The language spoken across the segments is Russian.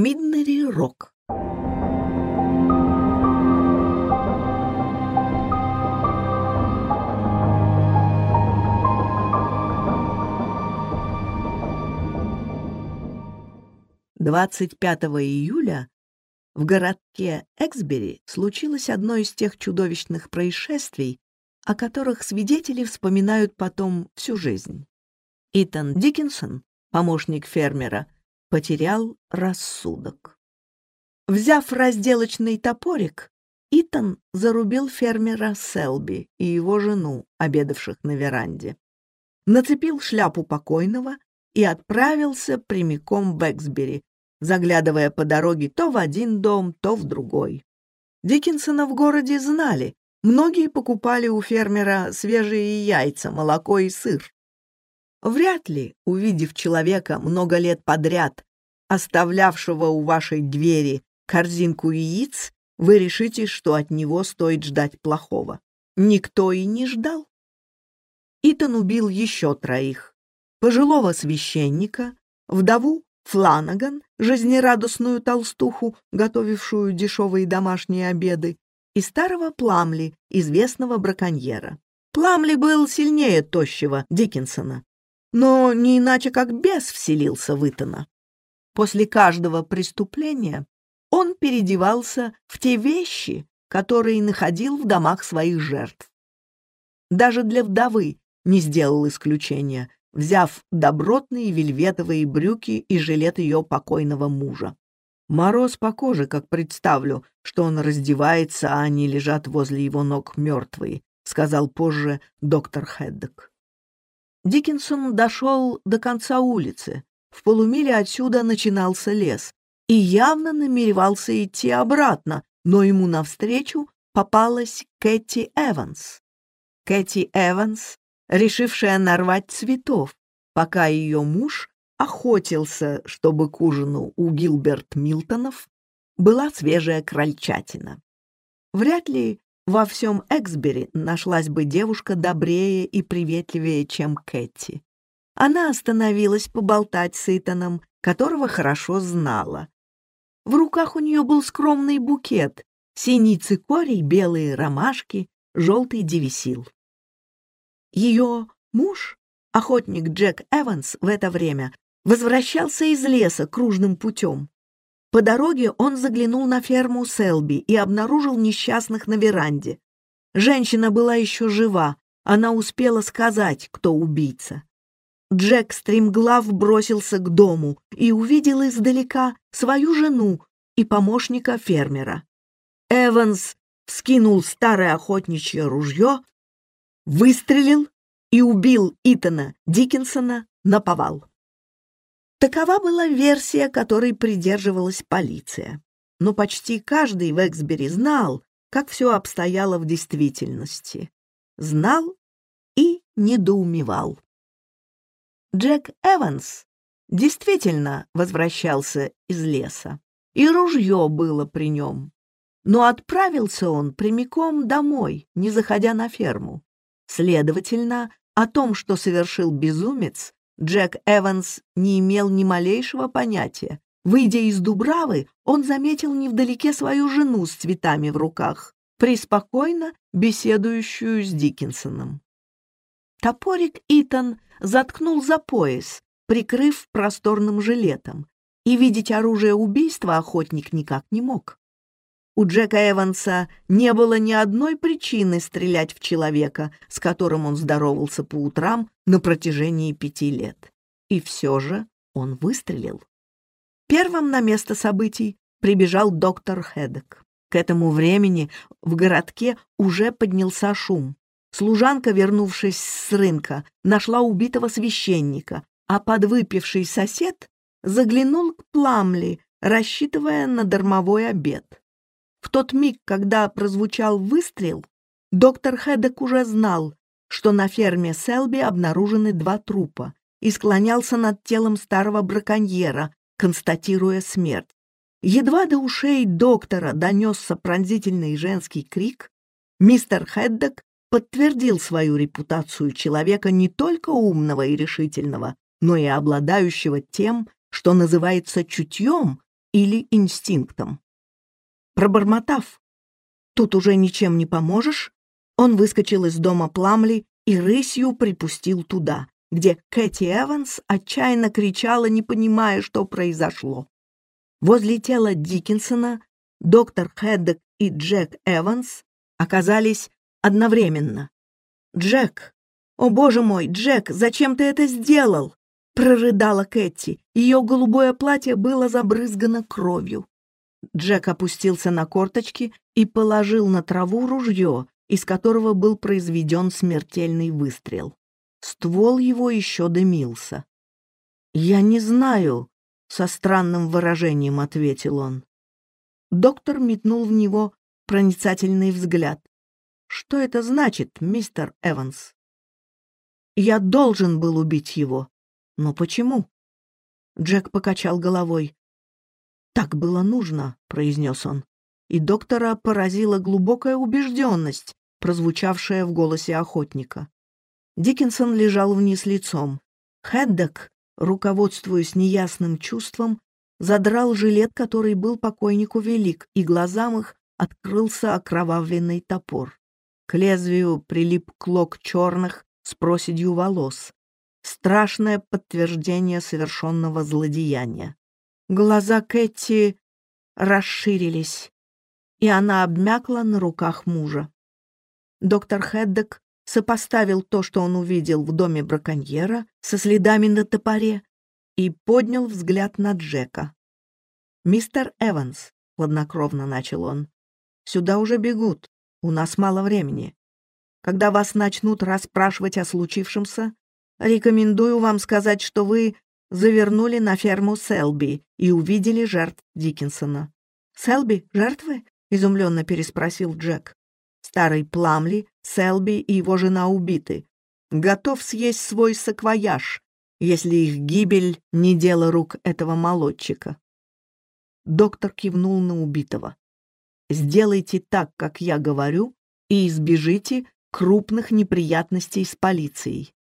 Миднери Рок. Двадцать пятого июля в городке Эксбери случилось одно из тех чудовищных происшествий, о которых свидетели вспоминают потом всю жизнь. Итан Диккенсон, помощник фермера, потерял рассудок. Взяв разделочный топорик, Итан зарубил фермера Селби и его жену, обедавших на веранде. Нацепил шляпу покойного и отправился прямиком в Эксбери, заглядывая по дороге то в один дом, то в другой. Диккенсона в городе знали, многие покупали у фермера свежие яйца, молоко и сыр. Вряд ли, увидев человека много лет подряд, оставлявшего у вашей двери корзинку яиц, вы решите, что от него стоит ждать плохого. Никто и не ждал. Итан убил еще троих. Пожилого священника, вдову Фланаган, жизнерадостную толстуху, готовившую дешевые домашние обеды, и старого Пламли, известного браконьера. Пламли был сильнее тощего Диккенсона, но не иначе как бес вселился в Итана. После каждого преступления он переодевался в те вещи, которые находил в домах своих жертв. Даже для вдовы не сделал исключения, взяв добротные вельветовые брюки и жилет ее покойного мужа. Мороз по коже, как представлю, что он раздевается, а они лежат возле его ног мертвые, сказал позже доктор Хеддок. Диккенсон дошел до конца улицы. В полумиле отсюда начинался лес и явно намеревался идти обратно, но ему навстречу попалась Кэти Эванс. Кэти Эванс, решившая нарвать цветов, пока ее муж охотился, чтобы к ужину у Гилберт Милтонов была свежая крольчатина. Вряд ли во всем Эксбери нашлась бы девушка добрее и приветливее, чем Кэти. Она остановилась поболтать с Итаном, которого хорошо знала. В руках у нее был скромный букет, синий цикорий, белые ромашки, желтый девисил. Ее муж, охотник Джек Эванс, в это время возвращался из леса кружным путем. По дороге он заглянул на ферму Селби и обнаружил несчастных на веранде. Женщина была еще жива, она успела сказать, кто убийца. Джек стремглав бросился к дому и увидел издалека свою жену и помощника фермера. Эванс вскинул старое охотничье ружье, выстрелил и убил Итана Диккенсона на повал. Такова была версия, которой придерживалась полиция. Но почти каждый в Эксбери знал, как все обстояло в действительности. Знал и недоумевал. Джек Эванс действительно возвращался из леса, и ружье было при нем. Но отправился он прямиком домой, не заходя на ферму. Следовательно, о том, что совершил безумец, Джек Эванс не имел ни малейшего понятия. Выйдя из Дубравы, он заметил невдалеке свою жену с цветами в руках, преспокойно беседующую с Диккенсоном. Топорик Итан заткнул за пояс, прикрыв просторным жилетом, и видеть оружие убийства охотник никак не мог. У Джека Эванса не было ни одной причины стрелять в человека, с которым он здоровался по утрам на протяжении пяти лет. И все же он выстрелил. Первым на место событий прибежал доктор Хедек. К этому времени в городке уже поднялся шум. Служанка, вернувшись с рынка, нашла убитого священника, а подвыпивший сосед заглянул к Пламли, рассчитывая на дармовой обед. В тот миг, когда прозвучал выстрел, доктор Хедек уже знал, что на ферме Селби обнаружены два трупа, и склонялся над телом старого браконьера, констатируя смерть. Едва до ушей доктора донесся пронзительный женский крик, мистер Хеддек подтвердил свою репутацию человека не только умного и решительного, но и обладающего тем, что называется чутьем, или инстинктом. Пробормотав, тут уже ничем не поможешь, он выскочил из дома Пламли и рысью припустил туда, где Кэти Эванс отчаянно кричала, не понимая, что произошло. Возле тела Диккенсона доктор Хеддок и Джек Эванс оказались одновременно. «Джек! О, боже мой, Джек, зачем ты это сделал?» — прорыдала Кэти. Ее голубое платье было забрызгано кровью. Джек опустился на корточки и положил на траву ружье, из которого был произведен смертельный выстрел. Ствол его еще дымился. «Я не знаю», — со странным выражением ответил он. Доктор метнул в него проницательный взгляд. «Что это значит, мистер Эванс?» «Я должен был убить его. Но почему?» Джек покачал головой. «Так было нужно», — произнес он. И доктора поразила глубокая убежденность, прозвучавшая в голосе охотника. Диккенсон лежал вниз лицом. Хеддок, руководствуясь неясным чувством, задрал жилет, который был покойнику велик, и глазам их открылся окровавленный топор. К лезвию прилип клок черных с проседью волос. Страшное подтверждение совершенного злодеяния. Глаза Кэти расширились, и она обмякла на руках мужа. Доктор Хеддек сопоставил то, что он увидел в доме браконьера, со следами на топоре, и поднял взгляд на Джека. «Мистер Эванс», — хладнокровно начал он, — «сюда уже бегут, у нас мало времени. Когда вас начнут расспрашивать о случившемся, рекомендую вам сказать, что вы завернули на ферму Селби и увидели жертв Диккенсона». «Селби? Жертвы?» — изумленно переспросил Джек. Старый Пламли, Селби и его жена убиты. Готов съесть свой саквояж, если их гибель не дело рук этого молодчика. Доктор кивнул на убитого. «Сделайте так, как я говорю, и избежите крупных неприятностей с полицией.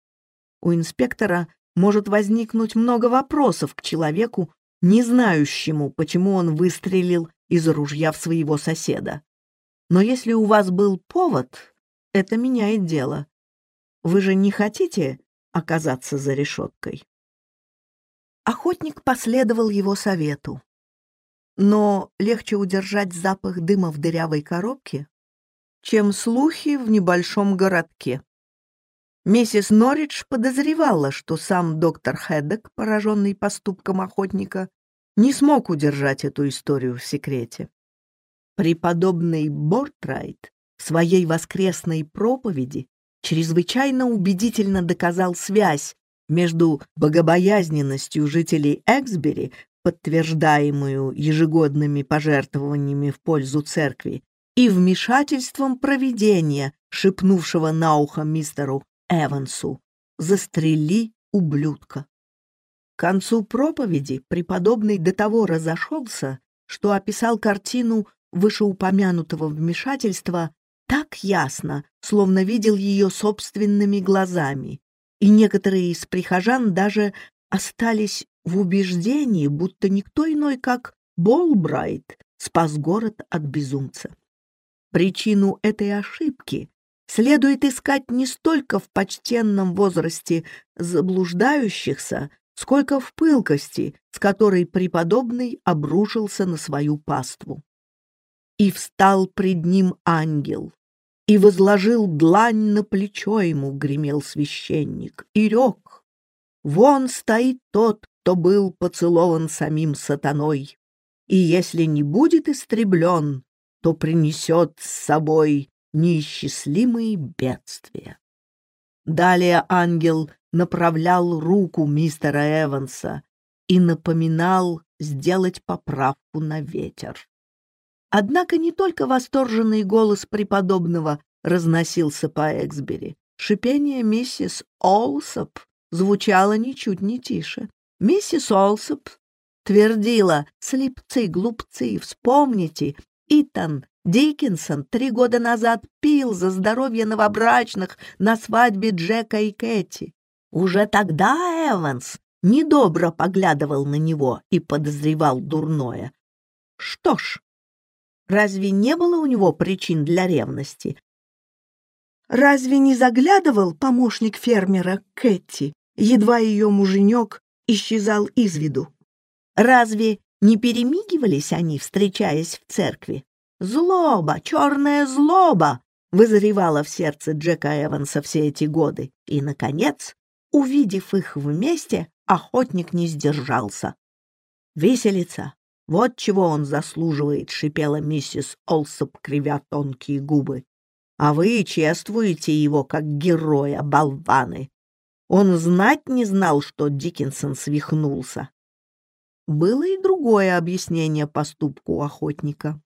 У инспектора может возникнуть много вопросов к человеку, не знающему, почему он выстрелил из ружья в своего соседа. Но если у вас был повод, это меняет дело. Вы же не хотите оказаться за решеткой?» Охотник последовал его совету. Но легче удержать запах дыма в дырявой коробке, чем слухи в небольшом городке. Миссис Норридж подозревала, что сам доктор Хеддек, пораженный поступком охотника, не смог удержать эту историю в секрете. Преподобный Бортрайт в своей воскресной проповеди чрезвычайно убедительно доказал связь между богобоязненностью жителей Эксбери, подтверждаемую ежегодными пожертвованиями в пользу церкви, и вмешательством провидения, шепнувшего на ухо мистеру Эвансу «Застрели ублюдка». К концу проповеди преподобный до того разошелся, что описал картину вышеупомянутого вмешательства так ясно, словно видел ее собственными глазами, и некоторые из прихожан даже остались в убеждении, будто никто иной, как Болбрайт, спас город от безумца. Причину этой ошибки следует искать не столько в почтенном возрасте заблуждающихся, сколько в пылкости, с которой преподобный обрушился на свою паству. И встал пред ним ангел, и возложил длань на плечо ему, гремел священник, и рек. Вон стоит тот, кто был поцелован самим сатаной, и если не будет истреблен, то принесет с собой неисчислимые бедствия. Далее ангел направлял руку мистера Эванса и напоминал сделать поправку на ветер. Однако не только восторженный голос преподобного разносился по Эксбери. Шипение миссис Олсоп звучало ничуть не тише. Миссис Олсоп твердила «Слепцы, глупцы, вспомните, Итан Диккенсон три года назад пил за здоровье новобрачных на свадьбе Джека и Кэти. Уже тогда Эванс недобро поглядывал на него и подозревал дурное, Что ж, разве не было у него причин для ревности? Разве не заглядывал помощник фермера Кэти, едва ее муженек исчезал из виду? Разве не перемигивались они, встречаясь в церкви? Злоба, черная злоба вызревала в сердце Джека Эванса все эти годы. И, наконец, увидев их вместе, охотник не сдержался. «Виселица! Вот чего он заслуживает!» — шипела миссис Олсоп, кривя тонкие губы. «А вы чествуете его как героя, болваны!» Он знать не знал, что Диккенсон свихнулся. Было и другое объяснение поступку охотника.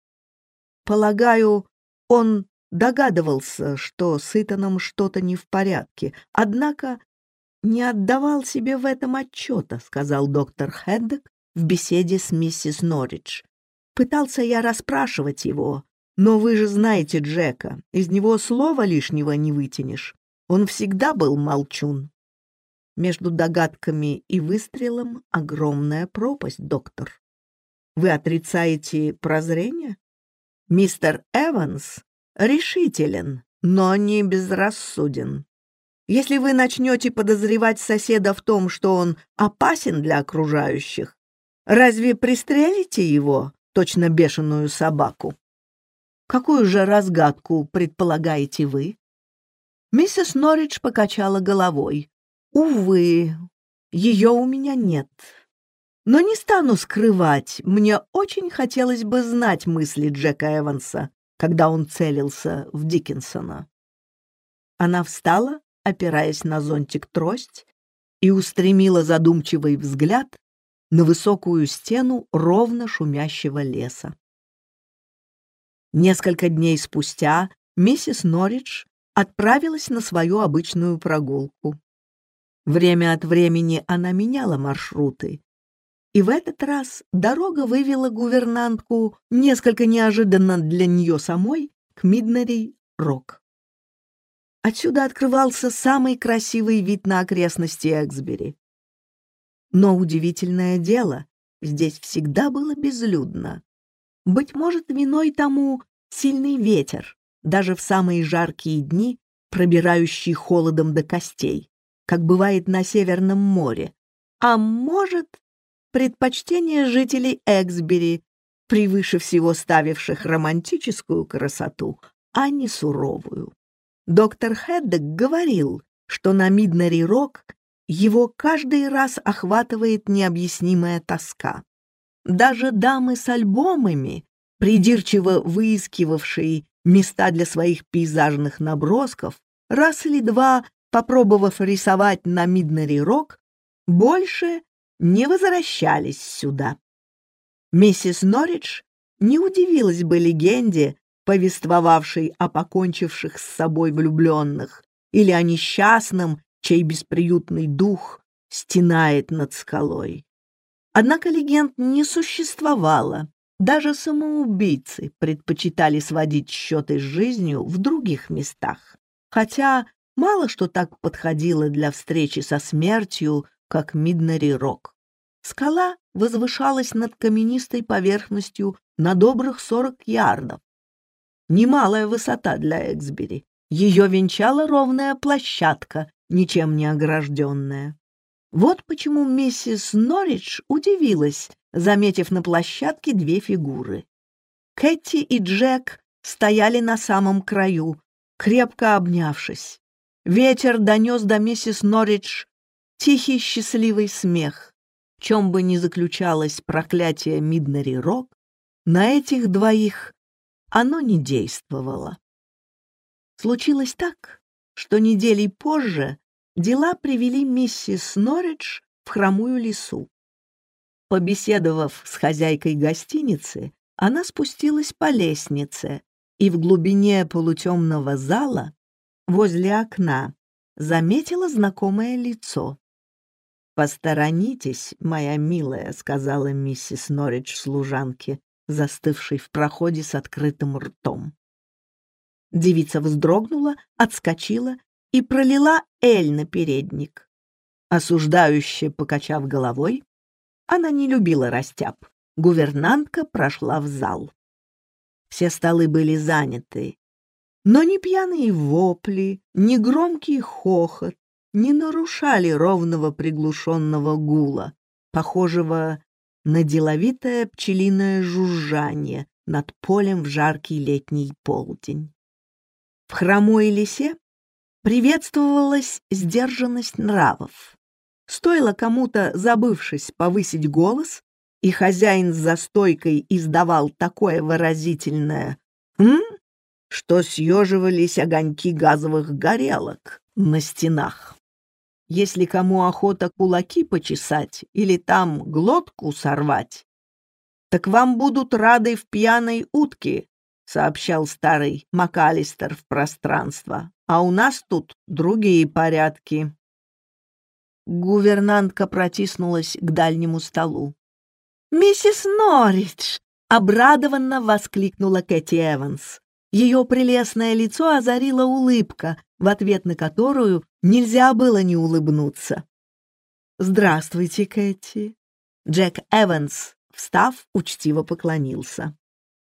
Полагаю, он догадывался, что с Итаном что-то не в порядке, однако не отдавал себе в этом отчета, сказал доктор Хеддек в беседе с миссис Норридж. Пытался я расспрашивать его, но вы же знаете Джека, из него слова лишнего не вытянешь. Он всегда был молчун. Между догадками и выстрелом огромная пропасть, доктор. Вы отрицаете прозрение? Мистер Эванс решителен, но не безрассуден. Если вы начнете подозревать соседа в том, что он опасен для окружающих, разве пристрелите его, точно бешеную собаку? Какую же разгадку предполагаете вы? Миссис Норридж покачала головой. Увы, ее у меня нет. Но не стану скрывать, мне очень хотелось бы знать мысли Джека Эванса, когда он целился в Диккенсона. Она встала, опираясь на зонтик трость, и устремила задумчивый взгляд на высокую стену ровно шумящего леса. Несколько дней спустя миссис Норридж отправилась на свою обычную прогулку. Время от времени она меняла маршруты, и в этот раз дорога вывела гувернантку несколько неожиданно для нее самой к Миднери-Рок. Отсюда открывался самый красивый вид на окрестности Эксбери. Но удивительное дело, здесь всегда было безлюдно. Быть может, виной тому сильный ветер, даже в самые жаркие дни, пробирающий холодом до костей, как бывает на Северном море. А может, предпочтение жителей Эксбери, превыше всего ставивших романтическую красоту, а не суровую. Доктор Хеддек говорил, что на Миднери-Рок его каждый раз охватывает необъяснимая тоска. Даже дамы с альбомами, придирчиво выискивавшие места для своих пейзажных набросков, раз или два, попробовав рисовать на Миднери-Рок, больше не возвращались сюда. Миссис Норридж не удивилась бы легенде, повествовавшей о покончивших с собой влюбленных, или о несчастном, чей бесприютный дух стенает над скалой. Однако легенд не существовало. Даже самоубийцы предпочитали сводить счеты с жизнью в других местах. Хотя мало что так подходило для встречи со смертью, как Миднари-Рок. Скала возвышалась над каменистой поверхностью на добрых сорок ярдов. Немалая высота для Эксбери. Ее венчала ровная площадка, ничем не огражденная. Вот почему миссис Норридж удивилась, заметив на площадке две фигуры. Кэти и Джек стояли на самом краю, крепко обнявшись. Ветер донес до миссис Норридж Тихий счастливый смех, в чем бы ни заключалось проклятие Миднери Рок, на этих двоих оно не действовало. Случилось так, что неделей позже дела привели миссис Норридж в хромую лесу. Побеседовав с хозяйкой гостиницы, она спустилась по лестнице и в глубине полутемного зала, возле окна, заметила знакомое лицо. «Посторонитесь, моя милая», — сказала миссис Норридж служанке, застывшей в проходе с открытым ртом. Девица вздрогнула, отскочила и пролила эль на передник. Осуждающе покачав головой, она не любила растяб. гувернантка прошла в зал. Все столы были заняты, но ни пьяные вопли, ни громкий хохот не нарушали ровного приглушенного гула, похожего на деловитое пчелиное жужжание над полем в жаркий летний полдень. В хромой лисе приветствовалась сдержанность нравов. Стоило кому-то, забывшись, повысить голос, и хозяин за стойкой издавал такое выразительное «М?», что съеживались огоньки газовых горелок на стенах. Если кому охота кулаки почесать или там глотку сорвать, так вам будут рады в пьяной утке, сообщал старый МакАлистер в пространство. А у нас тут другие порядки. Гувернантка протиснулась к дальнему столу. «Миссис Норридж!» — обрадованно воскликнула Кэти Эванс. Ее прелестное лицо озарила улыбка, в ответ на которую нельзя было не улыбнуться. «Здравствуйте, Кэти!» Джек Эванс, встав, учтиво поклонился.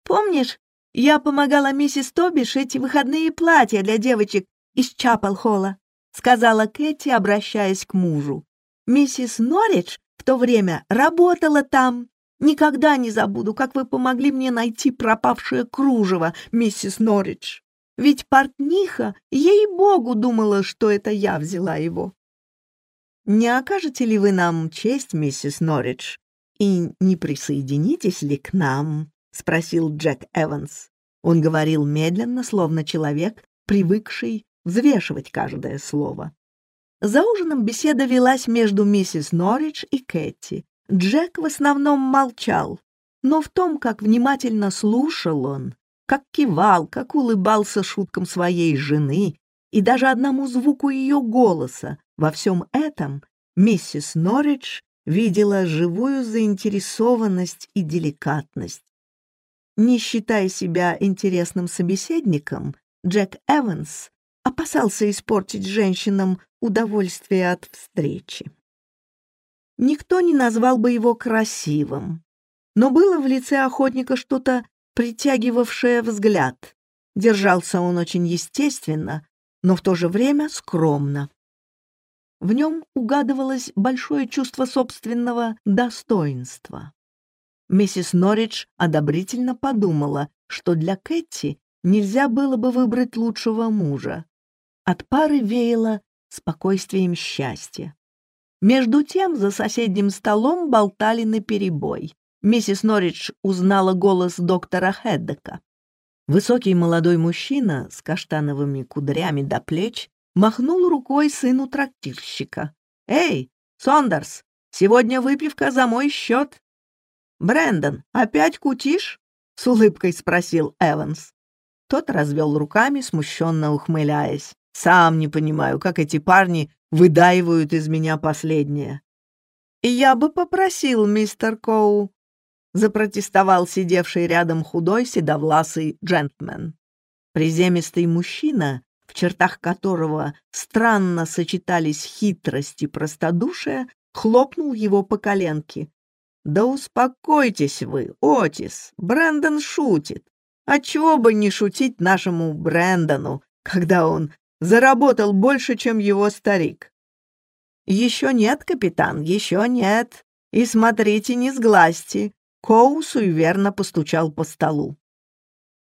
«Помнишь, я помогала миссис Тоби шить выходные платья для девочек из Чапел-Холла?» — сказала Кэти, обращаясь к мужу. «Миссис Норридж в то время работала там. Никогда не забуду, как вы помогли мне найти пропавшее кружево, миссис Норридж. Ведь портниха, ей-богу, думала, что это я взяла его. Не окажете ли вы нам честь, миссис Норридж, и не присоединитесь ли к нам? — спросил Джек Эванс. Он говорил медленно, словно человек, привыкший взвешивать каждое слово. За ужином беседа велась между миссис Норридж и Кэти, Джек в основном молчал, но в том, как внимательно слушал он, как кивал, как улыбался шуткам своей жены и даже одному звуку ее голоса, во всем этом миссис Норридж видела живую заинтересованность и деликатность. Не считая себя интересным собеседником, Джек Эванс опасался испортить женщинам удовольствие от встречи. Никто не назвал бы его красивым, но было в лице охотника что-то притягивавшее взгляд. Держался он очень естественно, но в то же время скромно. В нем угадывалось большое чувство собственного достоинства. Миссис Норридж одобрительно подумала, что для Кэти нельзя было бы выбрать лучшего мужа. От пары веяло спокойствием счастья. Между тем за соседним столом болтали наперебой. Миссис Норридж узнала голос доктора Хеддека. Высокий молодой мужчина с каштановыми кудрями до плеч махнул рукой сыну трактирщика. «Эй, Сондерс, сегодня выпивка за мой счет!» «Брэндон, опять кутишь?» — с улыбкой спросил Эванс. Тот развел руками, смущенно ухмыляясь. «Сам не понимаю, как эти парни выдаивают из меня последнее. «И я бы попросил, мистер Коу», — запротестовал сидевший рядом худой седовласый джентльмен. Приземистый мужчина, в чертах которого странно сочетались хитрость и простодушие, хлопнул его по коленке. «Да успокойтесь вы, Отис, Брэндон шутит. Отчего бы не шутить нашему Брэндону, когда он заработал больше, чем его старик. Еще нет, капитан, еще нет. И смотрите, не сглазьте. Коу суеверно постучал по столу.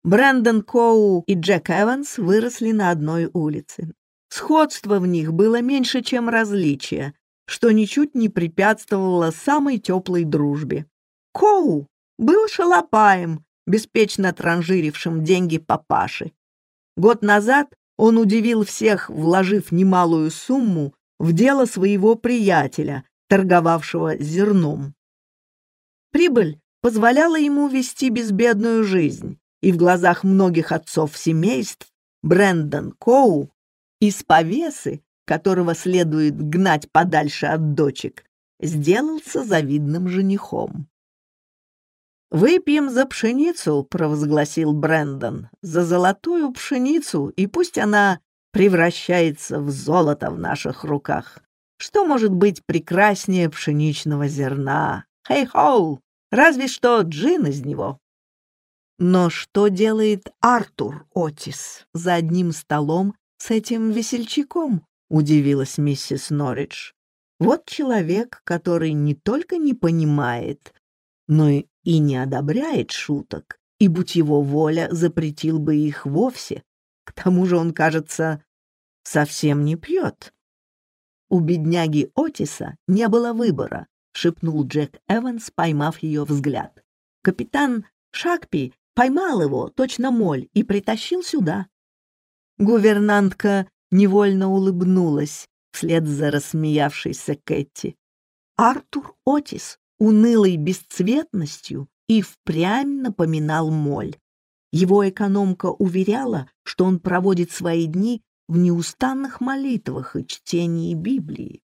Брэндон Коу и Джек Эванс выросли на одной улице. Сходство в них было меньше, чем различие, что ничуть не препятствовало самой теплой дружбе. Коу был шалопаем, беспечно транжирившим деньги папаши. Год назад он удивил всех, вложив немалую сумму в дело своего приятеля, торговавшего зерном. Прибыль позволяла ему вести безбедную жизнь, и в глазах многих отцов семейств Брэндон Коу из повесы, которого следует гнать подальше от дочек, сделался завидным женихом. «Выпьем за пшеницу», — провозгласил Брендон, «за золотую пшеницу, и пусть она превращается в золото в наших руках. Что может быть прекраснее пшеничного зерна? Хей-хоу! Разве что джин из него. Но что делает Артур Отис за одним столом с этим весельчаком? Удивилась миссис Норридж. Вот человек, который не только не понимает, но и не одобряет шуток, и, будь его воля, запретил бы их вовсе. К тому же он, кажется, совсем не пьет. У бедняги Отиса не было выбора, шепнул Джек Эванс, поймав ее взгляд. Капитан Шакпи поймал его, точно моль, и притащил сюда. Гувернантка невольно улыбнулась вслед за рассмеявшейся Кэти. Артур Отис, унылой бесцветностью, и впрямь напоминал моль. Его экономка уверяла, что он проводит свои дни в неустанных молитвах и чтении Библии.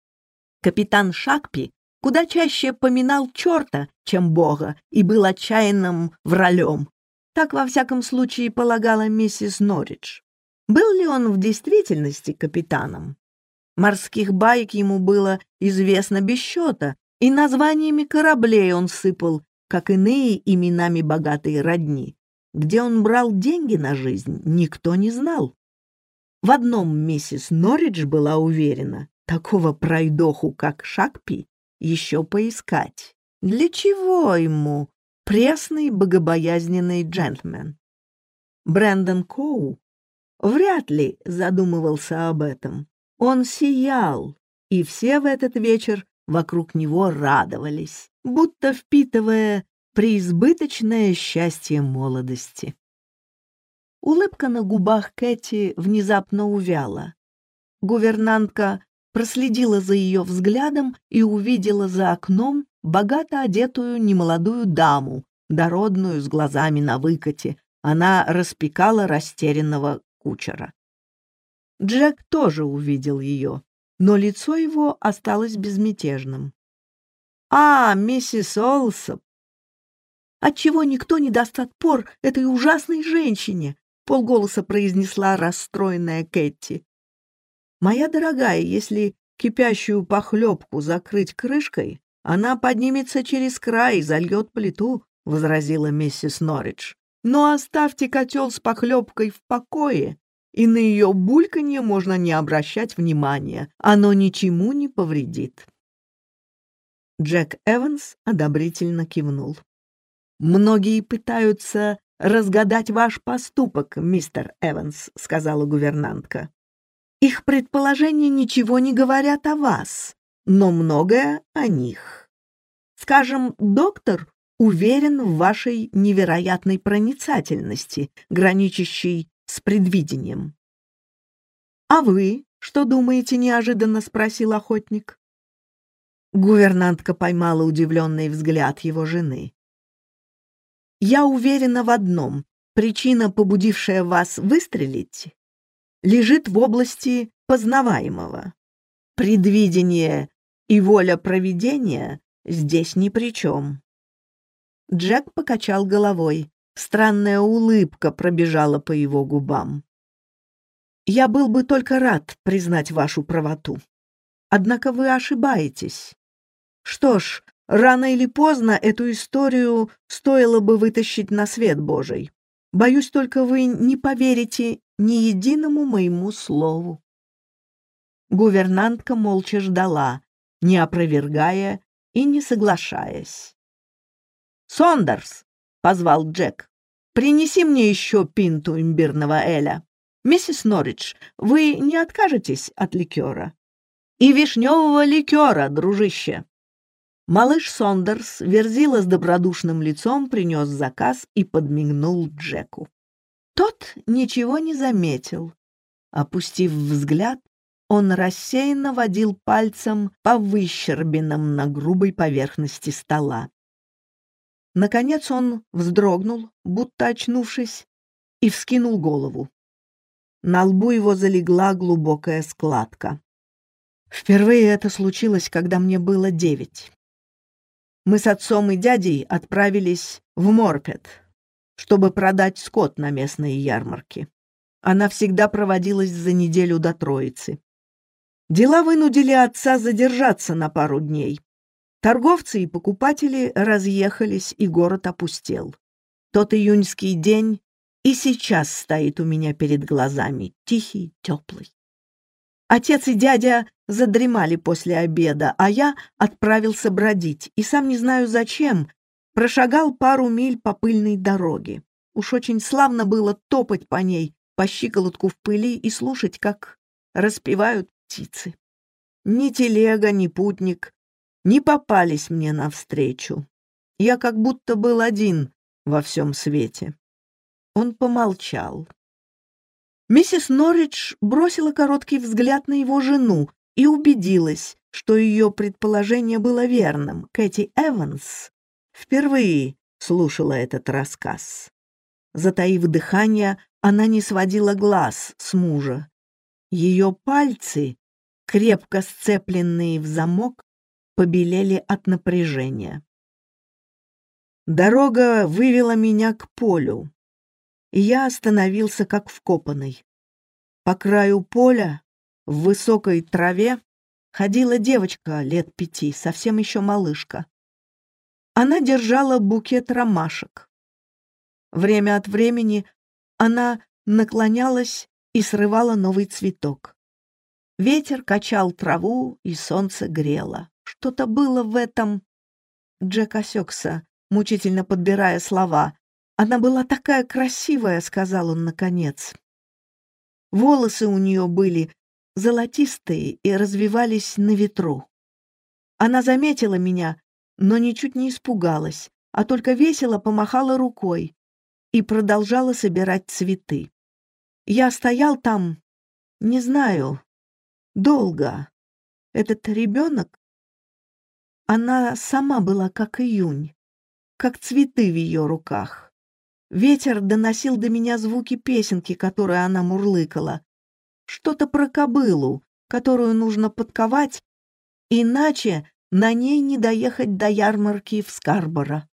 Капитан Шакпи куда чаще поминал черта, чем Бога, и был отчаянным вралем. Так, во всяком случае, полагала миссис Норридж. Был ли он в действительности капитаном? Морских байк ему было известно без счета, и названиями кораблей он сыпал, как иные именами богатые родни. Где он брал деньги на жизнь, никто не знал. В одном миссис Норридж была уверена, такого пройдоху, как Шакпи, еще поискать. Для чего ему пресный богобоязненный джентльмен? Брэндон Коу вряд ли задумывался об этом. Он сиял, и все в этот вечер вокруг него радовались, будто впитывая преизбыточное счастье молодости. Улыбка на губах Кэти внезапно увяла. Гувернантка проследила за ее взглядом и увидела за окном богато одетую немолодую даму, дородную, с глазами на выкате. Она распекала растерянного кучера. Джек тоже увидел ее, но лицо его осталось безмятежным. «А, миссис Олсоп!» «Отчего никто не даст отпор этой ужасной женщине?» — полголоса произнесла расстроенная Кэти. «Моя дорогая, если кипящую похлебку закрыть крышкой, она поднимется через край и зальет плиту», — возразила миссис Норридж. «Но оставьте котел с похлебкой в покое, и на ее бульканье можно не обращать внимания, оно ничему не повредит». Джек Эванс одобрительно кивнул. «Многие пытаются разгадать ваш поступок, мистер Эванс», — сказала гувернантка. «Их предположения ничего не говорят о вас, но многое о них. Скажем, доктор уверен в вашей невероятной проницательности, граничащей с предвидением. «А вы что думаете?» — неожиданно спросил охотник. Гувернантка поймала удивленный взгляд его жены. «Я уверена в одном. Причина, побудившая вас выстрелить, лежит в области познаваемого. Предвидение и воля провидения здесь ни при чем». Джек покачал головой. Странная улыбка пробежала по его губам. «Я был бы только рад признать вашу правоту. Однако вы ошибаетесь. Что ж, рано или поздно эту историю стоило бы вытащить на свет Божий. Боюсь, только вы не поверите ни единому моему слову». Гувернантка молча ждала, не опровергая и не соглашаясь. «Сондерс!» — позвал Джек. «Принеси мне еще пинту имбирного эля. Миссис Норридж, вы не откажетесь от ликера?» «И вишневого ликера, дружище!» Малыш Сондерс верзила с добродушным лицом, принес заказ и подмигнул Джеку. Тот ничего не заметил. Опустив взгляд, он рассеянно водил пальцем по выщербинам на грубой поверхности стола. Наконец он вздрогнул, будто очнувшись, и вскинул голову. На лбу его залегла глубокая складка. Впервые это случилось, когда мне было девять. Мы с отцом и дядей отправились в Морпет, чтобы продать скот на местные ярмарки. Она всегда проводилась за неделю до Троицы. Дела вынудили отца задержаться на пару дней. Торговцы и покупатели разъехались, и город опустел. Тот июньский день и сейчас стоит у меня перед глазами, тихий, теплый. Отец и дядя задремали после обеда, а я отправился бродить, и сам не знаю зачем, прошагал пару миль по пыльной дороге. Уж очень славно было топать по ней, по щиколотку в пыли и слушать, как распевают птицы. Ни телега, ни путник не попались мне навстречу. Я как будто был один во всем свете. Он помолчал. Миссис Норридж бросила короткий взгляд на его жену и убедилась, что ее предположение было верным. Кэти Эванс впервые слушала этот рассказ. Затаив дыхание, она не сводила глаз с мужа. Ее пальцы, крепко сцепленные в замок, побелели от напряжения. Дорога вывела меня к полю и я остановился как вкопанный. По краю поля, в высокой траве, ходила девочка лет пяти, совсем еще малышка. Она держала букет ромашек. Время от времени она наклонялась и срывала новый цветок. Ветер качал траву, и солнце грело. Что-то было в этом... Джек осекся, мучительно подбирая слова. Она была такая красивая, сказал он наконец. Волосы у нее были золотистые и развивались на ветру. Она заметила меня, но ничуть не испугалась, а только весело помахала рукой и продолжала собирать цветы. Я стоял там, не знаю, долго. Этот ребенок, она сама была как июнь, как цветы в ее руках. Ветер доносил до меня звуки песенки, которые она мурлыкала. Что-то про кобылу, которую нужно подковать, иначе на ней не доехать до ярмарки в Скарборо.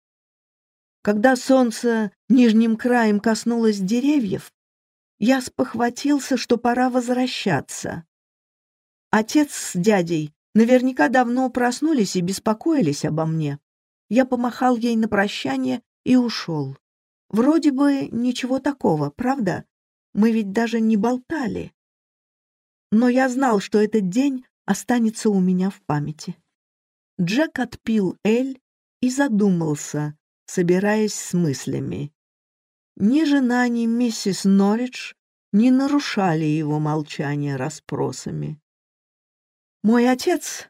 Когда солнце нижним краем коснулось деревьев, я спохватился, что пора возвращаться. Отец с дядей наверняка давно проснулись и беспокоились обо мне. Я помахал ей на прощание и ушел. Вроде бы ничего такого, правда? Мы ведь даже не болтали. Но я знал, что этот день останется у меня в памяти. Джек отпил Эль и задумался, собираясь с мыслями. Ни жена, ни миссис Норридж не нарушали его молчание расспросами. Мой отец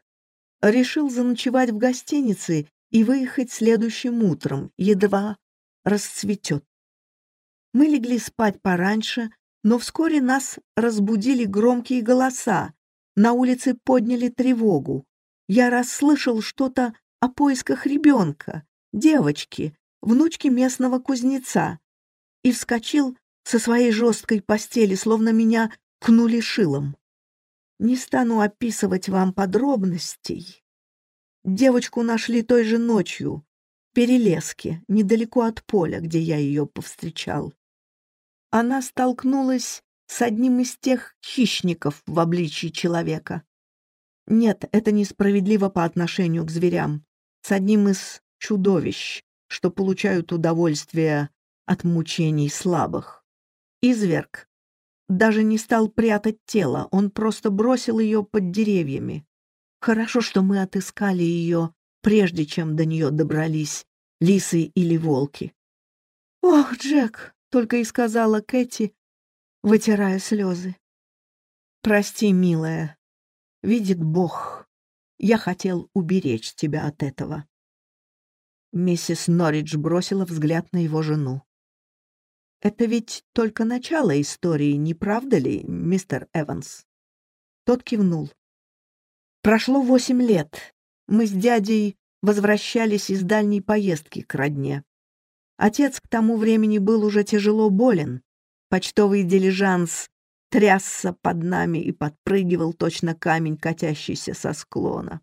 решил заночевать в гостинице и выехать следующим утром, едва расцветет. Мы легли спать пораньше, но вскоре нас разбудили громкие голоса. На улице подняли тревогу. Я расслышал что-то о поисках ребенка, девочки, внучки местного кузнеца, и вскочил со своей жесткой постели, словно меня кнули шилом. Не стану описывать вам подробностей. Девочку нашли той же ночью, перелеске, недалеко от поля, где я ее повстречал. Она столкнулась с одним из тех хищников в обличии человека. Нет, это несправедливо по отношению к зверям. С одним из чудовищ, что получают удовольствие от мучений слабых. Изверг даже не стал прятать тело, он просто бросил ее под деревьями. Хорошо, что мы отыскали ее прежде чем до нее добрались лисы или волки. «Ох, Джек!» — только и сказала Кэти, вытирая слезы. «Прости, милая. Видит Бог, я хотел уберечь тебя от этого». Миссис Норридж бросила взгляд на его жену. «Это ведь только начало истории, не правда ли, мистер Эванс?» Тот кивнул. «Прошло восемь лет, мы с дядей возвращались из дальней поездки к родне. Отец к тому времени был уже тяжело болен. Почтовый дилижанс трясся под нами и подпрыгивал точно камень, катящийся со склона.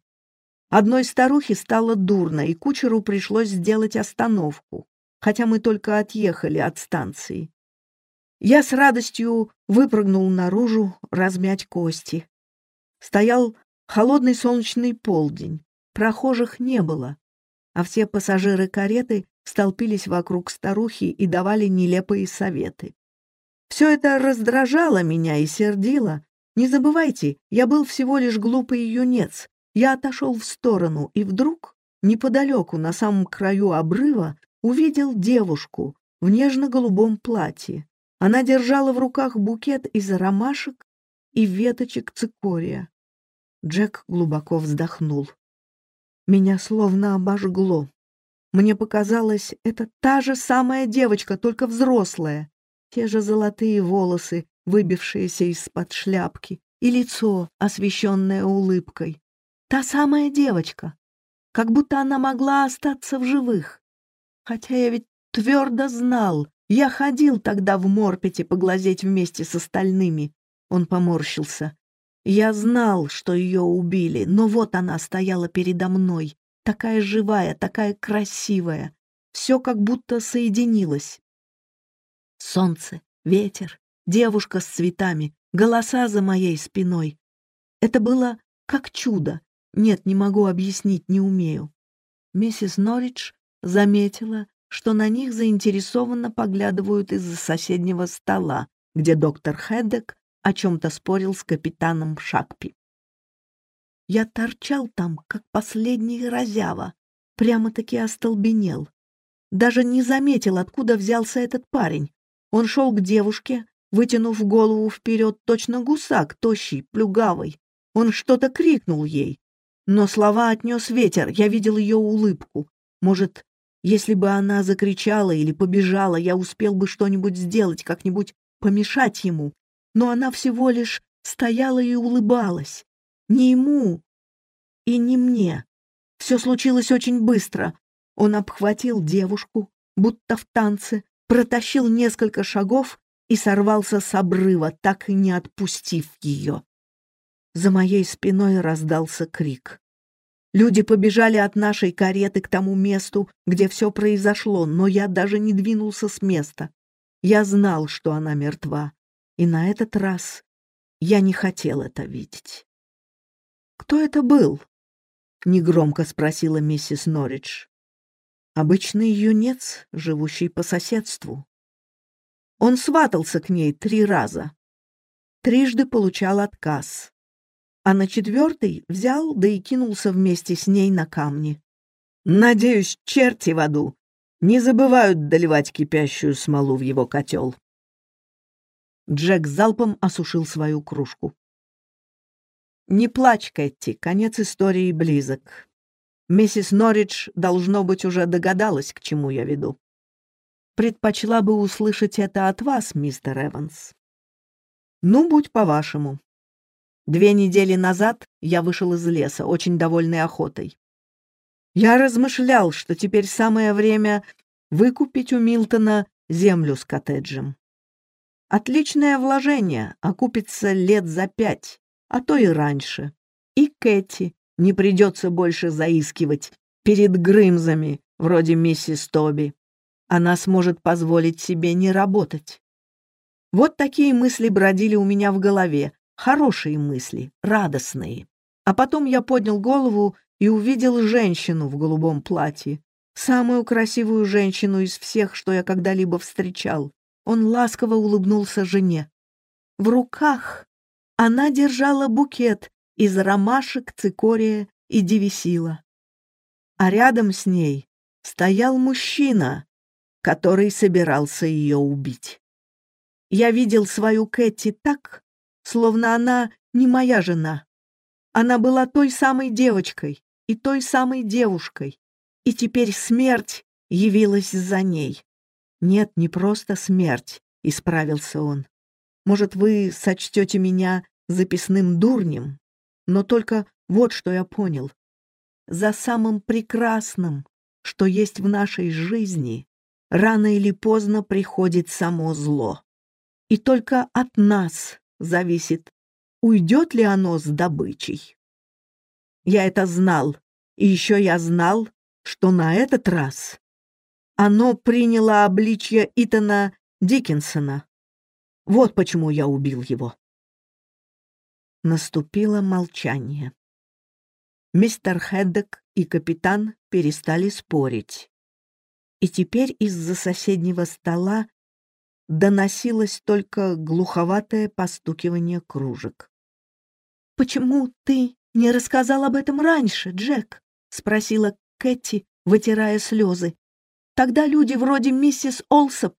Одной старухе стало дурно, и кучеру пришлось сделать остановку, хотя мы только отъехали от станции. Я с радостью выпрыгнул наружу размять кости. Стоял холодный солнечный полдень. Прохожих не было, а все пассажиры кареты столпились вокруг старухи и давали нелепые советы. Все это раздражало меня и сердило. Не забывайте, я был всего лишь глупый юнец. Я отошел в сторону, и вдруг, неподалеку, на самом краю обрыва, увидел девушку в нежно-голубом платье. Она держала в руках букет из ромашек и веточек цикория. Джек глубоко вздохнул. Меня словно обожгло. Мне показалось, это та же самая девочка, только взрослая. Те же золотые волосы, выбившиеся из-под шляпки, и лицо, освещенное улыбкой. Та самая девочка. Как будто она могла остаться в живых. Хотя я ведь твердо знал, я ходил тогда в Морпете поглазеть вместе с остальными. Он поморщился. Я знал, что ее убили, но вот она стояла передо мной, такая живая, такая красивая. Все как будто соединилось. Солнце, ветер, девушка с цветами, голоса за моей спиной. Это было как чудо. Нет, не могу объяснить, не умею. Миссис Норридж заметила, что на них заинтересованно поглядывают из-за соседнего стола, где доктор Хедек о чем-то спорил с капитаном Шакпи. Я торчал там, как последний разява, прямо-таки остолбенел. Даже не заметил, откуда взялся этот парень. Он шел к девушке, вытянув голову вперед, точно гусак, тощий, плюгавый. Он что-то крикнул ей. Но слова отнес ветер, я видел ее улыбку. Может, если бы она закричала или побежала, я успел бы что-нибудь сделать, как-нибудь помешать ему но она всего лишь стояла и улыбалась. Не ему и не мне. Все случилось очень быстро. Он обхватил девушку, будто в танце, протащил несколько шагов и сорвался с обрыва, так и не отпустив ее. За моей спиной раздался крик. Люди побежали от нашей кареты к тому месту, где все произошло, но я даже не двинулся с места. Я знал, что она мертва. И на этот раз я не хотел это видеть. «Кто это был?» — негромко спросила миссис Норридж. «Обычный юнец, живущий по соседству. Он сватался к ней три раза. Трижды получал отказ. А на четвертый взял, да и кинулся вместе с ней на камни. Надеюсь, черти в аду не забывают доливать кипящую смолу в его котел. Джек залпом осушил свою кружку. «Не плачь, Кэти, конец истории близок. Миссис Норридж, должно быть, уже догадалась, к чему я веду. Предпочла бы услышать это от вас, мистер Эванс. Ну, будь по-вашему. Две недели назад я вышел из леса, очень довольный охотой. Я размышлял, что теперь самое время выкупить у Милтона землю с коттеджем. Отличное вложение, окупится лет за пять, а то и раньше. И Кэти не придется больше заискивать перед Грымзами, вроде миссис Тоби. Она сможет позволить себе не работать. Вот такие мысли бродили у меня в голове, хорошие мысли, радостные. А потом я поднял голову и увидел женщину в голубом платье, самую красивую женщину из всех, что я когда-либо встречал. Он ласково улыбнулся жене. В руках она держала букет из ромашек, цикория и девисила. А рядом с ней стоял мужчина, который собирался ее убить. Я видел свою Кэти так, словно она не моя жена. Она была той самой девочкой и той самой девушкой, и теперь смерть явилась за ней. «Нет, не просто смерть», — исправился он. «Может, вы сочтете меня записным дурнем, но только вот что я понял. За самым прекрасным, что есть в нашей жизни, рано или поздно приходит само зло. И только от нас зависит, уйдет ли оно с добычей. Я это знал, и еще я знал, что на этот раз оно приняло обличье Итана Диккенсона. Вот почему я убил его. Наступило молчание. Мистер Хеддек и капитан перестали спорить. И теперь из-за соседнего стола доносилось только глуховатое постукивание кружек. «Почему ты не рассказал об этом раньше, Джек?» — спросила Кэти, вытирая слезы. «Тогда люди вроде миссис Олсоп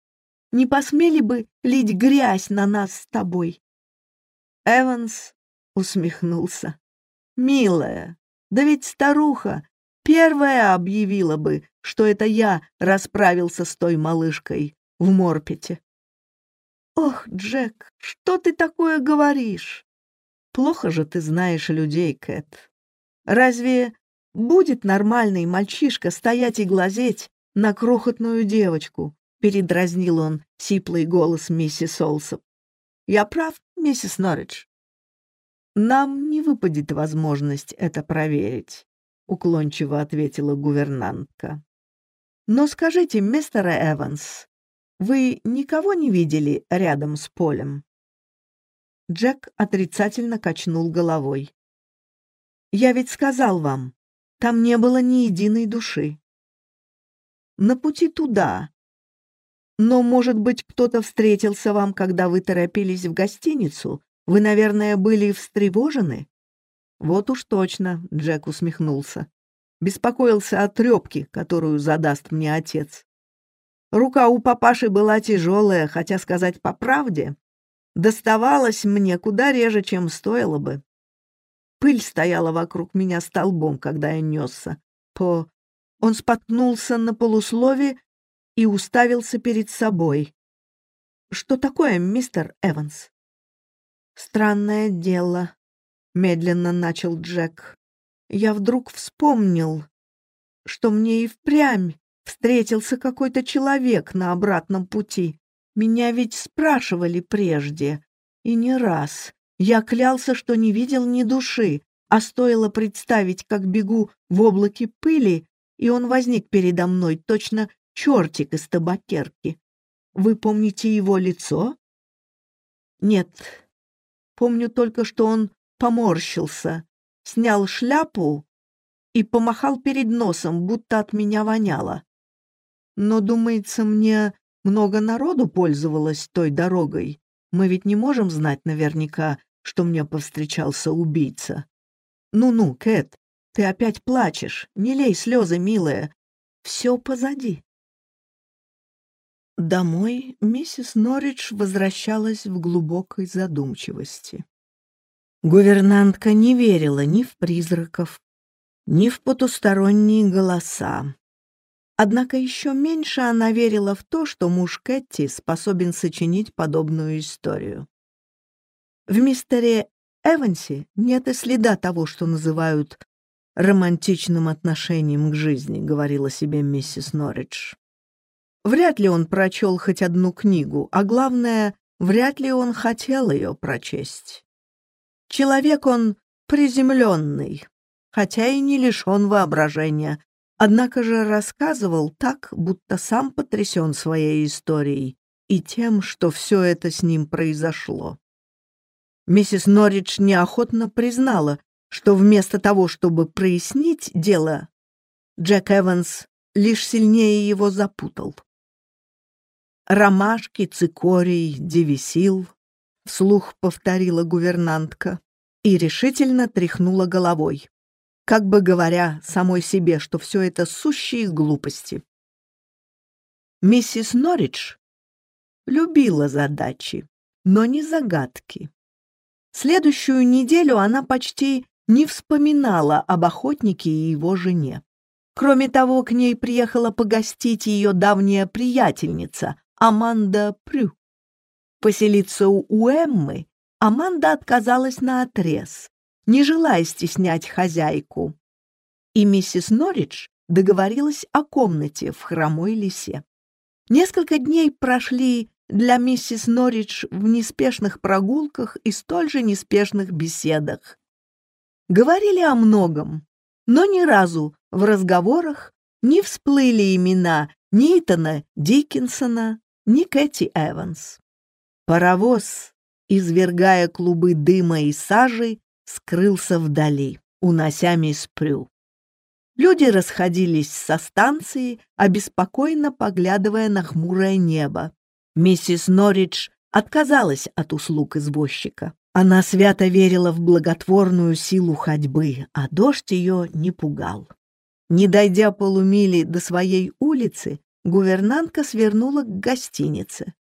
не посмели бы лить грязь на нас с тобой?» Эванс усмехнулся. «Милая, да ведь старуха первая объявила бы, что это я расправился с той малышкой в Морпете. «Ох, Джек, что ты такое говоришь?» «Плохо же ты знаешь людей, Кэт. Разве будет нормальный мальчишка стоять и глазеть на крохотную девочку?» — передразнил он сиплый голос миссис Олсоп. «Я прав, миссис Норридж?» «Нам не выпадет возможность это проверить», — уклончиво ответила гувернантка. «Но скажите, мистер Эванс, вы никого не видели рядом с полем?» Джек отрицательно качнул головой. «Я ведь сказал вам, там не было ни единой души. На пути туда. Но, может быть, кто-то встретился вам, когда вы торопились в гостиницу? Вы, наверное, были встревожены?» «Вот уж точно», — Джек усмехнулся. «Беспокоился о трёпке, которую задаст мне отец. Рука у папаши была тяжелая, хотя сказать по правде, доставалась мне куда реже, чем стоило бы. Пыль стояла вокруг меня столбом, когда я несся. По... Он споткнулся на полуслове и уставился перед собой. «Что такое, мистер Эванс?» «Странное дело», — медленно начал Джек. «Я вдруг вспомнил, что мне и впрямь Встретился какой-то человек на обратном пути. Меня ведь спрашивали прежде. И не раз. Я клялся, что не видел ни души, а стоило представить, как бегу в облаке пыли, и он возник передо мной, точно чертик из табакерки. Вы помните его лицо? Нет. Помню только, что он поморщился, снял шляпу и помахал перед носом, будто от меня воняло. Но, думается мне, много народу пользовалось той дорогой. Мы ведь не можем знать наверняка, что мне повстречался убийца. Ну-ну, Кэт, ты опять плачешь. Не лей слезы, милая. Все позади. Домой миссис Норридж возвращалась в глубокой задумчивости. Гувернантка не верила ни в призраков, ни в потусторонние голоса. Однако еще меньше она верила в то, что муж Кэти способен сочинить подобную историю. В мистере Эвансе нет и следа того, что называют романтичным отношением к жизни, говорила себе миссис Норридж. Вряд ли он прочел хоть одну книгу, а главное, вряд ли он хотел ее прочесть. Человек он приземленный, хотя и не лишен воображения, Однако же рассказывал так, будто сам потрясен своей историей и тем, что все это с ним произошло. Миссис Норридж неохотно признала, что вместо того, чтобы прояснить дело, Джек Эванс лишь сильнее его запутал. «Ромашки, цикорий, девисил», — вслух повторила гувернантка и решительно тряхнула головой как бы говоря самой себе, что все это сущие глупости. Миссис Норридж любила задачи, но не загадки. Следующую неделю она почти не вспоминала об охотнике и его жене. Кроме того, к ней приехала погостить ее давняя приятельница Аманда Прю. Поселиться у Эммы Аманда отказалась на отрез не желая стеснять хозяйку. И миссис Норридж договорилась о комнате в хромой лисе. Несколько дней прошли для миссис Норридж в неспешных прогулках и столь же неспешных беседах. Говорили о многом, но ни разу в разговорах не всплыли имена ни Итана Диккенсона, ни Кэти Эванс. Паровоз, извергая клубы дыма и сажи, скрылся вдали. унося мисс. Люди расходились со станции, обеспокоенно поглядывая на хмурое небо. Миссис Норридж отказалась от услуг извозчика. Она свято верила в благотворную силу ходьбы, а дождь ее не пугал. Не дойдя полумили до своей улицы, гувернантка свернула к гостинице.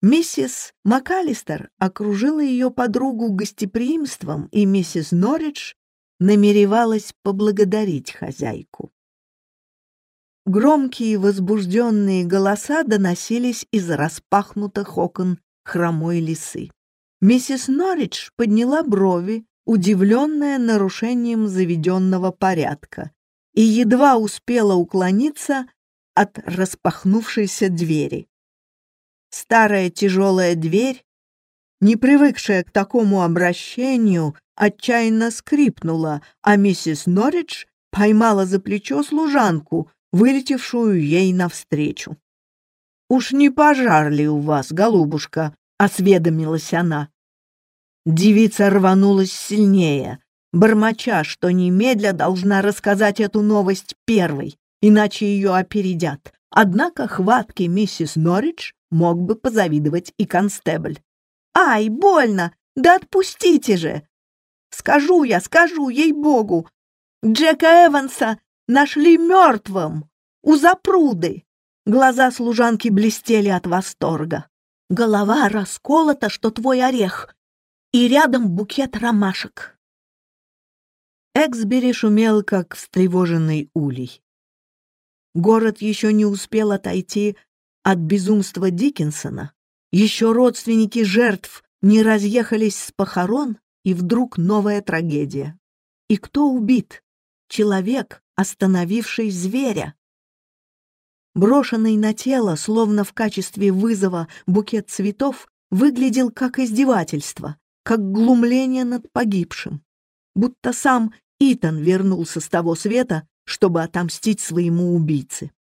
Миссис МакАлистер окружила ее подругу гостеприимством, и миссис Норридж намеревалась поблагодарить хозяйку. Громкие возбужденные голоса доносились из распахнутых окон хромой лисы. Миссис Норридж подняла брови, удивленная нарушением заведенного порядка, и едва успела уклониться от распахнувшейся двери. Старая тяжелая дверь, не привыкшая к такому обращению, отчаянно скрипнула, а миссис Норридж поймала за плечо служанку, вылетевшую ей навстречу. «Уж не пожар ли у вас, голубушка?» — осведомилась она. Девица рванулась сильнее, бормоча, что немедля должна рассказать эту новость первой, иначе ее опередят. Однако хватки миссис Норридж мог бы позавидовать и констебль. «Ай, больно! Да отпустите же!» «Скажу я, скажу, ей-богу! Джека Эванса нашли мертвым! У запруды!» Глаза служанки блестели от восторга. Голова расколота, что твой орех, и рядом букет ромашек. Эксбери шумел, как встревоженный улей. Город еще не успел отойти от безумства Диккенсона. Еще родственники жертв не разъехались с похорон, и вдруг новая трагедия. И кто убит? Человек, остановивший зверя. Брошенный на тело, словно в качестве вызова, букет цветов выглядел как издевательство, как глумление над погибшим. Будто сам Итан вернулся с того света, чтобы отомстить своему убийце.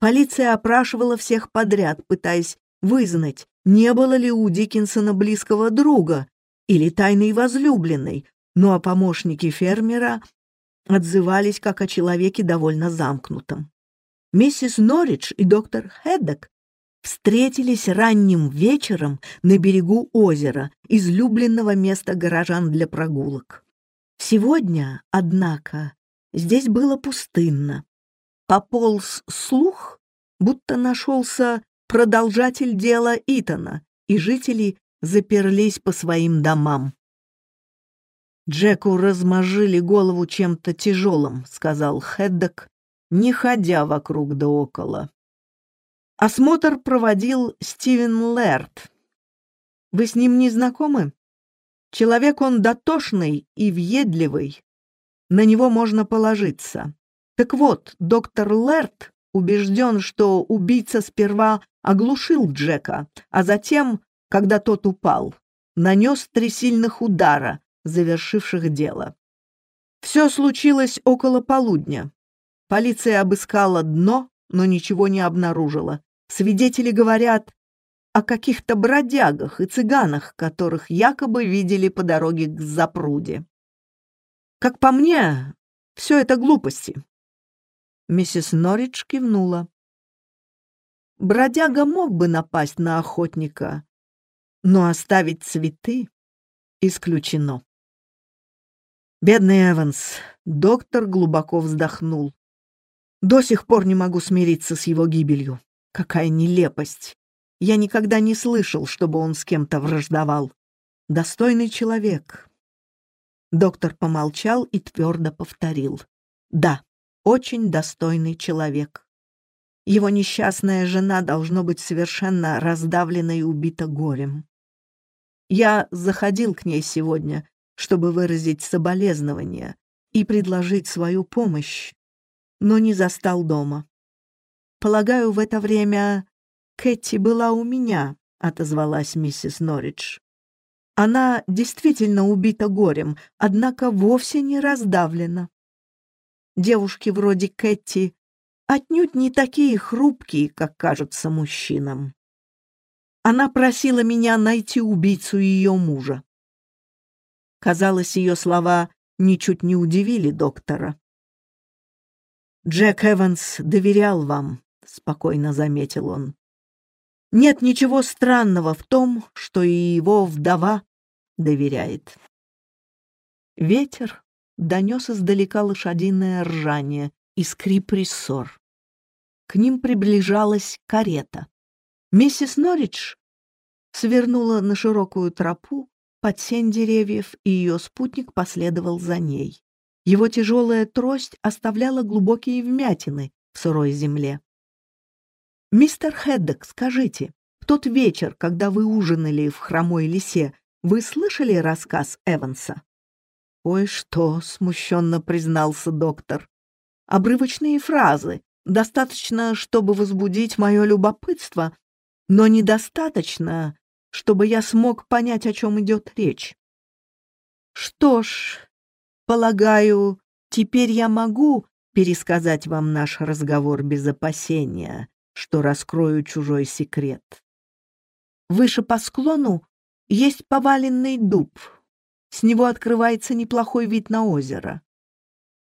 Полиция опрашивала всех подряд, пытаясь вызнать, не было ли у Диккенсона близкого друга или тайной возлюбленной, ну а помощники фермера отзывались как о человеке довольно замкнутом. Миссис Норридж и доктор Хеддок встретились ранним вечером на берегу озера, излюбленного места горожан для прогулок. Сегодня, однако, здесь было пустынно. Пополз слух, будто нашелся продолжатель дела Итана, и жители заперлись по своим домам. «Джеку размажили голову чем-то тяжелым», — сказал Хеддок, не ходя вокруг да около. Осмотр проводил Стивен Лэрд. Вы с ним не знакомы? Человек он дотошный и въедливый. На него можно положиться. Так вот, доктор Лэрд убежден, что убийца сперва оглушил Джека, а затем, когда тот упал, нанес три сильных удара, завершивших дело. Все случилось около полудня. Полиция обыскала дно, но ничего не обнаружила. Свидетели говорят о каких-то бродягах и цыганах, которых якобы видели по дороге к запруде. Как по мне, все это глупости. Миссис Норридж кивнула. Бродяга мог бы напасть на охотника, но оставить цветы исключено. Бедный Эванс, доктор глубоко вздохнул. До сих пор не могу смириться с его гибелью. Какая нелепость! Я никогда не слышал, чтобы он с кем-то враждовал. Достойный человек. Доктор помолчал и твердо повторил. Да, очень достойный человек. Его несчастная жена должно быть совершенно раздавлена и убита горем. Я заходил к ней сегодня, чтобы выразить соболезнования и предложить свою помощь, но не застал дома. Полагаю, в это время Кэти была у меня, отозвалась миссис Норридж. Она действительно убита горем, однако вовсе не раздавлена. Девушки вроде Кэти отнюдь не такие хрупкие, как кажутся мужчинам. Она просила меня найти убийцу ее мужа. Казалось, ее слова ничуть не удивили доктора. «Джек Эванс доверял вам», — спокойно заметил он. «Нет ничего странного в том, что и его вдова доверяет». Ветер донес издалека лошадиное ржание и скрип рессор. К ним приближалась карета. Миссис Норридж свернула на широкую тропу под сень деревьев, и ее спутник последовал за ней. Его тяжелая трость оставляла глубокие вмятины в сырой земле. «Мистер Хеддок, скажите, в тот вечер, когда вы ужинали в хромой лисе, вы слышали рассказ Эванса?» «Ой, что!» — смущенно признался доктор. «Обрывочные фразы. Достаточно, чтобы возбудить мое любопытство, но недостаточно, чтобы я смог понять, о чем идет речь. Что ж, полагаю, теперь я могу пересказать вам наш разговор без опасения, что раскрою чужой секрет. Выше по склону есть поваленный дуб. С него открывается неплохой вид на озеро.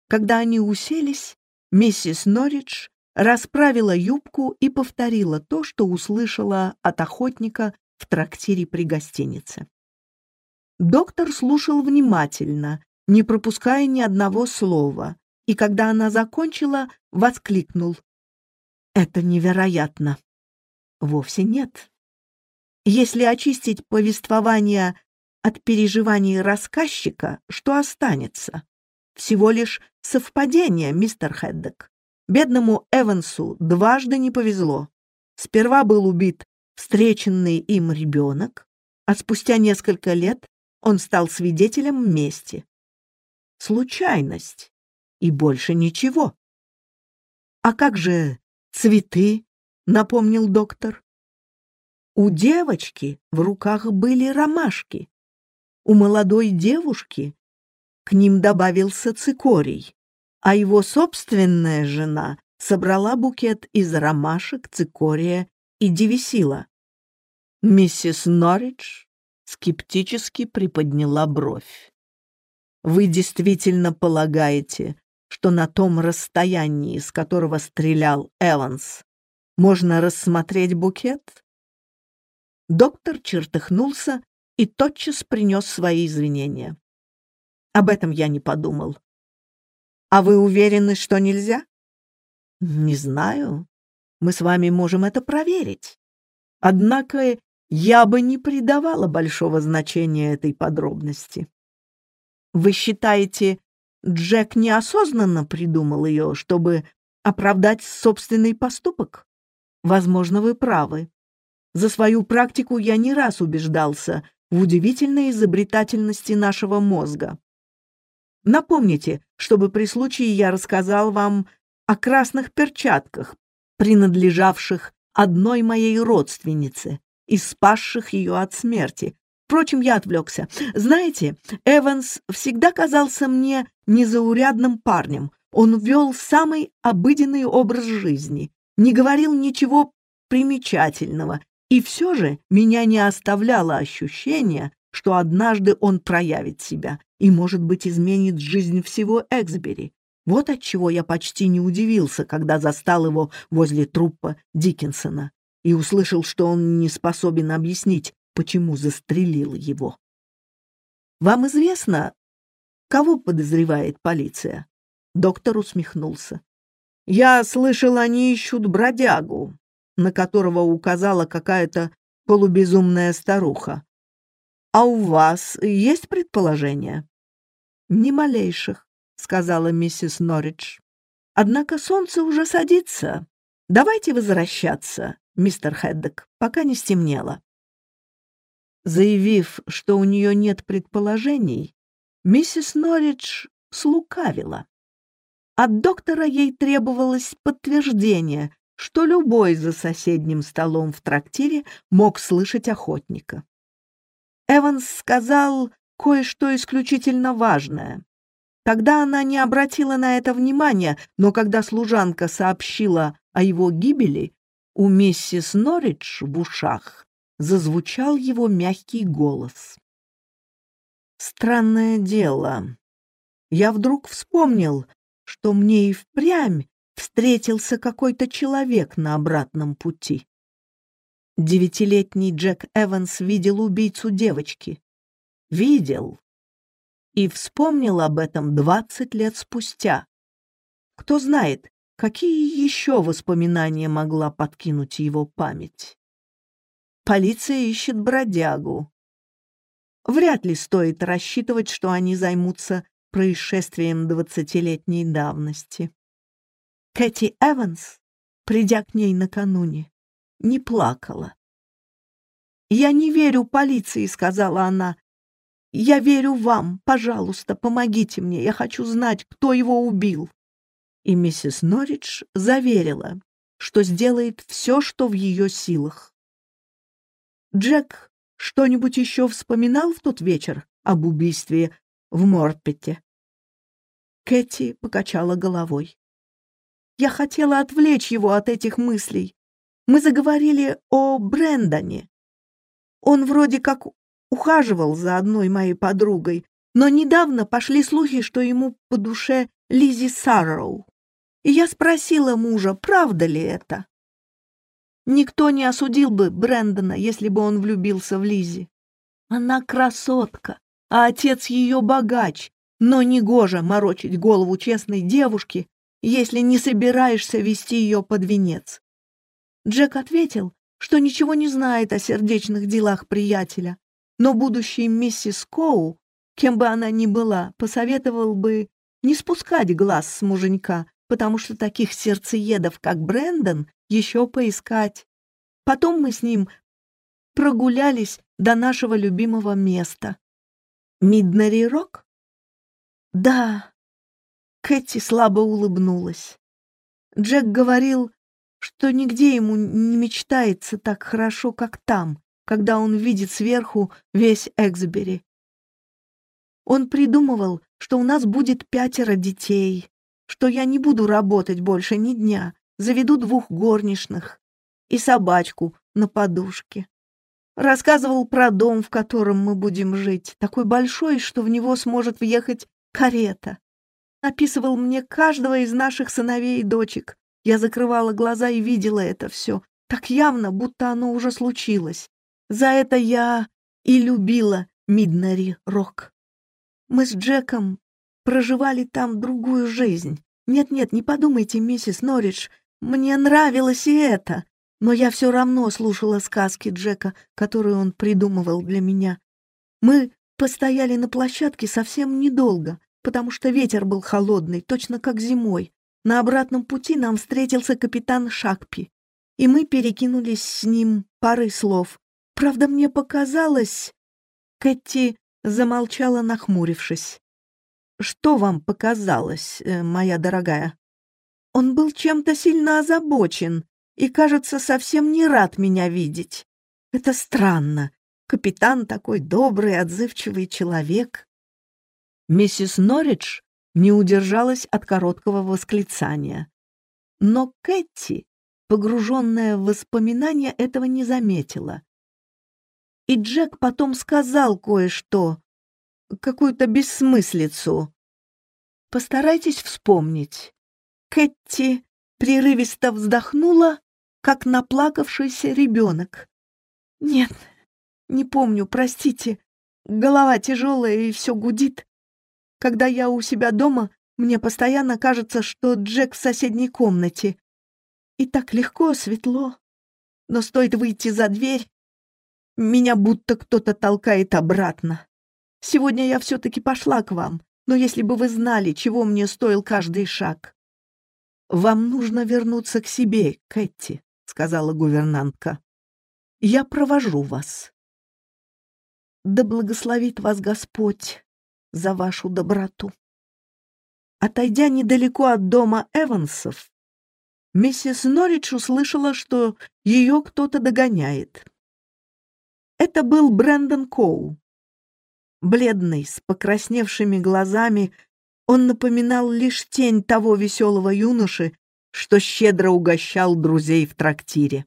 Когда они уселись, миссис Норридж расправила юбку и повторила то, что услышала от охотника в трактире при гостинице. Доктор слушал внимательно, не пропуская ни одного слова, и когда она закончила, воскликнул. «Это невероятно!» «Вовсе нет. Если очистить повествование от переживаний рассказчика, что останется? Всего лишь совпадение, мистер Хеддек. Бедному Эвансу дважды не повезло. Сперва был убит встреченный им ребенок, а спустя несколько лет он стал свидетелем мести. Случайность. И больше ничего. «А как же цветы?» — напомнил доктор. У девочки в руках были ромашки. У молодой девушки к ним добавился цикорий, а его собственная жена собрала букет из ромашек, цикория и девисила. Миссис Норридж скептически приподняла бровь. «Вы действительно полагаете, что на том расстоянии, с которого стрелял Эванс, можно рассмотреть букет?» Доктор чертыхнулся и тотчас принес свои извинения. «Об этом я не подумал. А вы уверены, что нельзя?» «Не знаю. Мы с вами можем это проверить. Однако я бы не придавала большого значения этой подробности. Вы считаете, Джек неосознанно придумал ее, чтобы оправдать собственный поступок? Возможно, вы правы. За свою практику я не раз убеждался в удивительной изобретательности нашего мозга. Напомните, чтобы при случае я рассказал вам о красных перчатках, принадлежавших одной моей родственнице и спасших ее от смерти. Впрочем, я отвлекся. Знаете, Эванс всегда казался мне незаурядным парнем. Он вел самый обыденный образ жизни, не говорил ничего примечательного, и все же меня не оставляло ощущение, что однажды он проявит себя и, может быть, изменит жизнь всего Эксбери. Вот отчего я почти не удивился, когда застал его возле трупа Диккенсона и услышал, что он не способен объяснить, почему застрелил его. «Вам известно, кого подозревает полиция?» Доктор усмехнулся. «Я слышал, они ищут бродягу, на которого указала какая-то полубезумная старуха. А у вас есть предположения?» «Ни малейших», — сказала миссис Норридж. «Однако солнце уже садится. Давайте возвращаться, мистер Хеддок, пока не стемнело». Заявив, что у нее нет предположений, миссис Норридж слукавила. От доктора ей требовалось подтверждение, что любой за соседним столом в трактире мог слышать охотника. Эванс сказал кое-что исключительно важное. Тогда она не обратила на это внимания, но когда служанка сообщила о его гибели, у миссис Норридж в ушах зазвучал его мягкий голос. Странное дело. я вдруг вспомнил, что мне и впрямь встретился какой-то человек на обратном пути. Девятилетний Джек Эванс видел убийцу девочки. Видел. И вспомнил об этом двадцать лет спустя. Кто знает, какие еще воспоминания могла подкинуть его память. Полиция ищет бродягу. Вряд ли стоит рассчитывать, что они займутся происшествием двадцатилетней давности. Кэти Эванс, придя к ней накануне, не плакала. «Я не верю полиции», — сказала она. «Я верю вам. Пожалуйста, помогите мне. Я хочу знать, кто его убил». И миссис Норридж заверила, что сделает все, что в ее силах. Джек что-нибудь еще вспоминал в тот вечер об убийстве в Морпете? Кэти покачала головой. Я хотела отвлечь его от этих мыслей. Мы заговорили о Брэндоне. Он вроде как ухаживал за одной моей подругой, но недавно пошли слухи, что ему по душе Лизи Сарроу. И я спросила мужа, правда ли это. Никто не осудил бы Брэндона, если бы он влюбился в Лизи. Она красотка, а отец ее богач, но негоже морочить голову честной девушке, если не собираешься вести ее под венец. Джек ответил, что ничего не знает о сердечных делах приятеля, но будущий миссис Коу, кем бы она ни была, посоветовал бы не спускать глаз с муженька, потому что таких сердцеедов, как Брэндон, еще поискать. Потом мы с ним прогулялись до нашего любимого места. Миднери Рок? Да. Кэти слабо улыбнулась. Джек говорил, что нигде ему не мечтается так хорошо, как там, когда он видит сверху весь Эксбери. Он придумывал, что у нас будет пятеро детей, что я не буду работать больше ни дня, заведу двух горничных и собачку на подушке. Рассказывал про дом, в котором мы будем жить, такой большой, что в него сможет въехать карета. Описывал мне каждого из наших сыновей и дочек. Я закрывала глаза и видела это все, так явно, будто оно уже случилось. За это я и любила Миднари Рок. Мы с Джеком проживали там другую жизнь. Нет-нет, не подумайте, миссис Норридж, мне нравилось и это. Но я все равно слушала сказки Джека, которые он придумывал для меня. Мы постояли на площадке совсем недолго, потому что ветер был холодный, точно как зимой. На обратном пути нам встретился капитан Шакпи, и мы перекинулись с ним парой слов. Правда, мне показалось... Кэти замолчала, нахмурившись. Что вам показалось, э, моя дорогая? Он был чем-то сильно озабочен и, кажется, совсем не рад меня видеть. Это странно. Капитан такой добрый, отзывчивый человек. Миссис Норридж не удержалась от короткого восклицания. Но Кэти, погруженная в воспоминания, этого не заметила. И Джек потом сказал кое-что, какую-то бессмыслицу. Постарайтесь вспомнить. Кэти прерывисто вздохнула, как наплакавшийся ребенок. Нет, не помню, простите. Голова тяжелая и все гудит. Когда я у себя дома, мне постоянно кажется, что Джек в соседней комнате. И так легко, светло. Но стоит выйти за дверь, меня будто кто-то толкает обратно. Сегодня я все-таки пошла к вам, но если бы вы знали, чего мне стоил каждый шаг. «Вам нужно вернуться к себе, Кэти», — сказала гувернантка. «Я провожу вас». «Да благословит вас Господь за вашу доброту». Отойдя недалеко от дома Эвансов, миссис Норридж услышала, что ее кто-то догоняет. Это был Брэндон Коу. Бледный, с покрасневшими глазами, он напоминал лишь тень того веселого юноши, что щедро угощал друзей в трактире.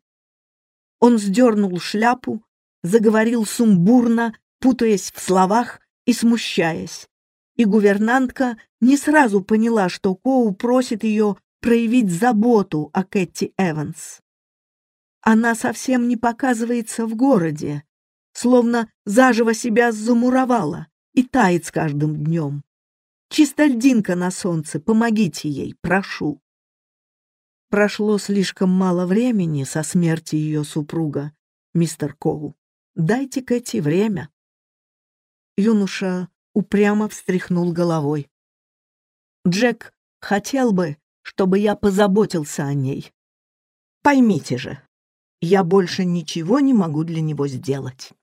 Он сдернул шляпу, заговорил сумбурно, путаясь в словах и смущаясь. и гувернантка не сразу поняла, что Коу просит ее проявить заботу о Кэти Эванс. Она совсем не показывается в городе, словно заживо себя замуровала и тает с каждым днем. Чисто льдинка на солнце, помогите ей, прошу. Прошло слишком мало времени со смерти ее супруга, мистер Коул. Дайте Кэти время. Юноша упрямо встряхнул головой. Джек хотел бы, чтобы я позаботился о ней. Поймите же, я больше ничего не могу для него сделать.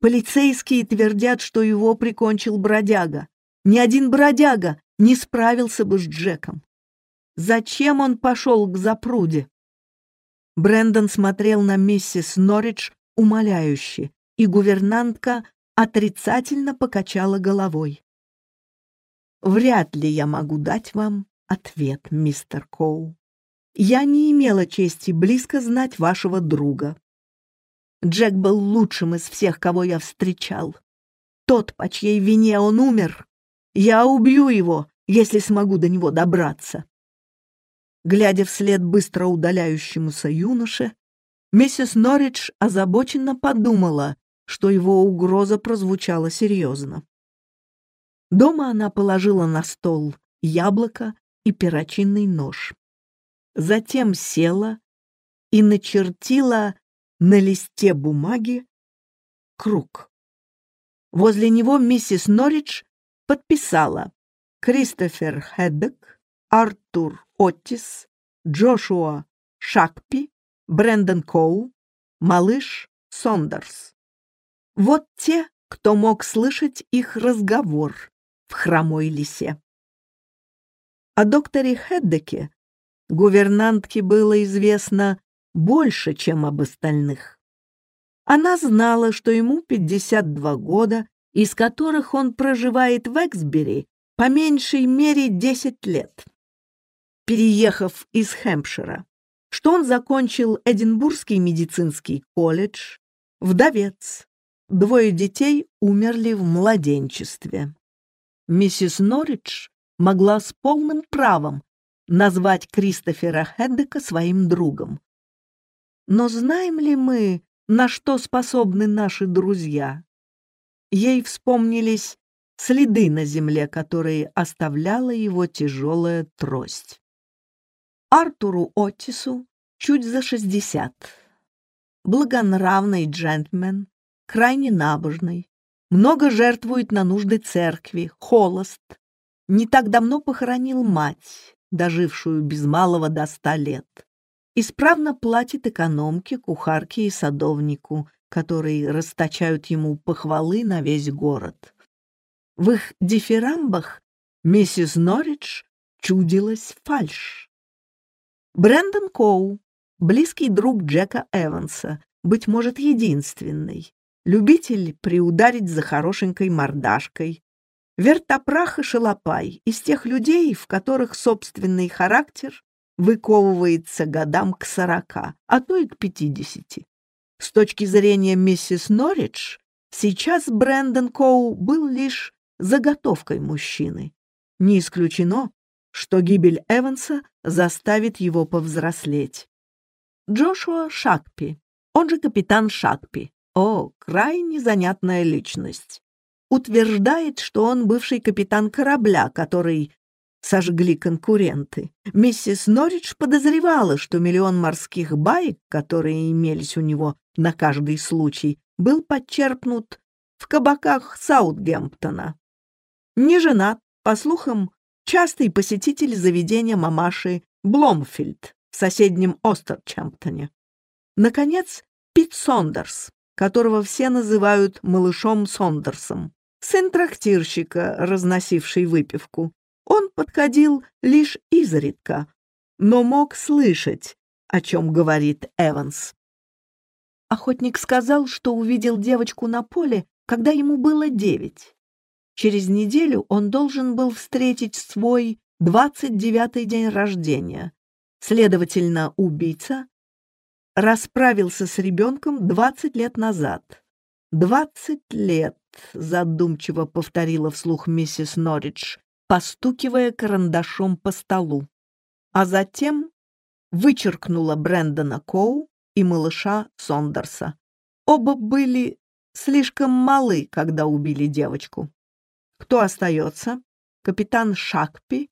Полицейские твердят, что его прикончил бродяга. Ни один бродяга не справился бы с Джеком. Зачем он пошел к запруде? Брэндон смотрел на миссис Норридж умоляюще, и гувернантка отрицательно покачала головой. «Вряд ли я могу дать вам ответ, мистер Коу. Я не имела чести близко знать вашего друга. Джек был лучшим из всех, кого я встречал. Тот, по чьей вине он умер, я убью его, если смогу до него добраться. Глядя вслед быстро удаляющемуся юноше, миссис Норридж озабоченно подумала, что его угроза прозвучала серьезно. Дома она положила на стол яблоко и перочинный нож. Затем села и начертила на листе бумаги круг. Возле него миссис Норридж подписала Кристофер Хеддек, Артур Оттис, Джошуа Шакпи, Брэндон Коу, малыш Сондерс. Вот те, кто мог слышать их разговор в хромой лисе. О докторе Хеддеке гувернантке было известно больше, чем об остальных. Она знала, что ему 52 года, из которых он проживает в Эксбери по меньшей мере 10 лет, переехав из Хэмпшира, что он закончил Эдинбургский медицинский колледж, вдовец, двое детей умерли в младенчестве. Миссис Норридж могла с полным правом назвать Кристофера Хеддека своим другом. Но знаем ли мы, на что способны наши друзья? Ей вспомнились следы на земле, которые оставляла его тяжелая трость. Артуру Оттису чуть за шестьдесят. Благонравный джентльмен, крайне набожный, много жертвует на нужды церкви, холост, не так давно похоронил мать, дожившую без малого до ста лет. Исправно платит экономке, кухарке и садовнику, которые расточают ему похвалы на весь город. В их дифирамбах миссис Норридж чудилась фальшь. Брэндон Коу, близкий друг Джека Эванса, быть может, единственный, любитель приударить за хорошенькой мордашкой, Вертопрах и шалопай из тех людей, в которых собственный характер выковывается годам к сорока, а то и к пятидесяти. С точки зрения миссис Норридж, сейчас Брэндон Коу был лишь заготовкой мужчины. Не исключено, что гибель Эванса заставит его повзрослеть. Джошуа Шакпи, он же капитан Шакпи. О, крайне занятная личность утверждает, что он бывший капитан корабля, который сожгли конкуренты. Миссис Норридж подозревала, что миллион морских баек, которые имелись у него на каждый случай, был подчерпнут в кабаках Саутгемптона. Не женат, по слухам, частый посетитель заведения мамаши Бломфильд в соседнем Остерчемптоне. Наконец, Пит Сондерс, которого все называют малышом Сондерсом сын трактирщика, разносивший выпивку. Он подходил лишь изредка, но мог слышать, о чем говорит Эванс. Охотник сказал, что увидел девочку на поле, когда ему было девять. Через неделю он должен был встретить свой двадцать девятый день рождения. Следовательно, убийца расправился с ребенком двадцать лет назад. Двадцать лет — задумчиво повторила вслух миссис Норридж, постукивая карандашом по столу, а затем вычеркнула Брэндона Коу и малыша Сондерса. Оба были слишком малы, когда убили девочку. Кто остается? Капитан Шакпи,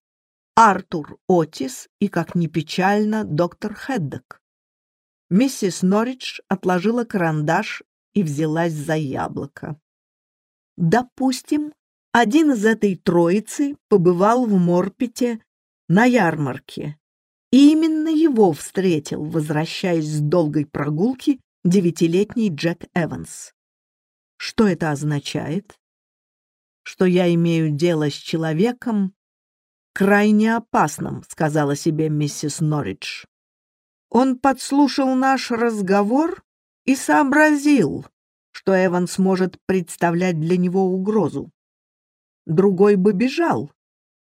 Артур Отис и, как ни печально, доктор Хеддок. Миссис Норридж отложила карандаш и взялась за яблоко. Допустим, один из этой троицы побывал в Морпете на ярмарке, и именно его встретил, возвращаясь с долгой прогулки, девятилетний Джек Эванс. Что это означает? Что я имею дело с человеком крайне опасным, сказала себе миссис Норридж. Он подслушал наш разговор и сообразил, что Эванс может представлять для него угрозу. Другой бы бежал.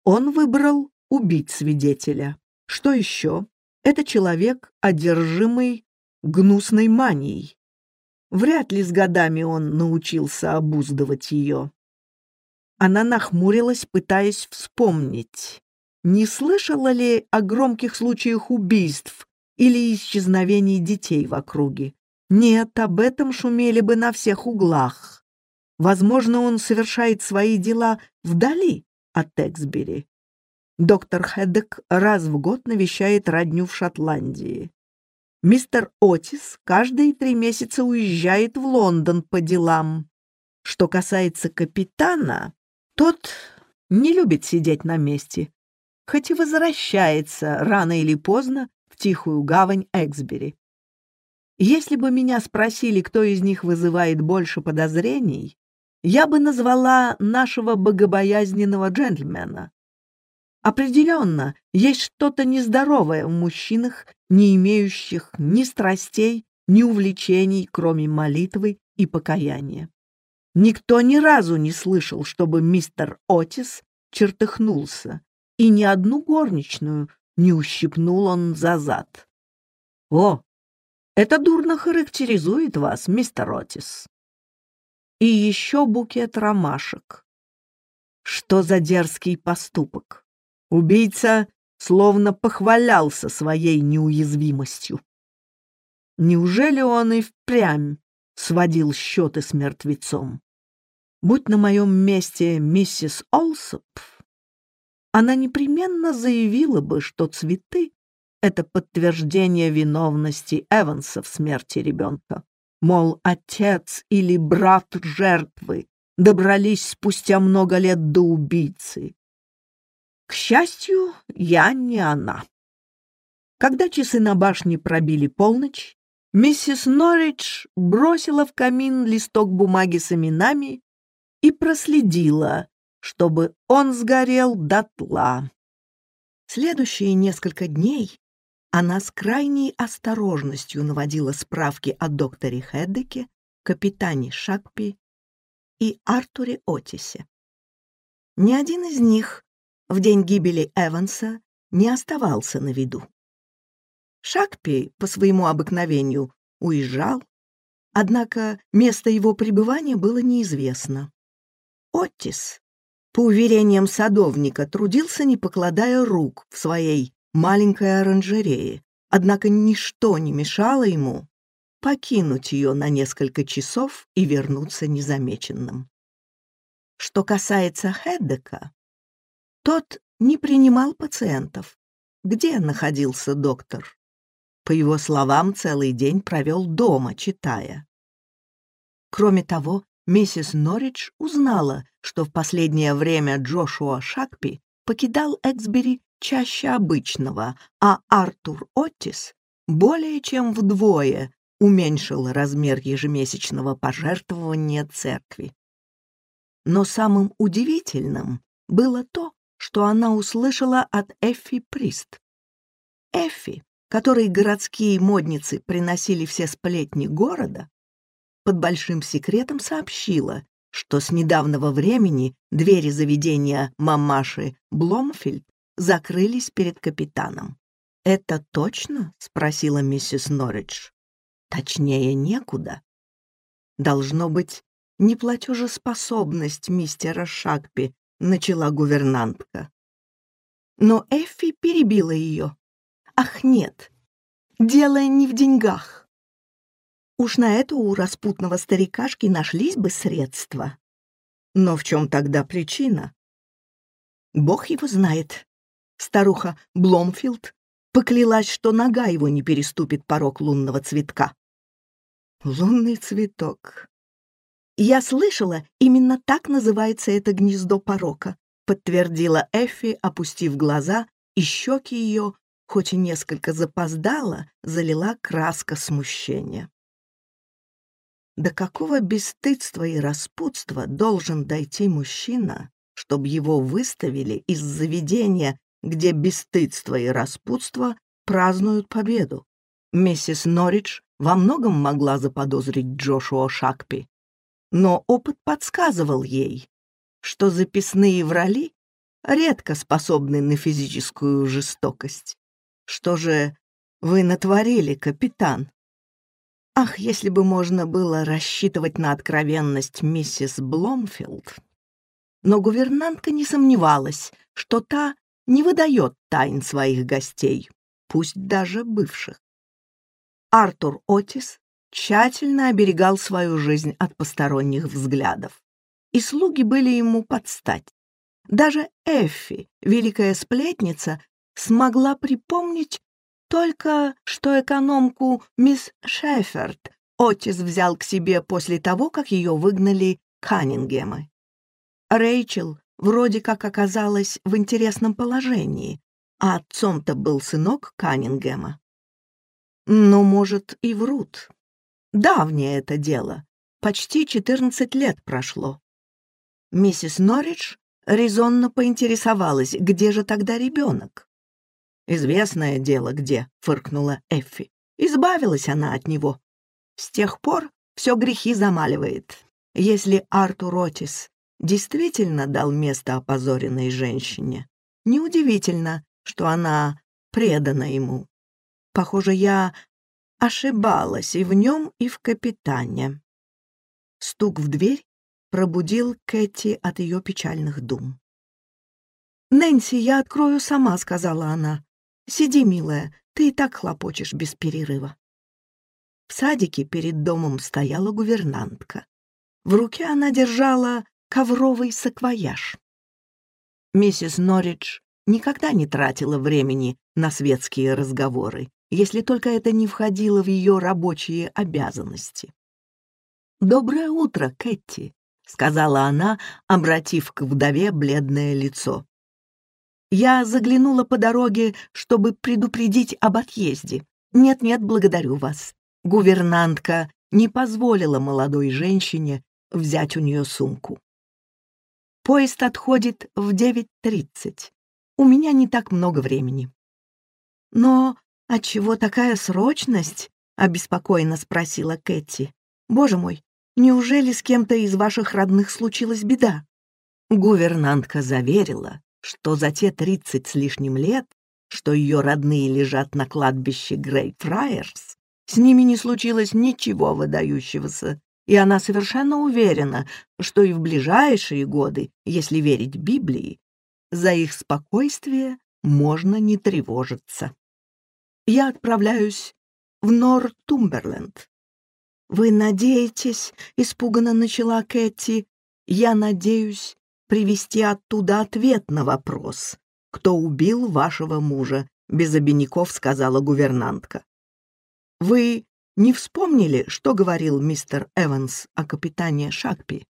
Он выбрал убить свидетеля. Что еще? Это человек, одержимый гнусной манией. Вряд ли с годами он научился обуздывать ее. Она нахмурилась, пытаясь вспомнить, не слышала ли о громких случаях убийств или исчезновений детей в округе. Нет, об этом шумели бы на всех углах. Возможно, он совершает свои дела вдали от Эксбери. Доктор Хеддек раз в год навещает родню в Шотландии. Мистер Отис каждые три месяца уезжает в Лондон по делам. Что касается капитана, тот не любит сидеть на месте, хоть и возвращается рано или поздно тихую гавань Эксбери. Если бы меня спросили, кто из них вызывает больше подозрений, я бы назвала нашего богобоязненного джентльмена. Определенно, есть что-то нездоровое в мужчинах, не имеющих ни страстей, ни увлечений, кроме молитвы и покаяния. Никто ни разу не слышал, чтобы мистер Отис чертыхнулся, и ни одну горничную не ущипнул он за зад. «О, это дурно характеризует вас, мистер Отис». И еще букет ромашек. Что за дерзкий поступок? Убийца словно похвалялся своей неуязвимостью. Неужели он и впрямь сводил счеты с мертвецом? Будь на моем месте миссис Олсоп, она непременно заявила бы, что цветы — это подтверждение виновности Эванса в смерти ребенка. Мол, отец или брат жертвы добрались спустя много лет до убийцы. К счастью, я не она. Когда часы на башне пробили полночь, миссис Норридж бросила в камин листок бумаги с именами и проследила, чтобы он сгорел дотла. Следующие несколько дней она с крайней осторожностью наводила справки о докторе Хеддеке, капитане Шакпи и Артуре Отисе. Ни один из них в день гибели Эванса не оставался на виду. Шакпи по своему обыкновению уезжал, однако место его пребывания было неизвестно. Оттис, по уверениям садовника, трудился, не покладая рук в своей маленькой оранжерее, однако ничто не мешало ему покинуть ее на несколько часов и вернуться незамеченным. Что касается Хеддека, тот не принимал пациентов. Где находился доктор? По его словам, целый день провел дома, читая. Кроме того, миссис Норридж узнала, что в последнее время Джошуа Шакпи покидал Эксбери чаще обычного, а Артур Оттис более чем вдвое уменьшил размер ежемесячного пожертвования церкви. Но самым удивительным было то, что она услышала от Эффи Прист. Эффи, которой городские модницы приносили все сплетни города, под большим секретом сообщила, что с недавнего времени двери заведения мамаши Бломфильд закрылись перед капитаном. «Это точно?» — спросила миссис Норридж. «Точнее некуда. Должно быть, неплатежеспособность мистера Шакпи, начала гувернантка. Но Эффи перебила ее. Ах, нет, дело не в деньгах. Уж на это у распутного старикашки нашлись бы средства. Но в чем тогда причина? Бог его знает. Старуха Бломфилд поклялась, что нога его не переступит порог лунного цветка. Лунный цветок. Я слышала, именно так называется это гнездо порока, подтвердила Эффи, опустив глаза, и щеки ее, хоть и несколько запоздала, залила краска смущения. До какого бесстыдства и распутства должен дойти мужчина, чтобы его выставили из заведения, где бесстыдство и распутство празднуют победу? Миссис Норридж во многом могла заподозрить Джошуа Шакпи, но опыт подсказывал ей, что записные врали редко способны на физическую жестокость. Что же вы натворили, капитан? Ах, если бы можно было рассчитывать на откровенность миссис Бломфилд. Но гувернантка не сомневалась, что та не выдает тайн своих гостей, пусть даже бывших. Артур Отис тщательно оберегал свою жизнь от посторонних взглядов, и слуги были ему под стать. Даже Эффи, великая сплетница, смогла припомнить только что экономку мисс Шеферд Отис взял к себе после того, как ее выгнали Каннингемы. Рэйчел вроде как оказалась в интересном положении, а отцом-то был сынок Каннингема. Но, может, и врут. Давнее это дело. Почти 14 лет прошло. Миссис Норридж резонно поинтересовалась, где же тогда ребенок. «Известное дело где», — фыркнула Эффи. Избавилась она от него. С тех пор все грехи замаливает. Если Артур Отис действительно дал место опозоренной женщине, неудивительно, что она предана ему. Похоже, я ошибалась и в нем, и в капитане. Стук в дверь пробудил Кэти от ее печальных дум. «Нэнси, я открою сама», — сказала она. Сиди, милая, ты и так хлопочешь без перерыва. В садике перед домом стояла гувернантка. В руке она держала ковровый саквояж. Миссис Норридж никогда не тратила времени на светские разговоры, если только это не входило в ее рабочие обязанности. «Доброе утро, Кэти», — сказала она, обратив к вдове бледное лицо. Я заглянула по дороге, чтобы предупредить об отъезде. Нет-нет, благодарю вас. Гувернантка не позволила молодой женщине взять у нее сумку. Поезд отходит в 9.30. У меня не так много времени. Но отчего такая срочность? обеспокоенно спросила Кэти. Боже мой, неужели с кем-то из ваших родных случилась беда? Гувернантка заверила, что за те тридцать с лишним лет, что ее родные лежат на кладбище Грейпфрайерс, с ними не случилось ничего выдающегося, и она совершенно уверена, что и в ближайшие годы, если верить Библии, за их спокойствие можно не тревожиться. Я отправляюсь в Нортумберленд. «Вы надеетесь?» — испуганно начала Кэти. «Я надеюсь, привести оттуда ответ на вопрос, кто убил вашего мужа, без обиняков сказала гувернантка. Вы не вспомнили, что говорил мистер Эванс о капитане Шакпи?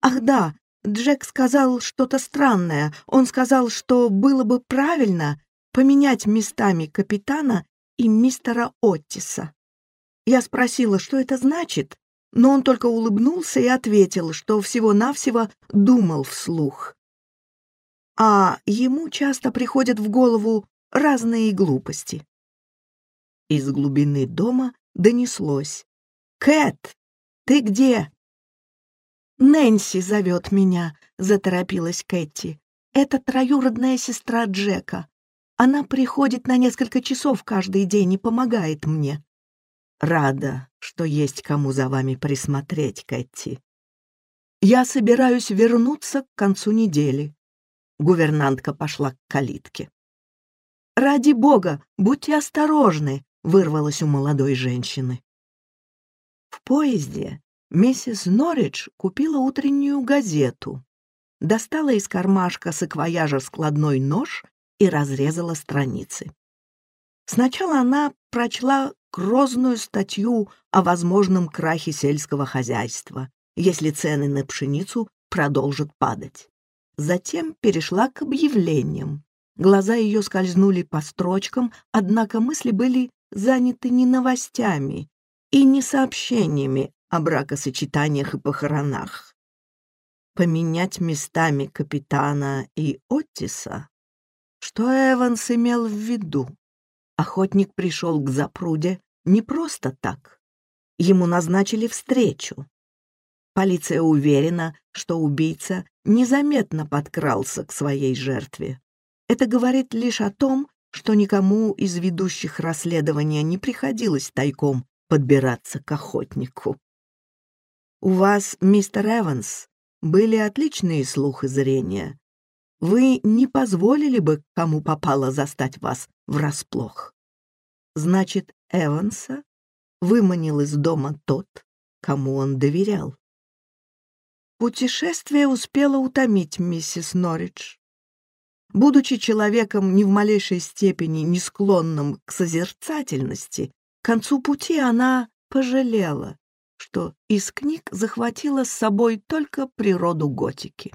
Ах да, Джек сказал что-то странное. Он сказал, что было бы правильно поменять местами капитана и мистера Оттиса. Я спросила, что это значит, но он только улыбнулся и ответил, что всего-навсего думал вслух. А ему часто приходят в голову разные глупости. Из глубины дома донеслось. «Кэт, ты где?» «Нэнси зовет меня», — заторопилась Кэти. «Это троюродная сестра Джека. Она приходит на несколько часов каждый день и помогает мне». «Рада, что есть кому за вами присмотреть, Кэти», Я собираюсь вернуться к концу недели. Гувернантка пошла к калитке. «Ради бога, будьте осторожны!» — вырвалось у молодой женщины. В поезде миссис Норридж купила утреннюю газету, достала из кармашка саквояжа складной нож и разрезала страницы. Сначала она прочла грозную статью о возможном крахе сельского хозяйства, если цены на пшеницу продолжат падать. Затем перешла к объявлениям. Глаза ее скользнули по строчкам, однако мысли были заняты не новостями и не сообщениями о бракосочетаниях и похоронах. Поменять местами капитана и Оттиса? Что Эванс имел в виду? Охотник пришел к запруде не просто так. Ему назначили встречу. Полиция уверена, что убийца незаметно подкрался к своей жертве. Это говорит лишь о том, что никому из ведущих расследования не приходилось тайком подбираться к охотнику. У вас, мистер Эванс, были отличные слух и зрение. Вы не позволили бы кому попало застать вас врасплох. Значит, Эванса выманил из дома тот, кому он доверял. Путешествие успело утомить миссис Норридж. Будучи человеком ни в малейшей степени не склонным к созерцательности, к концу пути она пожалела, что из книг захватила с собой только природу готики.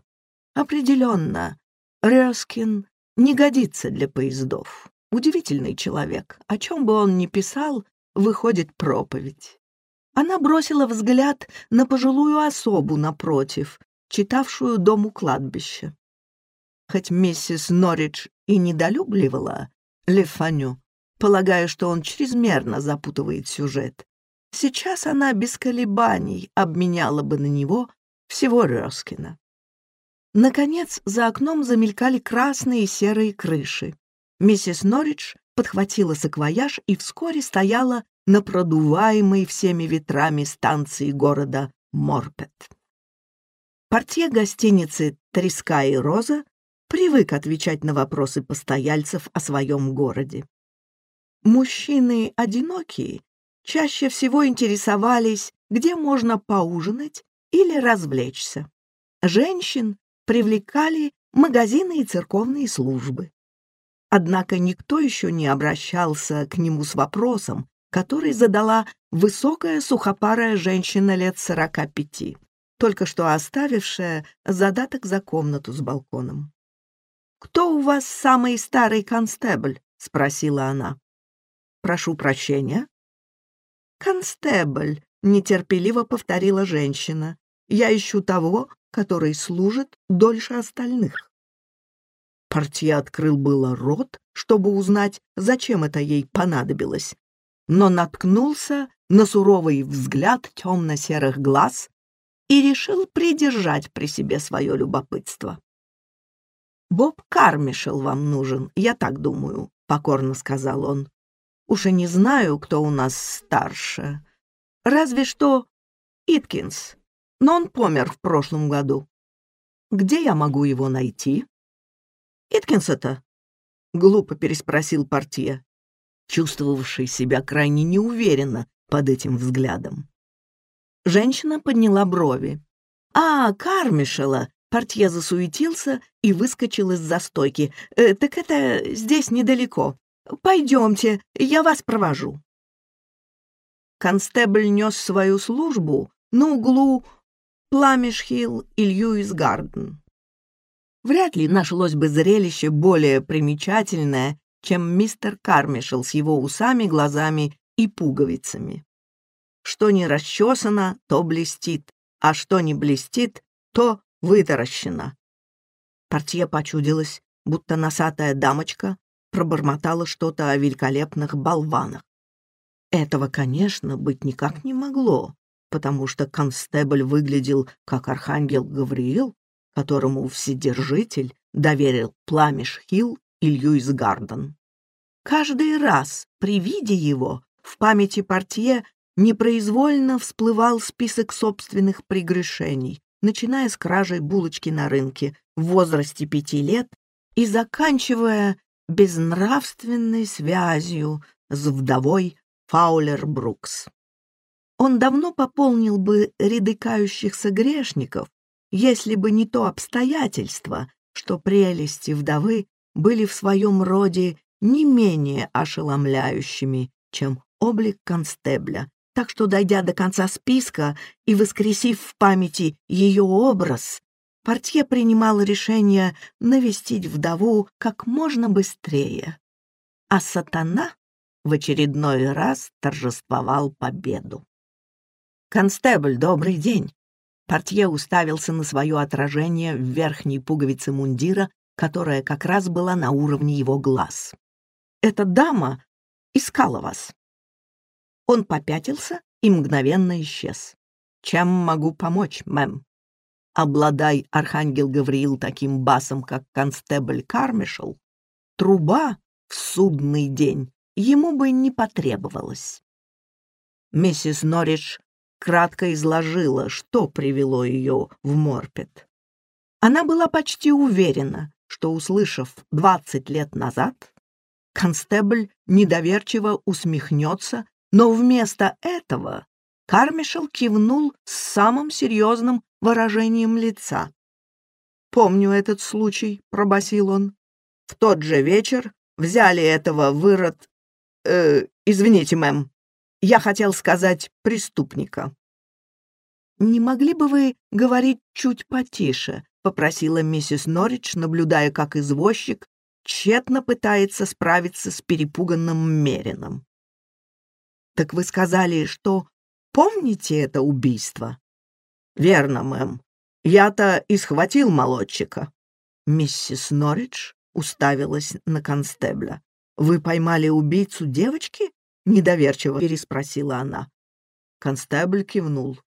Определенно, Рёскин не годится для поездов. Удивительный человек. О чем бы он ни писал, выходит проповедь. Она бросила взгляд на пожилую особу напротив, читавшую дом у кладбища. Хоть миссис Норридж и недолюбливала Лефаню, полагая, что он чрезмерно запутывает сюжет, сейчас она без колебаний обменяла бы на него всего Рёскина. Наконец, за окном замелькали красные и серые крыши. Миссис Норридж подхватила саквояж и вскоре стояла на продуваемой всеми ветрами станции города Морпет. Портье гостиницы «Треска и роза» привык отвечать на вопросы постояльцев о своем городе. Мужчины одинокие чаще всего интересовались, где можно поужинать или развлечься. Женщин привлекали магазины и церковные службы. Однако никто еще не обращался к нему с вопросом, который задала высокая сухопарая женщина лет сорока пяти, только что оставившая задаток за комнату с балконом. «Кто у вас самый старый констебль?» — спросила она. «Прошу прощения». «Констебль», — нетерпеливо повторила женщина. «Я ищу того, который служит дольше остальных». Портье открыл было рот, чтобы узнать, зачем это ей понадобилось, но наткнулся на суровый взгляд темно-серых глаз и решил придержать при себе свое любопытство. «Боб Кармишел вам нужен, я так думаю», — покорно сказал он. «Уж и не знаю, кто у нас старше. Разве что Иткинс, но он помер в прошлом году. Где я могу его найти?» «Иткинса-то?» — глупо переспросил портье чувствовавший себя крайне неуверенно под этим взглядом. Женщина подняла брови. «А, Кармишела!» Портье засуетился и выскочил из застойки. «Э, «Так это здесь недалеко. Пойдемте, я вас провожу». Констебль нес свою службу на углу Пламиш-Хилл и Льюис-Гарден. Вряд ли нашлось бы зрелище более примечательное, чем мистер Кармишел с его усами, глазами и пуговицами. Что не расчесано, то блестит, а что не блестит, то вытаращено. Портье почудилась, будто носатая дамочка пробормотала что-то о великолепных болванах. Этого, конечно, быть никак не могло, потому что констебль выглядел как архангел Гавриил, которому Вседержитель доверил Пламиш Хилл и Льюис Гарден. Каждый раз при виде его в памяти портье непроизвольно всплывал список собственных прегрешений, начиная с кражей булочки на рынке в возрасте пяти лет и заканчивая безнравственной связью с вдовой Фаулер Брукс. Он давно пополнил бы ряды кающихся грешников, если бы не то обстоятельство, что прелести вдовы были в своем роде не менее ошеломляющими, чем облик констебля, так что, дойдя до конца списка и воскресив в памяти ее образ, портье принимал решение навестить вдову как можно быстрее. А сатана в очередной раз торжествовал победу. «Констебль, добрый день!» Портье уставился на свое отражение в верхней пуговице мундира, которая как раз была на уровне его глаз. «Эта дама искала вас». Он попятился и мгновенно исчез. «Чем могу помочь, мэм?» Обладай Архангел Гавриил таким басом, как констебль Кармишел, труба в судный день ему бы не потребовалось. Миссис Норридж кратко изложила, что привело ее в Морпет. Она была почти уверена, что, услышав двадцать лет назад, констебль недоверчиво усмехнется, но вместо этого Кармишел кивнул с самым серьезным выражением лица. «Помню этот случай», — пробасил он. «В тот же вечер взяли этого вырод... Э, извините, мэм, я хотел сказать преступника». «Не могли бы вы говорить чуть потише?» — попросила миссис Норридж, наблюдая, как извозчик тщетно пытается справиться с перепуганным Мерином. «Так вы сказали, что помните это убийство?» «Верно, мэм. Я-то и схватил молодчика». Миссис Норридж уставилась на констебля. «Вы поймали убийцу девочки?» — недоверчиво переспросила она. Констебль кивнул.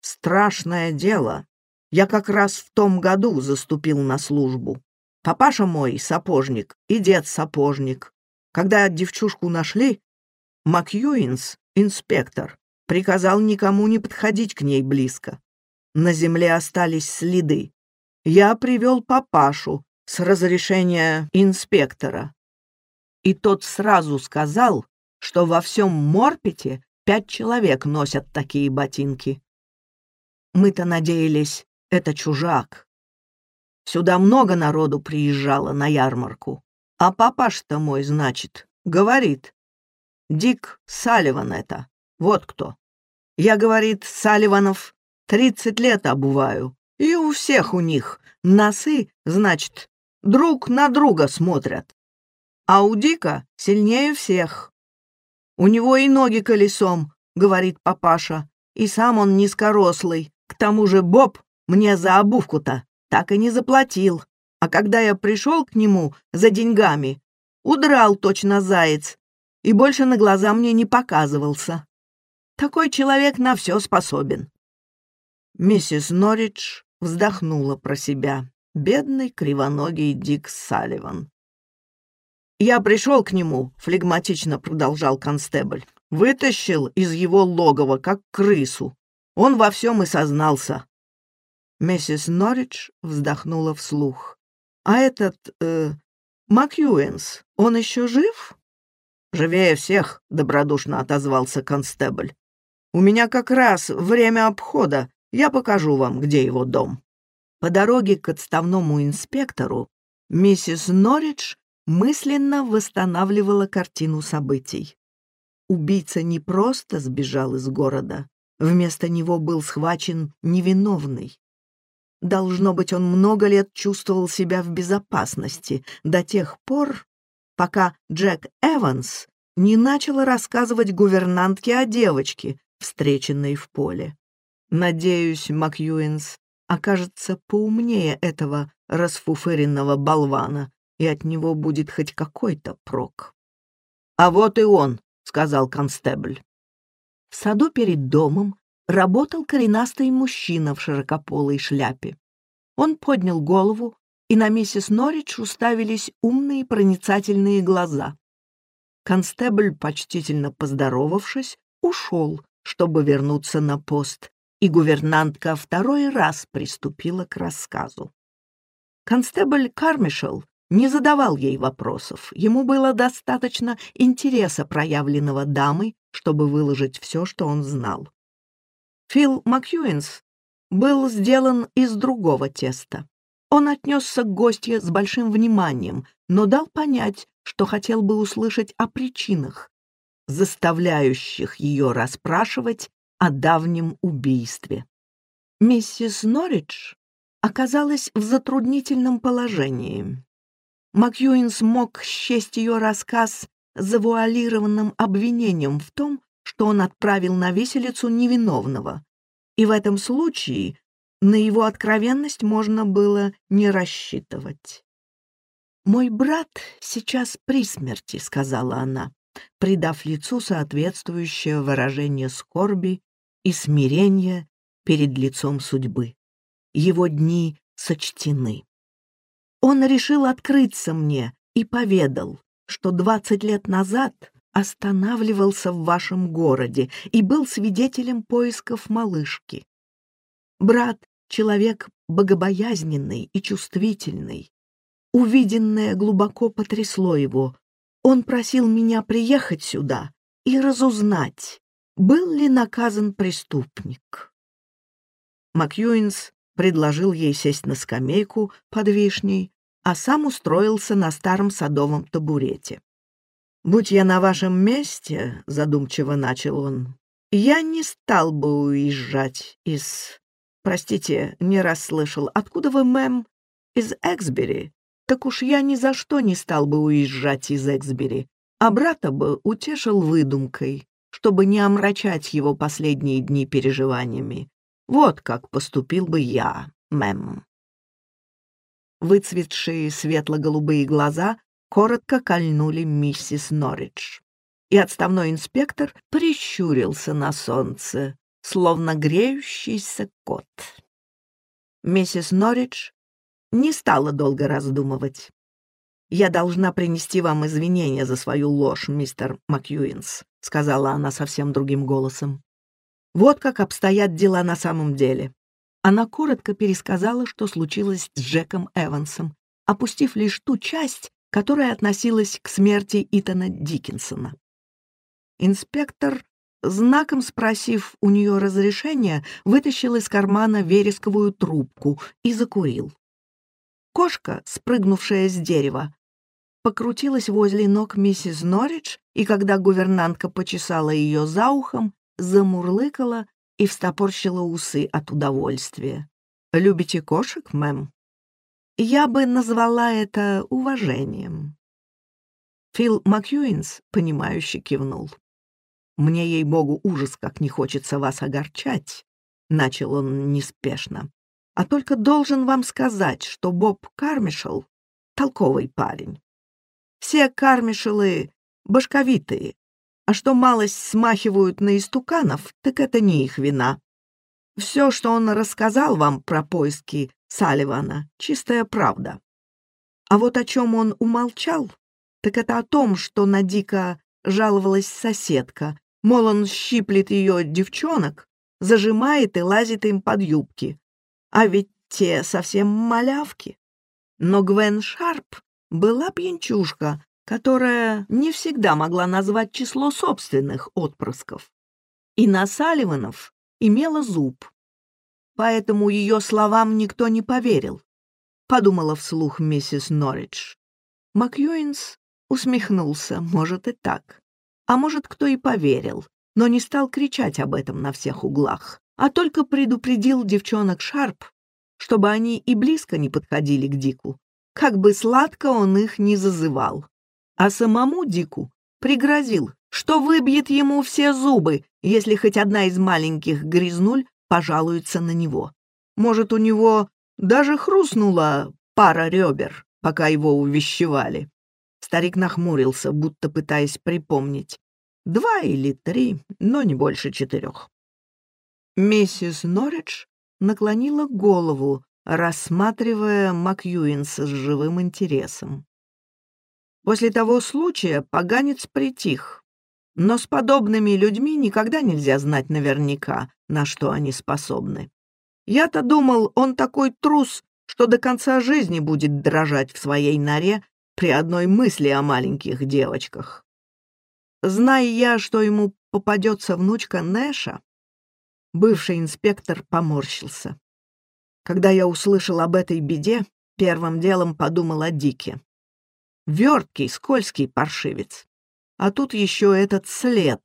«Страшное дело. Я как раз в том году заступил на службу. Папаша мой — сапожник, и дед — сапожник. Когда девчушку нашли, Макьюинс, инспектор, приказал никому не подходить к ней близко. На земле остались следы. Я привел папашу с разрешения инспектора. И тот сразу сказал, что во всем Морпете пять человек носят такие ботинки. Мы-то надеялись, это чужак. Сюда много народу приезжало на ярмарку. А папаш-то мой, значит, говорит. Дик Салливан это. Вот кто. Я, говорит, Салливанов тридцать лет обуваю. И у всех у них носы, значит, друг на друга смотрят. А у Дика сильнее всех. У него и ноги колесом, говорит папаша, и сам он низкорослый. К тому же Боб мне за обувку-то так и не заплатил. А когда я пришел к нему за деньгами, удрал точно заяц и больше на глаза мне не показывался. Такой человек на все способен. Миссис Норридж вздохнула про себя. Бедный кривоногий Дик Салливан. «Я пришел к нему», — флегматично продолжал констебль. «Вытащил из его логова, как крысу. Он во всем и сознался». Миссис Норридж вздохнула вслух. «А этот... Э, Макьюэнс, он еще жив?» «Живее всех», — добродушно отозвался констебль. «У меня как раз время обхода. Я покажу вам, где его дом». По дороге к отставному инспектору миссис Норридж мысленно восстанавливала картину событий. Убийца не просто сбежал из города, вместо него был схвачен невиновный. Должно быть, он много лет чувствовал себя в безопасности до тех пор, пока Джек Эванс не начал рассказывать гувернантке о девочке, встреченной в поле. Надеюсь, Макьюинс окажется поумнее этого расфуфыренного болвана, и от него будет хоть какой-то прок. «А вот и он», — сказал констебль. В саду перед домом работал коренастый мужчина в широкополой шляпе. Он поднял голову, и на миссис Норридж уставились умные проницательные глаза. Констебль, почтительно поздоровавшись, ушел, чтобы вернуться на пост, и гувернантка второй раз приступила к рассказу. Констебль Кармишел не задавал ей вопросов. Ему было достаточно интереса, проявленного дамой, чтобы выложить все, что он знал. Фил Макьюинс был сделан из другого теста. Он отнесся к гостье с большим вниманием, но дал понять, что хотел бы услышать о причинах, заставляющих ее расспрашивать о давнем убийстве. Миссис Норридж оказалась в затруднительном положении. Макьюин смог счесть ее рассказ завуалированным обвинением в том, что он отправил на виселицу невиновного, и в этом случае на его откровенность можно было не рассчитывать. «Мой брат сейчас при смерти», — сказала она, придав лицу соответствующее выражение скорби и смирения перед лицом судьбы. Его дни сочтены. Он решил открыться мне и поведал, что двадцать лет назад останавливался в вашем городе и был свидетелем поисков малышки. Брат — человек богобоязненный и чувствительный. Увиденное глубоко потрясло его. Он просил меня приехать сюда и разузнать, был ли наказан преступник. Макьюинс предложил ей сесть на скамейку под вишней, а сам устроился на старом садовом табурете. «Будь я на вашем месте», — задумчиво начал он, — «я не стал бы уезжать из... Простите, не расслышал. Откуда вы, мэм? Из Эксбери? Так уж я ни за что не стал бы уезжать из Эксбери, а брата бы утешил выдумкой, чтобы не омрачать его последние дни переживаниями. Вот как поступил бы я, мэм». Выцветшие светло-голубые глаза коротко кольнули миссис Норридж. И отставной инспектор прищурился на солнце, словно греющийся кот. Миссис Норридж не стала долго раздумывать. «Я должна принести вам извинения за свою ложь, мистер Макьюинс», — сказала она совсем другим голосом. «Вот как обстоят дела на самом деле». Она коротко пересказала, что случилось с Джеком Эвансом, опустив лишь ту часть, которая относилась к смерти Итана Диккенсона. Инспектор, знаком спросив у нее разрешения, вытащил из кармана вересковую трубку и закурил. Кошка, спрыгнувшая с дерева, покрутилась возле ног миссис Норридж, и когда гувернантка почесала ее за ухом, замурлыкала и встопорщила усы от удовольствия. «Любите кошек, мэм?» Я бы назвала это уважением. Фил Макьюинс, понимающе кивнул. «Мне, ей-богу, ужас, как не хочется вас огорчать», — начал он неспешно. «А только должен вам сказать, что Боб Кармишел — толковый парень. Все Кармишелы — башковитые, а что малость смахивают на истуканов, так это не их вина. Все, что он рассказал вам про поиски Салливана — чистая правда. А вот о чем он умолчал, так это о том, что на Дика жаловалась соседка, мол, он щиплет ее девчонок, зажимает и лазит им под юбки. А ведь те совсем малявки. Но Гвен Шарп была пьянчушка, которая не всегда могла назвать число собственных отпрысков. И на Салливанов имела зуб, поэтому ее словам никто не поверил, — подумала вслух миссис Норридж. Макьюинс усмехнулся, может и так. А может, кто и поверил, но не стал кричать об этом на всех углах, а только предупредил девчонок Шарп, чтобы они и близко не подходили к Дику, как бы сладко он их не зазывал. А самому Дику пригрозил, что выбьет ему все зубы, если хоть одна из маленьких грязнуль пожалуется на него. Может, у него даже хрустнула пара ребер, пока его увещевали. Старик нахмурился, будто пытаясь припомнить. Два или три, но не больше четырех. Миссис Норридж наклонила голову, рассматривая Макьюинса с живым интересом. После того случая поганец притих, Но с подобными людьми никогда нельзя знать наверняка, на что они способны. Я-то думал, он такой трус, что до конца жизни будет дрожать в своей норе при одной мысли о маленьких девочках. Зная я, что ему попадется внучка Нэша, бывший инспектор поморщился. Когда я услышал об этой беде, первым делом подумал о Дике. Верткий, скользкий паршивец. А тут еще этот след.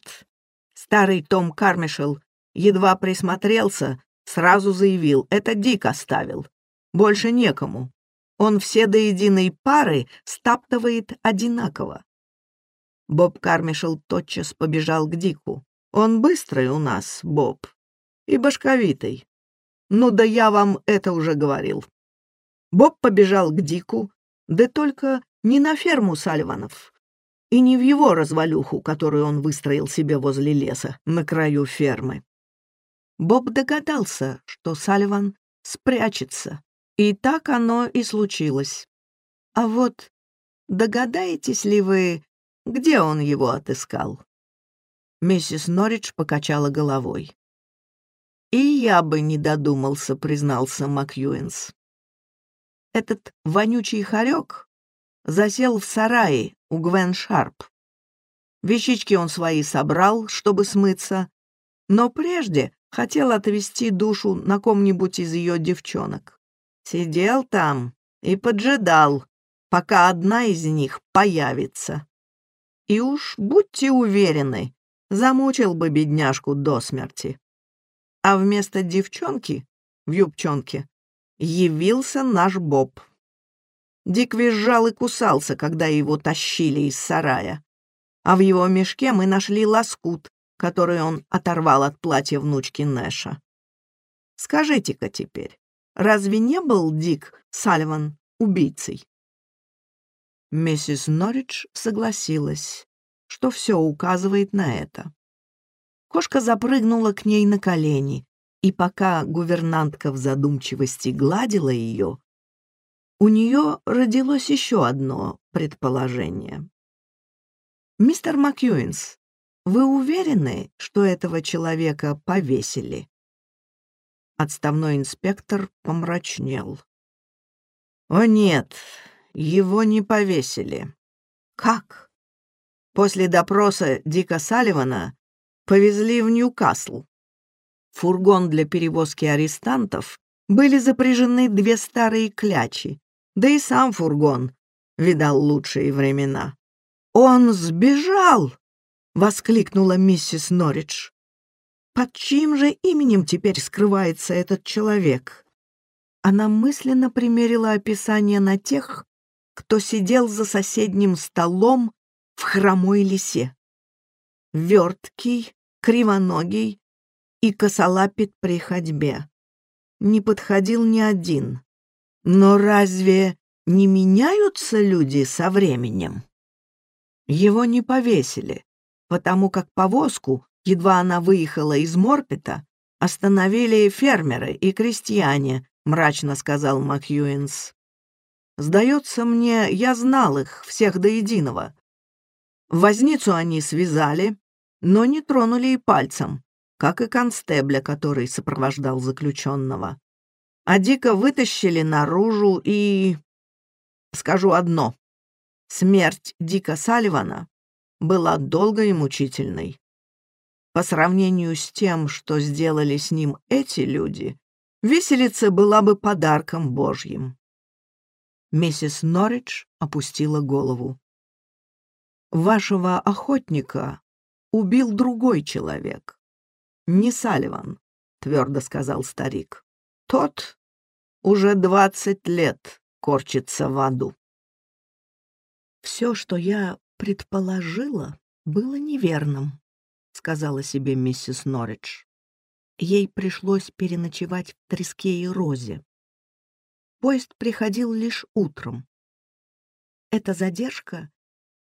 Старый Том Кармишел едва присмотрелся, сразу заявил, это Дик оставил. Больше некому. Он все до единой пары стаптывает одинаково. Боб Кармишел тотчас побежал к Дику. Он быстрый у нас, Боб, и башковитый. Ну да я вам это уже говорил. Боб побежал к Дику, да только не на ферму Сальванов, и не в его развалюху, которую он выстроил себе возле леса, на краю фермы. Боб догадался, что Сальван спрячется, и так оно и случилось. А вот догадаетесь ли вы, где он его отыскал?» Миссис Норридж покачала головой. «И я бы не додумался», — признался Макьюинс. «Этот вонючий хорек засел в сарае у Гвен Шарп. Вещички он свои собрал, чтобы смыться, но прежде хотел отвести душу на ком-нибудь из ее девчонок. Сидел там и поджидал, пока одна из них появится. И уж будьте уверены, замучил бы бедняжку до смерти. А вместо девчонки в юбчонке явился наш Боб. Дик визжал и кусался, когда его тащили из сарая. А в его мешке мы нашли лоскут, который он оторвал от платья внучки Нэша. Скажите-ка теперь, разве не был Дик Сальван убийцей? Миссис Норридж согласилась, что все указывает на это. Кошка запрыгнула к ней на колени, и пока гувернантка в задумчивости гладила ее, у нее родилось еще одно предположение. «Мистер Макьюинс, вы уверены, что этого человека повесили?» Отставной инспектор помрачнел. «О нет, его не повесили». «Как?» После допроса Дика Салливана повезли в Ньюкасл. Фургон для перевозки арестантов были запряжены две старые клячи, да и сам фургон видал лучшие времена. «Он сбежал!» — воскликнула миссис Норридж. «Под чьим же именем теперь скрывается этот человек?» Она мысленно примерила описание на тех, кто сидел за соседним столом в хромой лисе. Верткий, кривоногий и косолапит при ходьбе. Не подходил ни один. Но разве не меняются люди со временем? Его не повесили, потому как повозку, едва она выехала из Морпета, остановили фермеры и крестьяне, мрачно сказал Макьюинс. Сдается мне, я знал их, всех до единого. Возницу они связали, но не тронули и пальцем, как и констебля, который сопровождал заключенного а Дика вытащили наружу и... Скажу одно. Смерть Дика Салливана была долгой и мучительной. По сравнению с тем, что сделали с ним эти люди, виселица была бы подарком Божьим. Миссис Норридж опустила голову. «Вашего охотника убил другой человек. Не Салливан», — твердо сказал старик. Тот уже двадцать лет корчится в аду. «Все, что я предположила, было неверным», — сказала себе миссис Норридж. Ей пришлось переночевать в треске и розе. Поезд приходил лишь утром. Эта задержка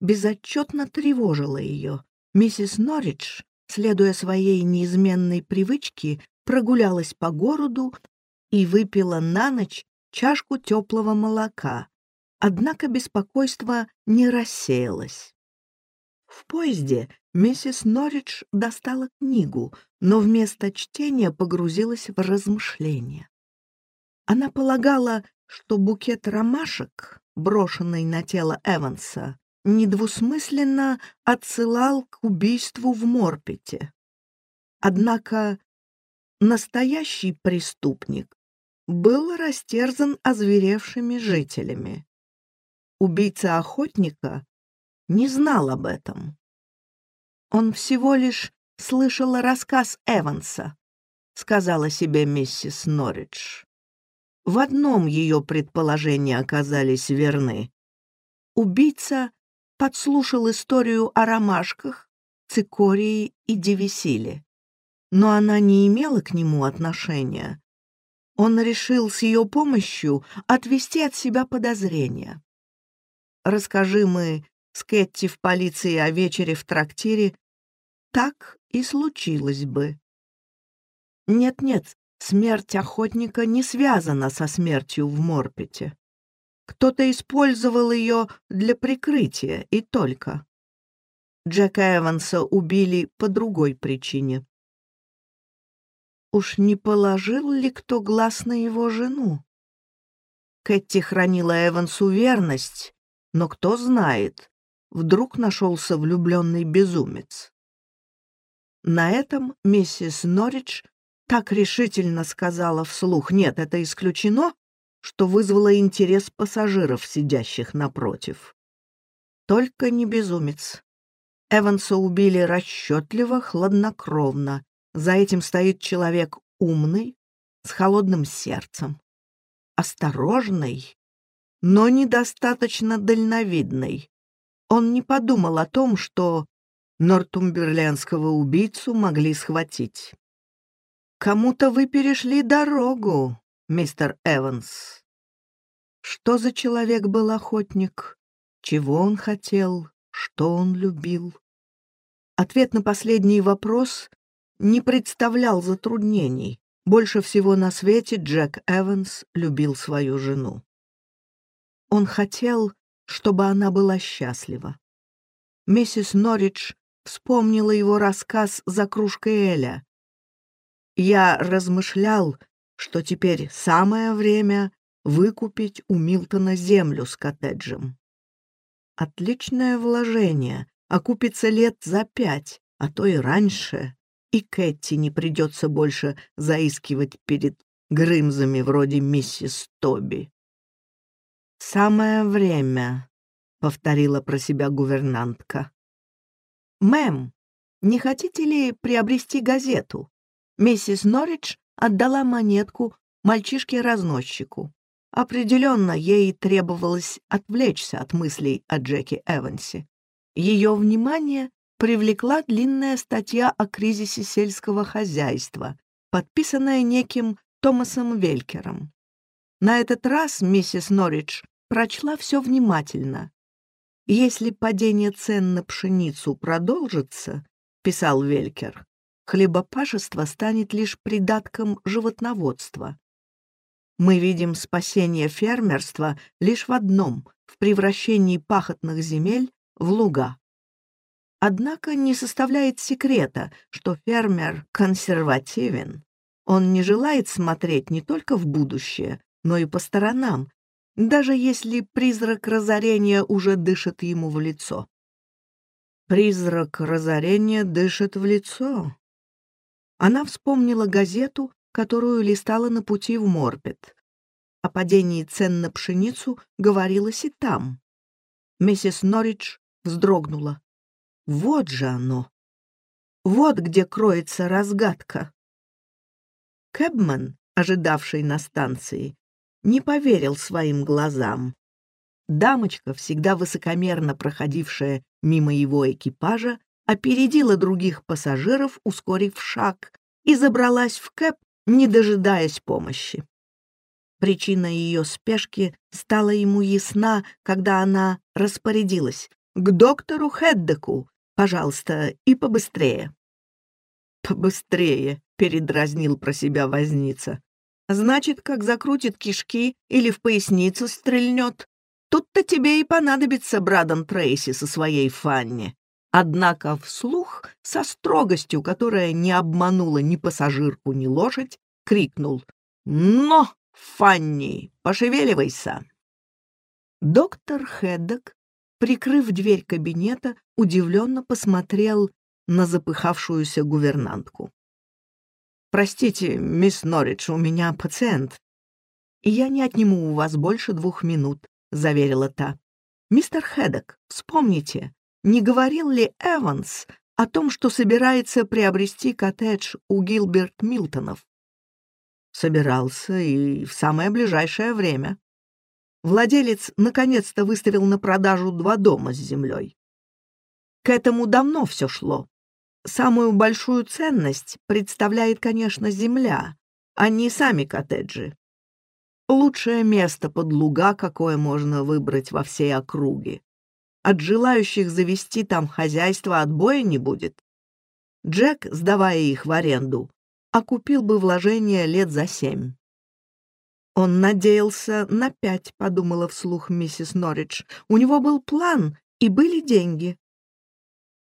безотчетно тревожила ее. Миссис Норридж, следуя своей неизменной привычке, прогулялась по городу и выпила на ночь чашку теплого молока, однако беспокойство не рассеялось. В поезде миссис Норридж достала книгу, но вместо чтения погрузилась в размышления. Она полагала, что букет ромашек, брошенный на тело Эванса, недвусмысленно отсылал к убийству в Морпете. Однако настоящий преступник был растерзан озверевшими жителями. Убийца охотника не знал об этом. Он всего лишь слышал рассказ Эванса, сказала себе миссис Норридж. В одном ее предположения оказались верны. Убийца подслушал историю о ромашках, цикории и девесиле, но она не имела к нему отношения. Он решил с ее помощью отвести от себя подозрения. Расскажи мы с Кэтти в полиции о вечере в трактире, так и случилось бы. Нет-нет, Смерть охотника не связана со смертью в Морпете. Кто-то использовал ее для прикрытия и только. Джека Эванса убили по другой причине. Уж не положил ли кто глаз на его жену? Кэти хранила Эвансу верность, но кто знает, вдруг нашелся влюбленный безумец. На этом миссис Норридж так решительно сказала вслух «нет, это исключено», что вызвало интерес пассажиров, сидящих напротив. Только не безумец. Эванса убили расчетливо, хладнокровно. За этим стоит человек умный, с холодным сердцем, осторожный, но недостаточно дальновидный. Он не подумал о том, что нортумберлендского убийцу могли схватить. Кому-то вы перешли дорогу, мистер Эванс. Что за человек был охотник? Чего он хотел? Что он любил? Ответ на последний вопрос не представлял затруднений. Больше всего на свете Джек Эванс любил свою жену. Он хотел, чтобы она была счастлива. Миссис Норридж вспомнила его рассказ за кружкой Эля, я размышлял, что теперь самое время выкупить у Милтона землю с коттеджем. Отличное вложение, окупится лет за пять, а то и раньше, и Кэти не придется больше заискивать перед грымзами вроде миссис Тоби. «Самое время», — повторила про себя гувернантка. «Мэм, не хотите ли приобрести газету? Миссис Норридж отдала монетку мальчишке-разносчику. Определенно, ей требовалось отвлечься от мыслей о Джеке Эвансе. Ее внимание привлекла длинная статья о кризисе сельского хозяйства, подписанная неким Томасом Велькером. На этот раз миссис Норридж прочла все внимательно. «Если падение цен на пшеницу продолжится, — писал Велькер, хлебопашество станет лишь придатком животноводства. Мы видим спасение фермерства лишь в одном — в превращении пахотных земель в луга. Однако не составляет секрета, что фермер консервативен. Он не желает смотреть не только в будущее, но и по сторонам, даже если призрак разорения уже дышит ему в лицо. Призрак разорения дышит в лицо. Она вспомнила газету, которую листала на пути в Морпет. О падении цен на пшеницу говорилось и там. Миссис Норридж вздрогнула. Вот же оно! Вот где кроется разгадка. Кэбман, ожидавший на станции, не поверил своим глазам. Дамочка, всегда высокомерно проходившая мимо его экипажа, опередила других пассажиров, ускорив шаг, и забралась в кэп, не дожидаясь помощи. Причина ее спешки стала ему ясна, когда она распорядилась. «К доктору Хеддеку, пожалуйста, и побыстрее». «Побыстрее», — передразнил про себя возница. «Значит, как закрутит кишки или в поясницу стрельнет, тут-то тебе и понадобится Брадон Трейси со своей Фанни. Однако вслух, со строгостью, которая не обманула ни пассажирку, ни лошадь, крикнул «Но, Фанни, пошевеливайся!» Доктор Хеддок, прикрыв дверь кабинета, удивленно посмотрел на запыхавшуюся гувернантку. «Простите, мисс Норридж, у меня пациент». «Я не отниму у вас больше двух минут», — заверила та. «Мистер Хеддок, вспомните, не говорил ли Эванс о том, что собирается приобрести коттедж у Гилберт Милтонов? Собирался и в самое ближайшее время. Владелец наконец-то выставил на продажу два дома с землей. К этому давно все шло. Самую большую ценность представляет, конечно, земля, а не сами коттеджи. Лучшее место под луга, какое можно выбрать во всей округе. От желающих завести там хозяйство отбоя не будет. Джек, сдавая их в аренду, окупил бы вложение лет за семь. Он надеялся на пять, подумала вслух миссис Норридж. У него был план и были деньги.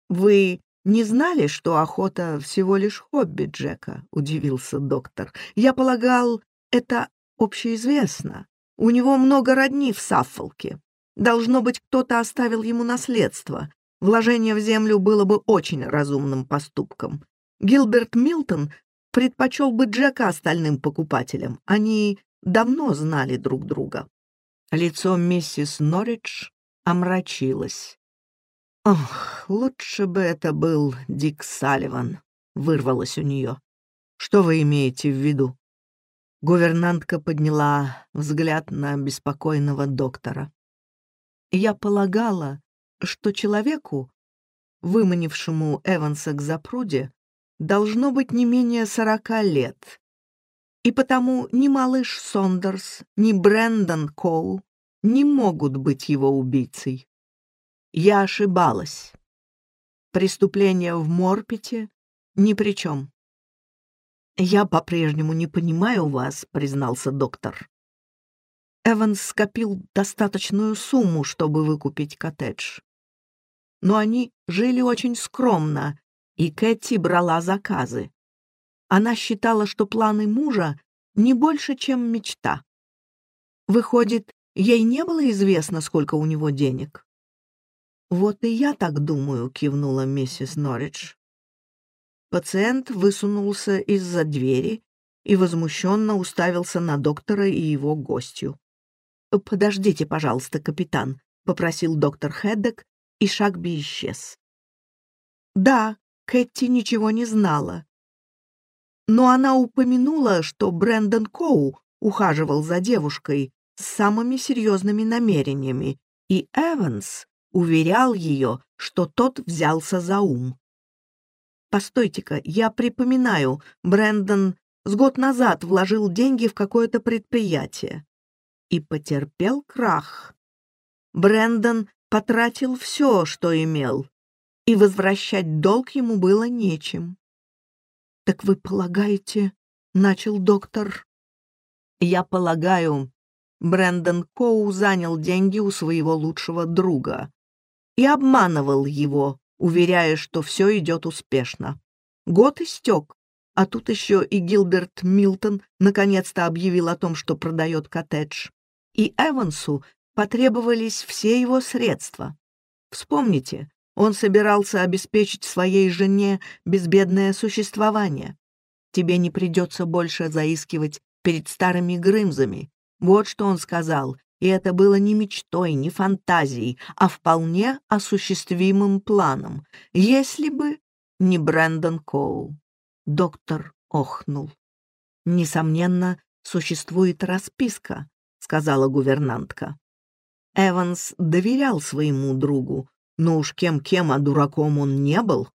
Вы не знали, что охота всего лишь хобби Джека? Удивился доктор. Я полагал, это общеизвестно. У него много родни в Саффолке. Должно быть, кто-то оставил ему наследство. Вложение в землю было бы очень разумным поступком. Гилберт Милтон предпочел бы Джека остальным покупателям. Они давно знали друг друга. Лицо миссис Норридж омрачилось. «Ох, лучше бы это был Дик Салливан», — вырвалось у нее. «Что вы имеете в виду?» Гувернантка подняла взгляд на беспокойного доктора. Я полагала, что человеку, выманившему Эванса к запруде, должно быть не менее сорока лет. И потому ни малыш Сондерс, ни Брэндон Коу не могут быть его убийцей. Я ошибалась. Преступление в Морпете ни при чем. «Я по-прежнему не понимаю вас», — признался доктор. Эванс скопил достаточную сумму, чтобы выкупить коттедж. Но они жили очень скромно, и Кэти брала заказы. Она считала, что планы мужа не больше, чем мечта. Выходит, ей не было известно, сколько у него денег. «Вот и я так думаю», — кивнула миссис Норридж. Пациент высунулся из-за двери и возмущенно уставился на доктора и его гостью. «Подождите, пожалуйста, капитан», — попросил доктор Хеддек, и Шагби исчез. Да, Кэти ничего не знала. Но она упомянула, что Брэндон Коу ухаживал за девушкой с самыми серьезными намерениями, и Эванс уверял ее, что тот взялся за ум. «Постойте-ка, я припоминаю, Брэндон с год назад вложил деньги в какое-то предприятие и потерпел крах. Брендон потратил все, что имел, и возвращать долг ему было нечем. «Так вы полагаете...» — начал доктор. «Я полагаю, Брэндон Коу занял деньги у своего лучшего друга и обманывал его, уверяя, что все идет успешно. Год истек, а тут еще и Гилберт Милтон наконец-то объявил о том, что продает коттедж и Эвансу потребовались все его средства. Вспомните, он собирался обеспечить своей жене безбедное существование. Тебе не придется больше заискивать перед старыми Грымзами. Вот что он сказал, и это было не мечтой, не фантазией, а вполне осуществимым планом, если бы не Брэндон Коул. Доктор охнул. Несомненно, существует расписка, сказала гувернантка. Эванс доверял своему другу, но уж кем-кем, а дураком он не был.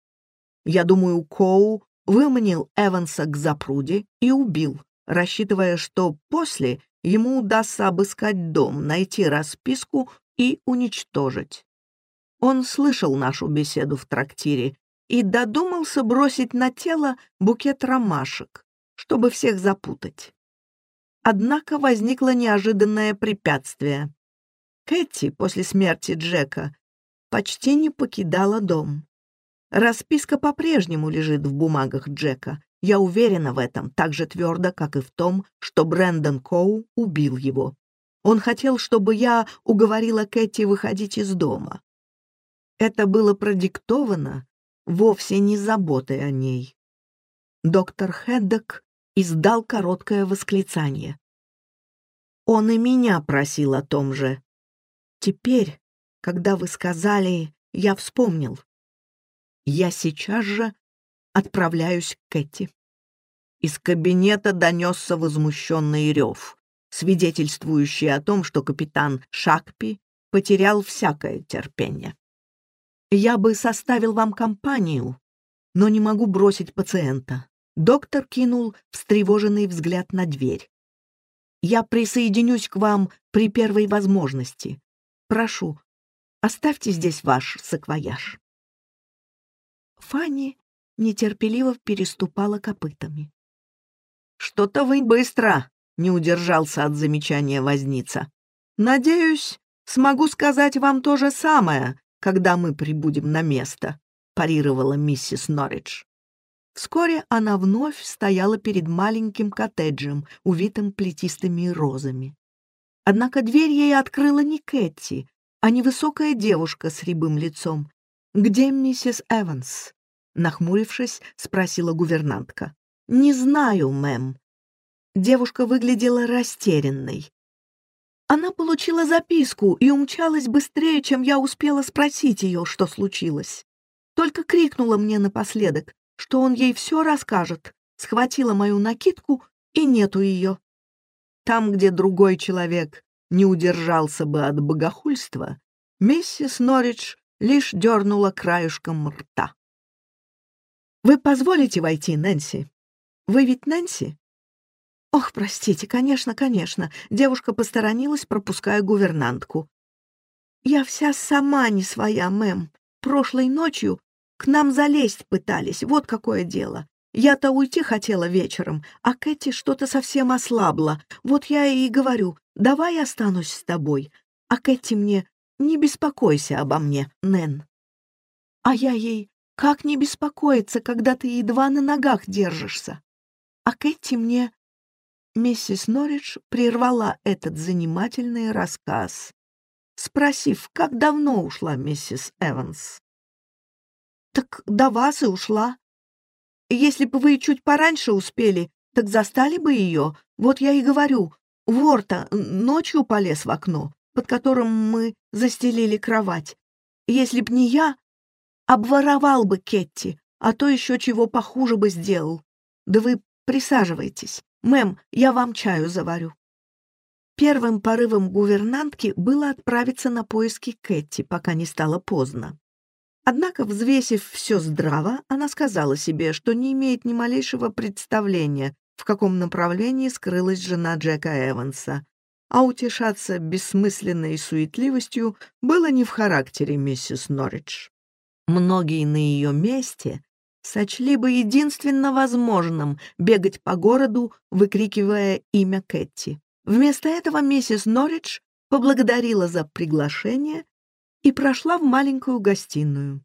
Я думаю, Коу выманил Эванса к запруде и убил, рассчитывая, что после ему удастся обыскать дом, найти расписку и уничтожить. Он слышал нашу беседу в трактире и додумался бросить на тело букет ромашек, чтобы всех запутать. Однако возникло неожиданное препятствие. Кэти после смерти Джека почти не покидала дом. Расписка по-прежнему лежит в бумагах Джека. Я уверена в этом так же твердо, как и в том, что Брэндон Коу убил его. Он хотел, чтобы я уговорила Кэти выходить из дома. Это было продиктовано вовсе не заботой о ней. Доктор Хеддок издал короткое восклицание. Он и меня просил о том же. Теперь, когда вы сказали, я вспомнил. Я сейчас же отправляюсь к Кэти. Из кабинета донесся возмущенный рев, свидетельствующий о том, что капитан Шакпи потерял всякое терпение. «Я бы составил вам компанию, но не могу бросить пациента». Доктор кинул встревоженный взгляд на дверь. «Я присоединюсь к вам при первой возможности. Прошу, оставьте здесь ваш саквояж». Фанни нетерпеливо переступала копытами. «Что-то вы быстро!» — не удержался от замечания возница. «Надеюсь, смогу сказать вам то же самое, когда мы прибудем на место», — парировала миссис Норридж. Вскоре она вновь стояла перед маленьким коттеджем, увитым плетистыми розами. Однако дверь ей открыла не Кэти, а невысокая девушка с рябым лицом. «Где миссис Эванс?» Нахмурившись, спросила гувернантка. «Не знаю, мэм». Девушка выглядела растерянной. Она получила записку и умчалась быстрее, чем я успела спросить ее, что случилось. Только крикнула мне напоследок, что он ей все расскажет, схватила мою накидку и нету ее. Там, где другой человек не удержался бы от богохульства, миссис Норридж лишь дернула краюшком рта. «Вы позволите войти, Нэнси? Вы ведь Нэнси?» «Ох, простите, конечно, конечно». Девушка посторонилась, пропуская гувернантку. «Я вся сама не своя, мэм. Прошлой ночью к нам залезть пытались, вот какое дело. Я-то уйти хотела вечером, а Кэти что-то совсем ослабла. Вот я и говорю, давай останусь с тобой. А Кэти мне, не беспокойся обо мне, Нэн. А я ей, как не беспокоиться, когда ты едва на ногах держишься? А Кэти мне...» Миссис Норридж прервала этот занимательный рассказ, спросив, как давно ушла миссис Эванс. «Так до вас и ушла. Если бы вы чуть пораньше успели, так застали бы ее. Вот я и говорю, вор-то ночью полез в окно, под которым мы застелили кровать. Если б не я, Обворовал бы Кетти, а то еще чего похуже бы сделал. Да вы присаживайтесь. Мэм, я вам чаю заварю. Первым порывом гувернантки было отправиться на поиски Кэти, пока не стало поздно. Однако, взвесив все здраво, она сказала себе, что не имеет ни малейшего представления, в каком направлении скрылась жена Джека Эванса, а утешаться бессмысленной суетливостью было не в характере миссис Норридж. Многие на ее месте сочли бы единственно возможным бегать по городу, выкрикивая имя Кэти. Вместо этого миссис Норридж поблагодарила за приглашение и прошла в маленькую гостиную.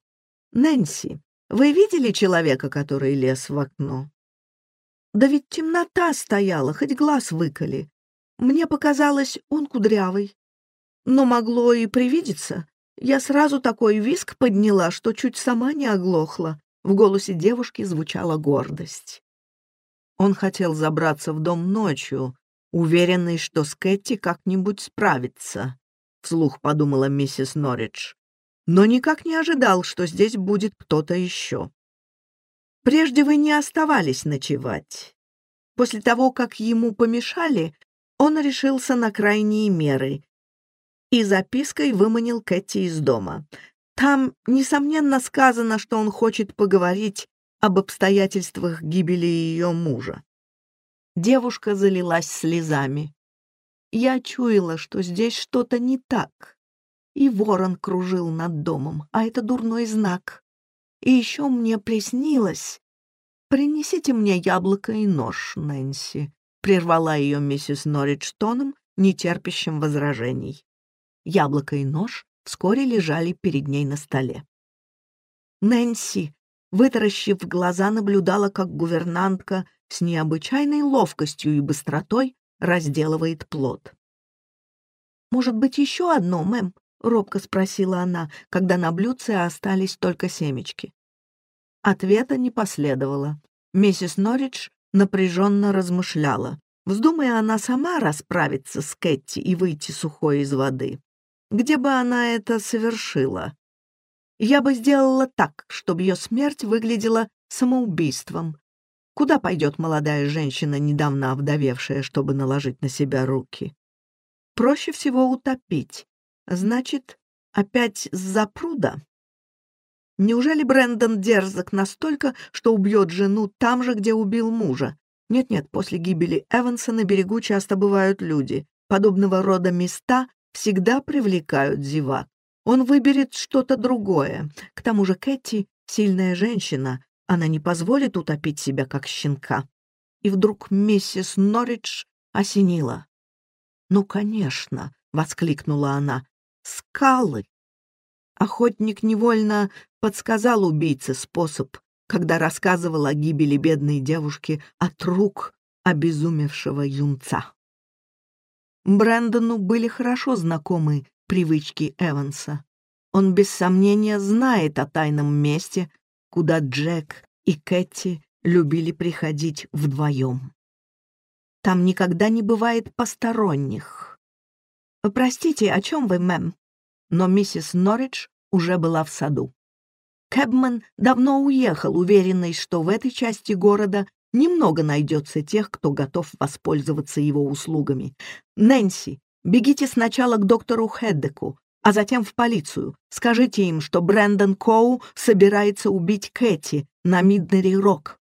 «Нэнси, вы видели человека, который лез в окно?» «Да ведь темнота стояла, хоть глаз выколи. Мне показалось, он кудрявый. Но могло и привидеться. Я сразу такой виск подняла, что чуть сама не оглохла. В голосе девушки звучала гордость. Он хотел забраться в дом ночью, уверенный, что с Кэти как-нибудь справится, — вслух подумала миссис Норридж, но никак не ожидал, что здесь будет кто-то еще. Прежде вы не оставались ночевать. После того, как ему помешали, он решился на крайние меры и запиской выманил Кэти из дома. Там, несомненно, сказано, что он хочет поговорить об обстоятельствах гибели ее мужа. Девушка залилась слезами. Я чуяла, что здесь что-то не так. И ворон кружил над домом, а это дурной знак. И еще мне приснилось... «Принесите мне яблоко и нож, Нэнси», — прервала ее миссис Норридж тоном, нетерпящим возражений. Яблоко и нож вскоре лежали перед ней на столе. Нэнси, вытаращив глаза, наблюдала, как гувернантка с необычайной ловкостью и быстротой разделывает плод. «Может быть, еще одно, мэм?» — робко спросила она, когда на блюдце остались только семечки. Ответа не последовало. Миссис Норридж напряженно размышляла. Вздумая она сама расправиться с Кэти и выйти сухой из воды, где бы она это совершила? Я бы сделала так, чтобы ее смерть выглядела самоубийством. Куда пойдет молодая женщина, недавно овдовевшая, чтобы наложить на себя руки? Проще всего утопить. Значит, опять с запруда? Неужели Брэндон дерзок настолько, что убьет жену там же, где убил мужа? Нет-нет, после гибели Эванса на берегу часто бывают люди. Подобного рода места всегда привлекают зевак. Он выберет что-то другое. К тому же Кэти — сильная женщина, она не позволит утопить себя, как щенка. И вдруг миссис Норридж осенила. «Ну, конечно!» — воскликнула она. «Скалы!» Охотник невольно подсказал убийце способ, когда рассказывал о гибели бедной девушки от рук обезумевшего юнца. Брэндону были хорошо знакомы привычки Эванса. Он без сомнения знает о тайном месте, куда Джек и Кэти любили приходить вдвоем. Там никогда не бывает посторонних. «Простите, о чем вы, мэм?» Но миссис Норридж уже была в саду. Кэбман давно уехал, уверенный, что в этой части города немного найдется тех, кто готов воспользоваться его услугами. «Нэнси, бегите сначала к доктору Хеддеку, а затем в полицию. Скажите им, что Брэндон Коу собирается убить Кэти на Миднери-Рок».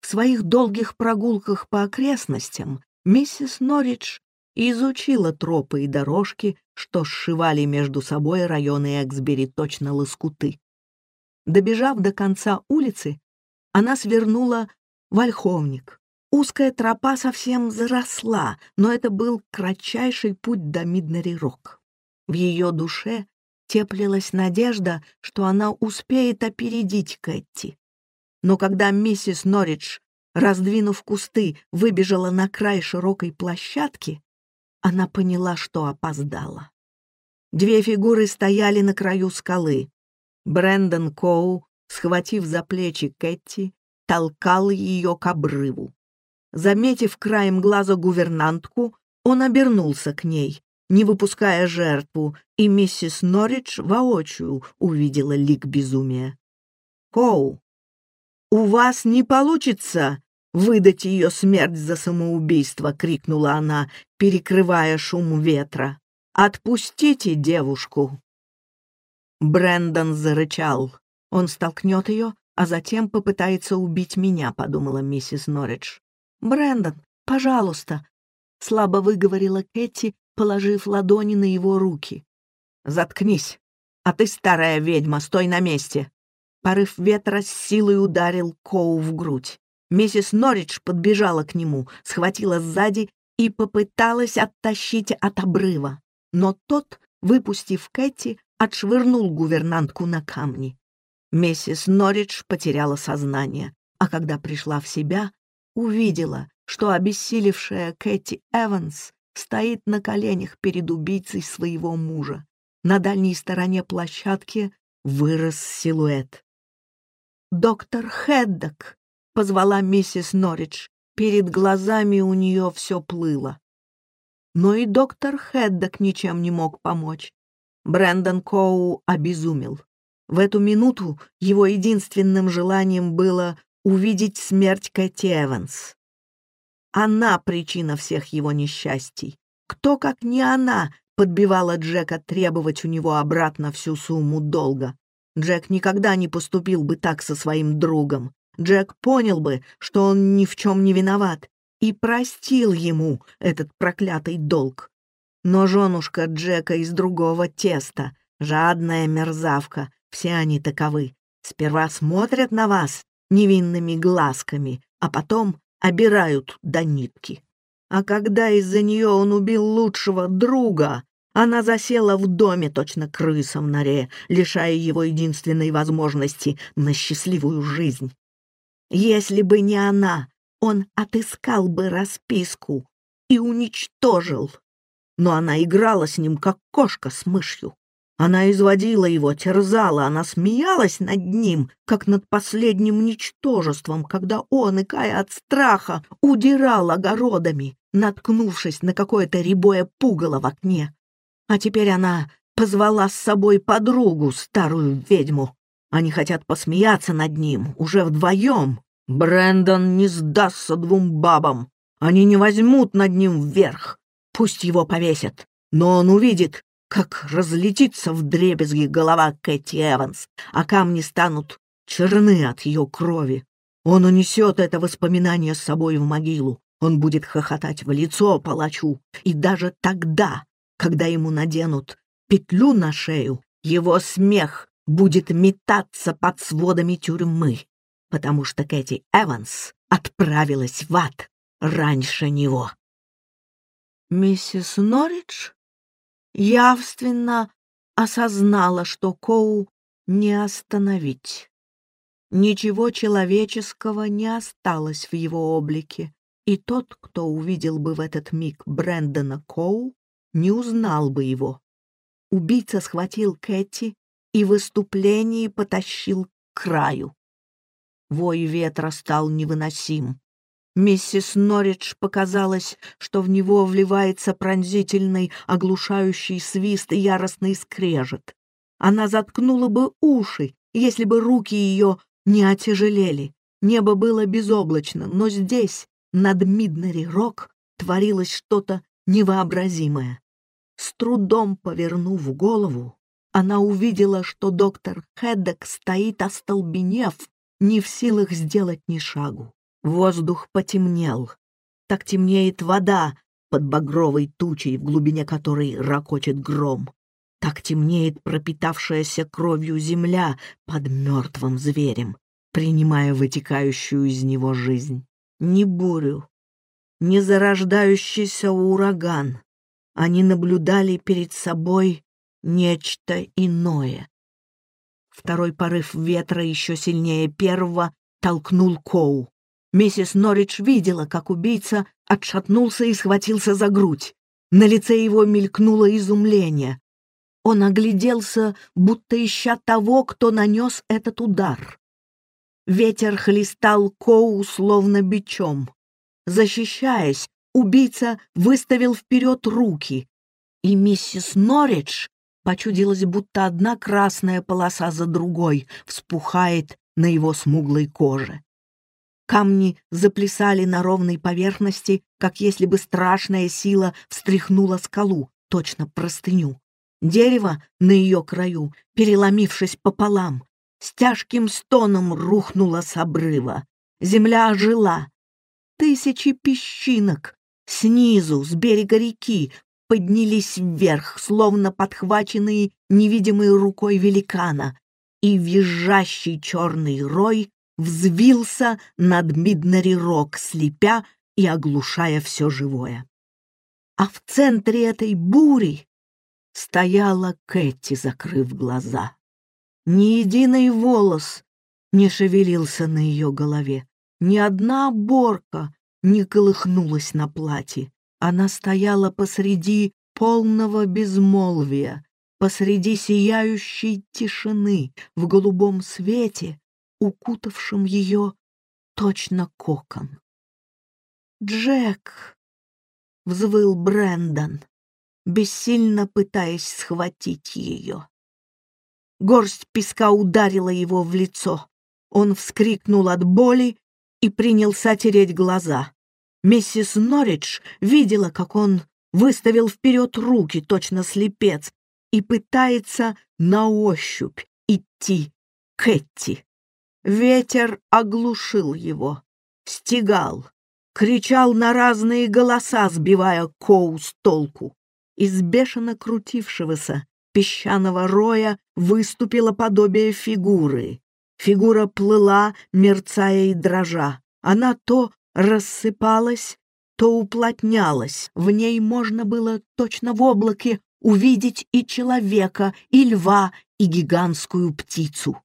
В своих долгих прогулках по окрестностям миссис Норридж изучила тропы и дорожки, что сшивали между собой районы Эксбери точно лоскуты. Добежав до конца улицы, она свернула в Ольховник. Узкая тропа совсем заросла, но это был кратчайший путь до Миднери-Рок. В ее душе теплилась надежда, что она успеет опередить Кэти. Но когда миссис Норридж, раздвинув кусты, выбежала на край широкой площадки, она поняла, что опоздала. Две фигуры стояли на краю скалы. Брэндон Коу, схватив за плечи Кэти, толкал ее к обрыву. Заметив краем глаза гувернантку, он обернулся к ней, не выпуская жертву, и миссис Норридж воочию увидела лик безумия. «Коу, у вас не получится выдать ее смерть за самоубийство!» — крикнула она, перекрывая шум ветра. «Отпустите девушку!» Брэндон зарычал. Он столкнет ее, а затем попытается убить меня, подумала миссис Норридж. Брэндон, пожалуйста, слабо выговорила Кэти, положив ладони на его руки. Заткнись, а ты, старая ведьма, стой на месте. Порыв ветра с силой ударил Коу в грудь. Миссис Норридж подбежала к нему, схватила сзади и попыталась оттащить от обрыва. Но тот, выпустив Кэти, отшвырнул гувернантку на камни. Миссис Норридж потеряла сознание, а когда пришла в себя, увидела, что обессилевшая Кэти Эванс стоит на коленях перед убийцей своего мужа. На дальней стороне площадки вырос силуэт. «Доктор Хеддок!» — позвала миссис Норридж. Перед глазами у нее все плыло. Но и доктор Хеддок ничем не мог помочь. Брэндон Коу обезумел. В эту минуту его единственным желанием было увидеть смерть Кэти Эванс. Она причина всех его несчастий. Кто, как не она, подбивала Джека требовать у него обратно всю сумму долга. Джек никогда не поступил бы так со своим другом. Джек понял бы, что он ни в чем не виноват, и простил ему этот проклятый долг. Но женушка Джека из другого теста, жадная мерзавка, все они таковы. Сперва смотрят на вас невинными глазками, а потом обирают до нитки. А когда из-за нее он убил лучшего друга, Она засела в доме, точно крыса в норе, лишая его единственной возможности на счастливую жизнь. Если бы не она, он отыскал бы расписку и уничтожил. Но она играла с ним, как кошка с мышью. Она изводила его, терзала, она смеялась над ним, как над последним ничтожеством, когда он, икая от страха, удирал огородами, наткнувшись на какое-то рябое пугало в окне. А теперь она позвала с собой подругу, старую ведьму. Они хотят посмеяться над ним, уже вдвоем. Брэндон не сдастся двум бабам. Они не возьмут над ним вверх. Пусть его повесят. Но он увидит, как разлетится в дребезги голова Кэти Эванс, а камни станут черны от ее крови. Он унесет это воспоминание с собой в могилу. Он будет хохотать в лицо палачу. И даже тогда, когда ему наденут петлю на шею, его смех будет метаться под сводами тюрьмы, потому что Кэти Эванс отправилась в ад раньше него. Миссис Норридж явственно осознала, что Коу не остановить. Ничего человеческого не осталось в его облике, и тот, кто увидел бы в этот миг Брэндона Коу, не узнал бы его. Убийца схватил Кэти и выступлении потащил к краю. Вой ветра стал невыносим. Миссис Норридж показалось, что в него вливается пронзительный, оглушающий свист и яростный скрежет. Она заткнула бы уши, если бы руки ее не отяжелели. Небо было безоблачно, но здесь, над Миднери-Рок, творилось что-то невообразимое. С трудом повернув голову, она увидела, что доктор Хеддек стоит остолбенев, не в силах сделать ни шагу. Воздух потемнел. Так темнеет вода под багровой тучей, в глубине которой ракочет гром. Так темнеет пропитавшаяся кровью земля под мертвым зверем, принимая вытекающую из него жизнь. Не бурю, не зарождающийся ураган. Они наблюдали перед собой нечто иное. Второй порыв ветра еще сильнее первого толкнул Коу. Миссис Норридж видела, как убийца отшатнулся и схватился за грудь. На лице его мелькнуло изумление. Он огляделся, будто ища того, кто нанес этот удар. Ветер хлестал Коу словно бичом. Защищаясь, убийца выставил вперед руки, и миссис Норридж почудилась, будто одна красная полоса за другой вспухает на его смуглой коже. Камни заплясали на ровной поверхности, как если бы страшная сила встряхнула скалу, точно простыню. Дерево на ее краю, переломившись пополам, с тяжким стоном рухнуло с обрыва. Земля ожила. Тысячи песчинок снизу, с берега реки, поднялись вверх, словно подхваченные невидимой рукой великана, и визжащий черный рой взвился над Миднари-Рок, слепя и оглушая все живое. А в центре этой бури стояла Кэти, закрыв глаза. Ни единый волос не шевелился на ее голове, ни одна оборка не колыхнулась на платье. Она стояла посреди полного безмолвия, посреди сияющей тишины, в голубом свете, укутавшим ее точно кокон. «Джек!» — взвыл Брэндон, бессильно пытаясь схватить ее. Горсть песка ударила его в лицо. Он вскрикнул от боли и принялся тереть глаза. Миссис Норридж видела, как он выставил вперед руки, точно слепец, и пытается на ощупь идти к Этти. Ветер оглушил его, стегал, кричал на разные голоса, сбивая Коу с толку. Из бешено крутившегося песчаного роя выступило подобие фигуры. Фигура плыла, мерцая и дрожа. Она то рассыпалась, то уплотнялась. В ней можно было точно в облаке увидеть и человека, и льва, и гигантскую птицу.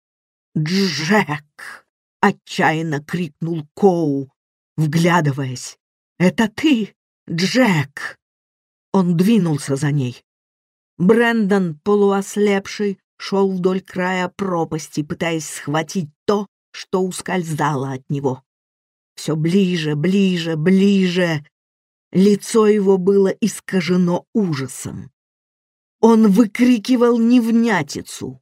«Джек!» — отчаянно крикнул Коу, вглядываясь. «Это ты, Джек!» Он двинулся за ней. Брендон, полуослепший, шел вдоль края пропасти, пытаясь схватить то, что ускользало от него. Все ближе, ближе, ближе. Лицо его было искажено ужасом. Он выкрикивал невнятицу.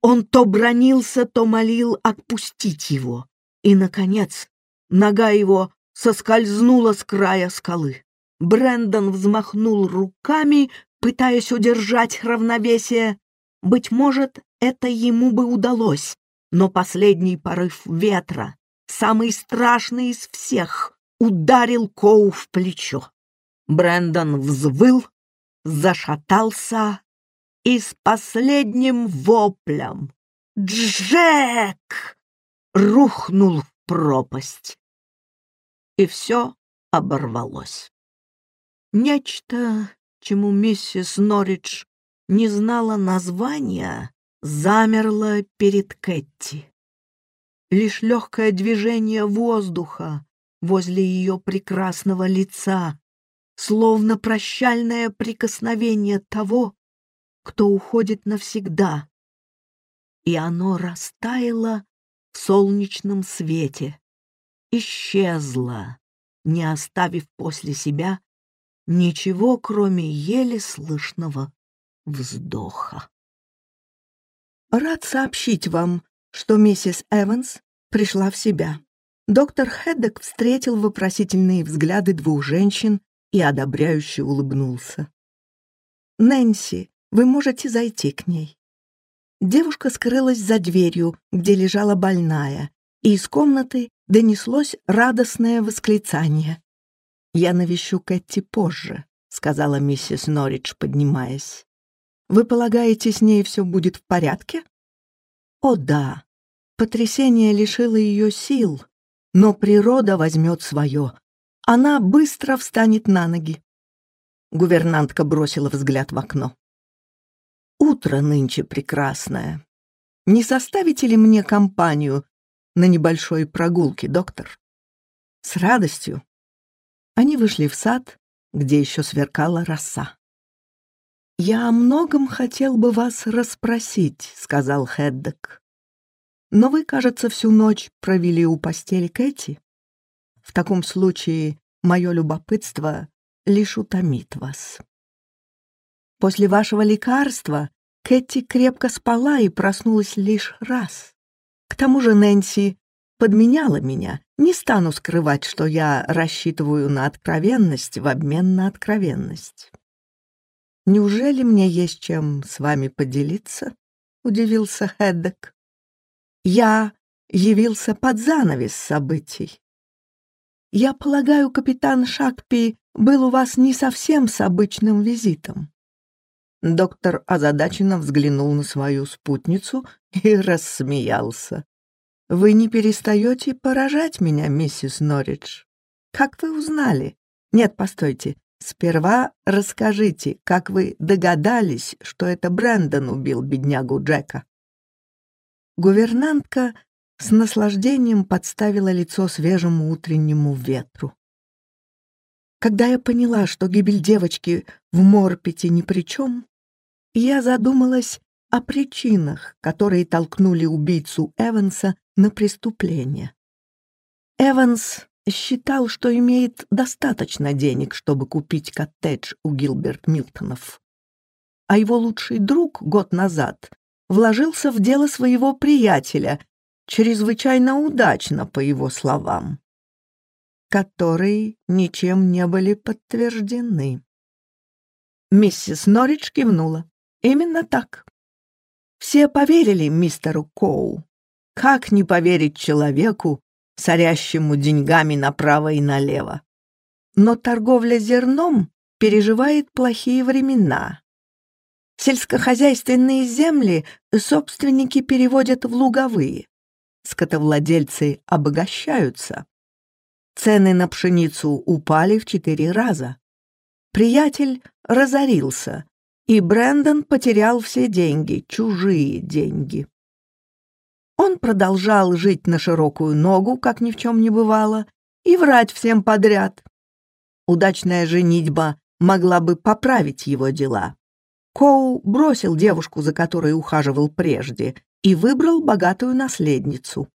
Он то бронился, то молил отпустить его. И, наконец, нога его соскользнула с края скалы. Брендон взмахнул руками, пытаясь удержать равновесие. Быть может, это ему бы удалось, но последний порыв ветра, самый страшный из всех, ударил Коу в плечо. Брендон взвыл, зашатался и с последним воплем «Джек!» рухнул в пропасть. И все оборвалось. Нечто, чему миссис Норридж не знала названия, замерло перед Кэтти. Лишь легкое движение воздуха возле ее прекрасного лица, словно прощальное прикосновение того, кто уходит навсегда. И оно растаяло в солнечном свете, исчезло, не оставив после себя ничего, кроме еле слышного вздоха. Рад сообщить вам, что миссис Эванс пришла в себя. Доктор Хеддок встретил вопросительные взгляды двух женщин и одобряюще улыбнулся. «Нэнси, вы можете зайти к ней». Девушка скрылась за дверью, где лежала больная, и из комнаты донеслось радостное восклицание. «Я навещу Кэти позже», — сказала миссис Норридж, поднимаясь. «Вы полагаете, с ней все будет в порядке?» «О да, потрясение лишило ее сил, но природа возьмет свое. Она быстро встанет на ноги». Гувернантка бросила взгляд в окно. «Утро нынче прекрасное. Не составите ли мне компанию на небольшой прогулке, доктор?» «С радостью», они вышли в сад, где еще сверкала роса. «Я о многом хотел бы вас расспросить», — сказал Хеддек. «Но вы, кажется, всю ночь провели у постели Кэти. В таком случае мое любопытство лишь утомит вас. После вашего лекарства Кэти крепко спала и проснулась лишь раз. К тому же Нэнси подменяла меня. Не стану скрывать, что я рассчитываю на откровенность в обмен на откровенность. «Неужели мне есть чем с вами поделиться?» — удивился Хеддек. «Я явился под занавес событий. Я полагаю, капитан Шакпи был у вас не совсем с обычным визитом». Доктор озадаченно взглянул на свою спутницу и рассмеялся. Вы не перестаете поражать меня, миссис Норридж. Как вы узнали? Нет, постойте. Сперва расскажите, как вы догадались, что это Брэндон убил беднягу Джека. Гувернантка с наслаждением подставила лицо свежему утреннему ветру. Когда я поняла, что гибель девочки в Морпете ни при чем, я задумалась о причинах, которые толкнули убийцу Эванса на преступление. Эванс считал, что имеет достаточно денег, чтобы купить коттедж у Гилберт Милтонов. А его лучший друг год назад вложился в дело своего приятеля, чрезвычайно удачно, по его словам, которые ничем не были подтверждены. Миссис Норридж кивнула. Именно так. Все поверили мистеру Коу. Как не поверить человеку, сорящему деньгами направо и налево? Но торговля зерном переживает плохие времена. Сельскохозяйственные земли собственники переводят в луговые. Скотовладельцы обогащаются. Цены на пшеницу упали в четыре раза. Приятель разорился, и Брэндон потерял все деньги, чужие деньги. Он продолжал жить на широкую ногу, как ни в чем не бывало, и врать всем подряд. Удачная женитьба могла бы поправить его дела. Коу бросил девушку, за которой ухаживал прежде, и выбрал богатую наследницу.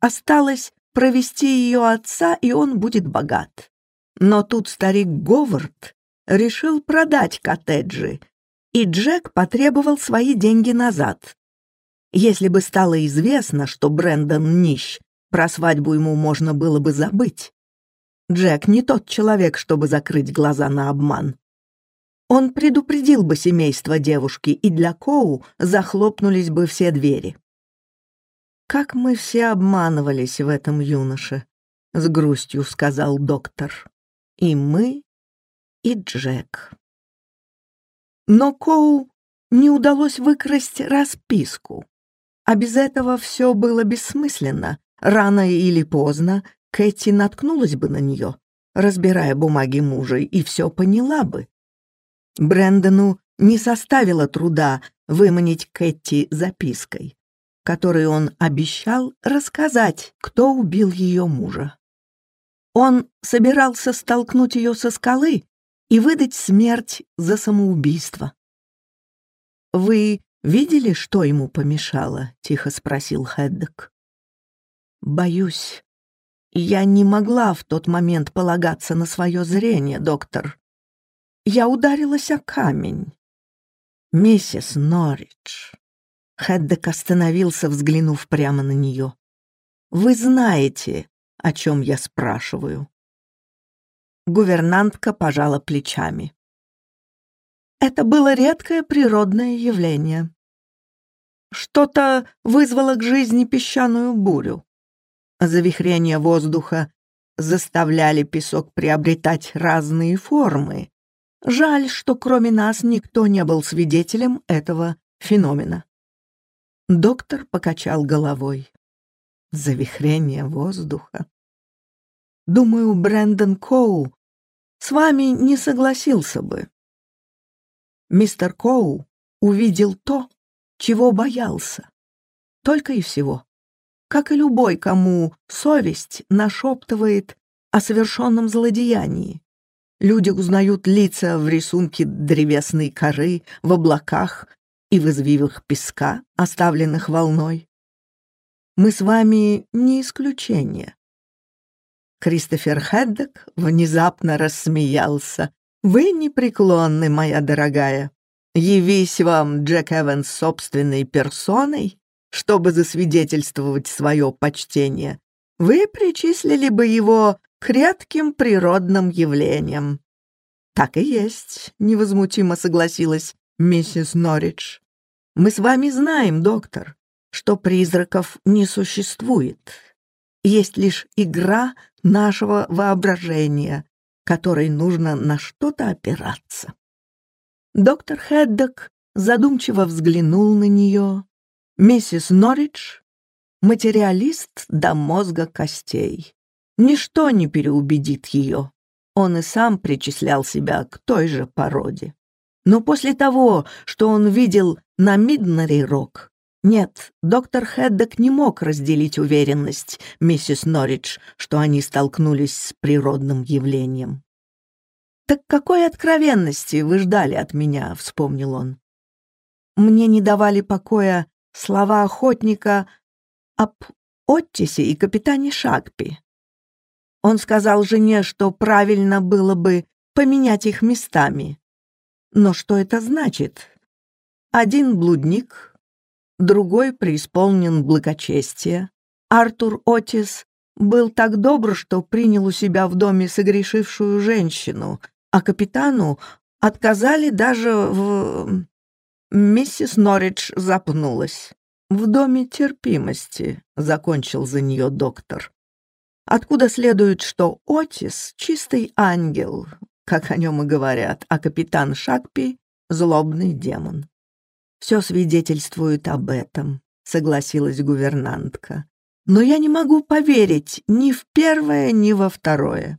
Осталось провести ее отца, и он будет богат. Но тут старик Говард решил продать коттеджи, и Джек потребовал свои деньги назад. Если бы стало известно, что Брэндон нищ, про свадьбу ему можно было бы забыть. Джек не тот человек, чтобы закрыть глаза на обман. Он предупредил бы семейство девушки, и для Коу захлопнулись бы все двери. «Как мы все обманывались в этом юноше», — с грустью сказал доктор. «И мы, и Джек». Но Коу не удалось выкрасть расписку, а без этого все было бессмысленно. Рано или поздно Кэти наткнулась бы на нее, разбирая бумаги мужа, и все поняла бы. Брэндону не составило труда выманить Кэти запиской, которой он обещал рассказать, кто убил ее мужа. Он собирался столкнуть ее со скалы и выдать смерть за самоубийство. «Вы видели, что ему помешало?» — тихо спросил Хэддок. «Боюсь, я не могла в тот момент полагаться на свое зрение, доктор. Я ударилась о камень. Миссис Норридж. Хэддек остановился, взглянув прямо на нее. Вы знаете, о чем я спрашиваю. Гувернантка пожала плечами. Это было редкое природное явление. Что-то вызвало к жизни песчаную бурю. Завихрения воздуха заставляли песок приобретать разные формы. Жаль, что кроме нас никто не был свидетелем этого феномена. Доктор покачал головой. Завихрение воздуха. Думаю, Брэндон Коу с вами не согласился бы. Мистер Коу увидел то, чего боялся. Только и всего как и любой, кому совесть нашептывает о совершенном злодеянии. Люди узнают лица в рисунке древесной коры, в облаках и в извивах песка, оставленных волной. Мы с вами не исключение. Кристофер Хеддок внезапно рассмеялся. «Вы непреклонны, моя дорогая. Явись вам Джек Эванс собственной персоной, чтобы засвидетельствовать свое почтение, вы причислили бы его к редким природным явлениям. «Так и есть», — невозмутимо согласилась миссис Норридж. «Мы с вами знаем, доктор, что призраков не существует. Есть лишь игра нашего воображения, которой нужно на что-то опираться». Доктор Хеддок задумчиво взглянул на нее, Миссис Норридж — материалист до мозга костей. Ничто не переубедит ее. Он и сам причислял себя к той же породе. Но после того, что он видел на Миднари-Рок, нет, доктор Хеддок не мог разделить уверенность миссис Норридж, что они столкнулись с природным явлением. «Так какой откровенности вы ждали от меня?» — вспомнил он. «Мне не давали покоя слова охотника об Оттисе и капитане Шакпи. Он сказал жене, что правильно было бы поменять их местами. Но что это значит? Один блудник, другой преисполнен благочестия. Артур Отис был так добр, что принял у себя в доме согрешившую женщину, а капитану отказали даже в... Миссис Норридж запнулась. «В доме терпимости», — закончил за нее доктор. «Откуда следует, что Отис — чистый ангел, как о нем и говорят, а капитан Шакпи — злобный демон». «Все свидетельствует об этом», — согласилась гувернантка. «Но я не могу поверить ни в первое, ни во второе».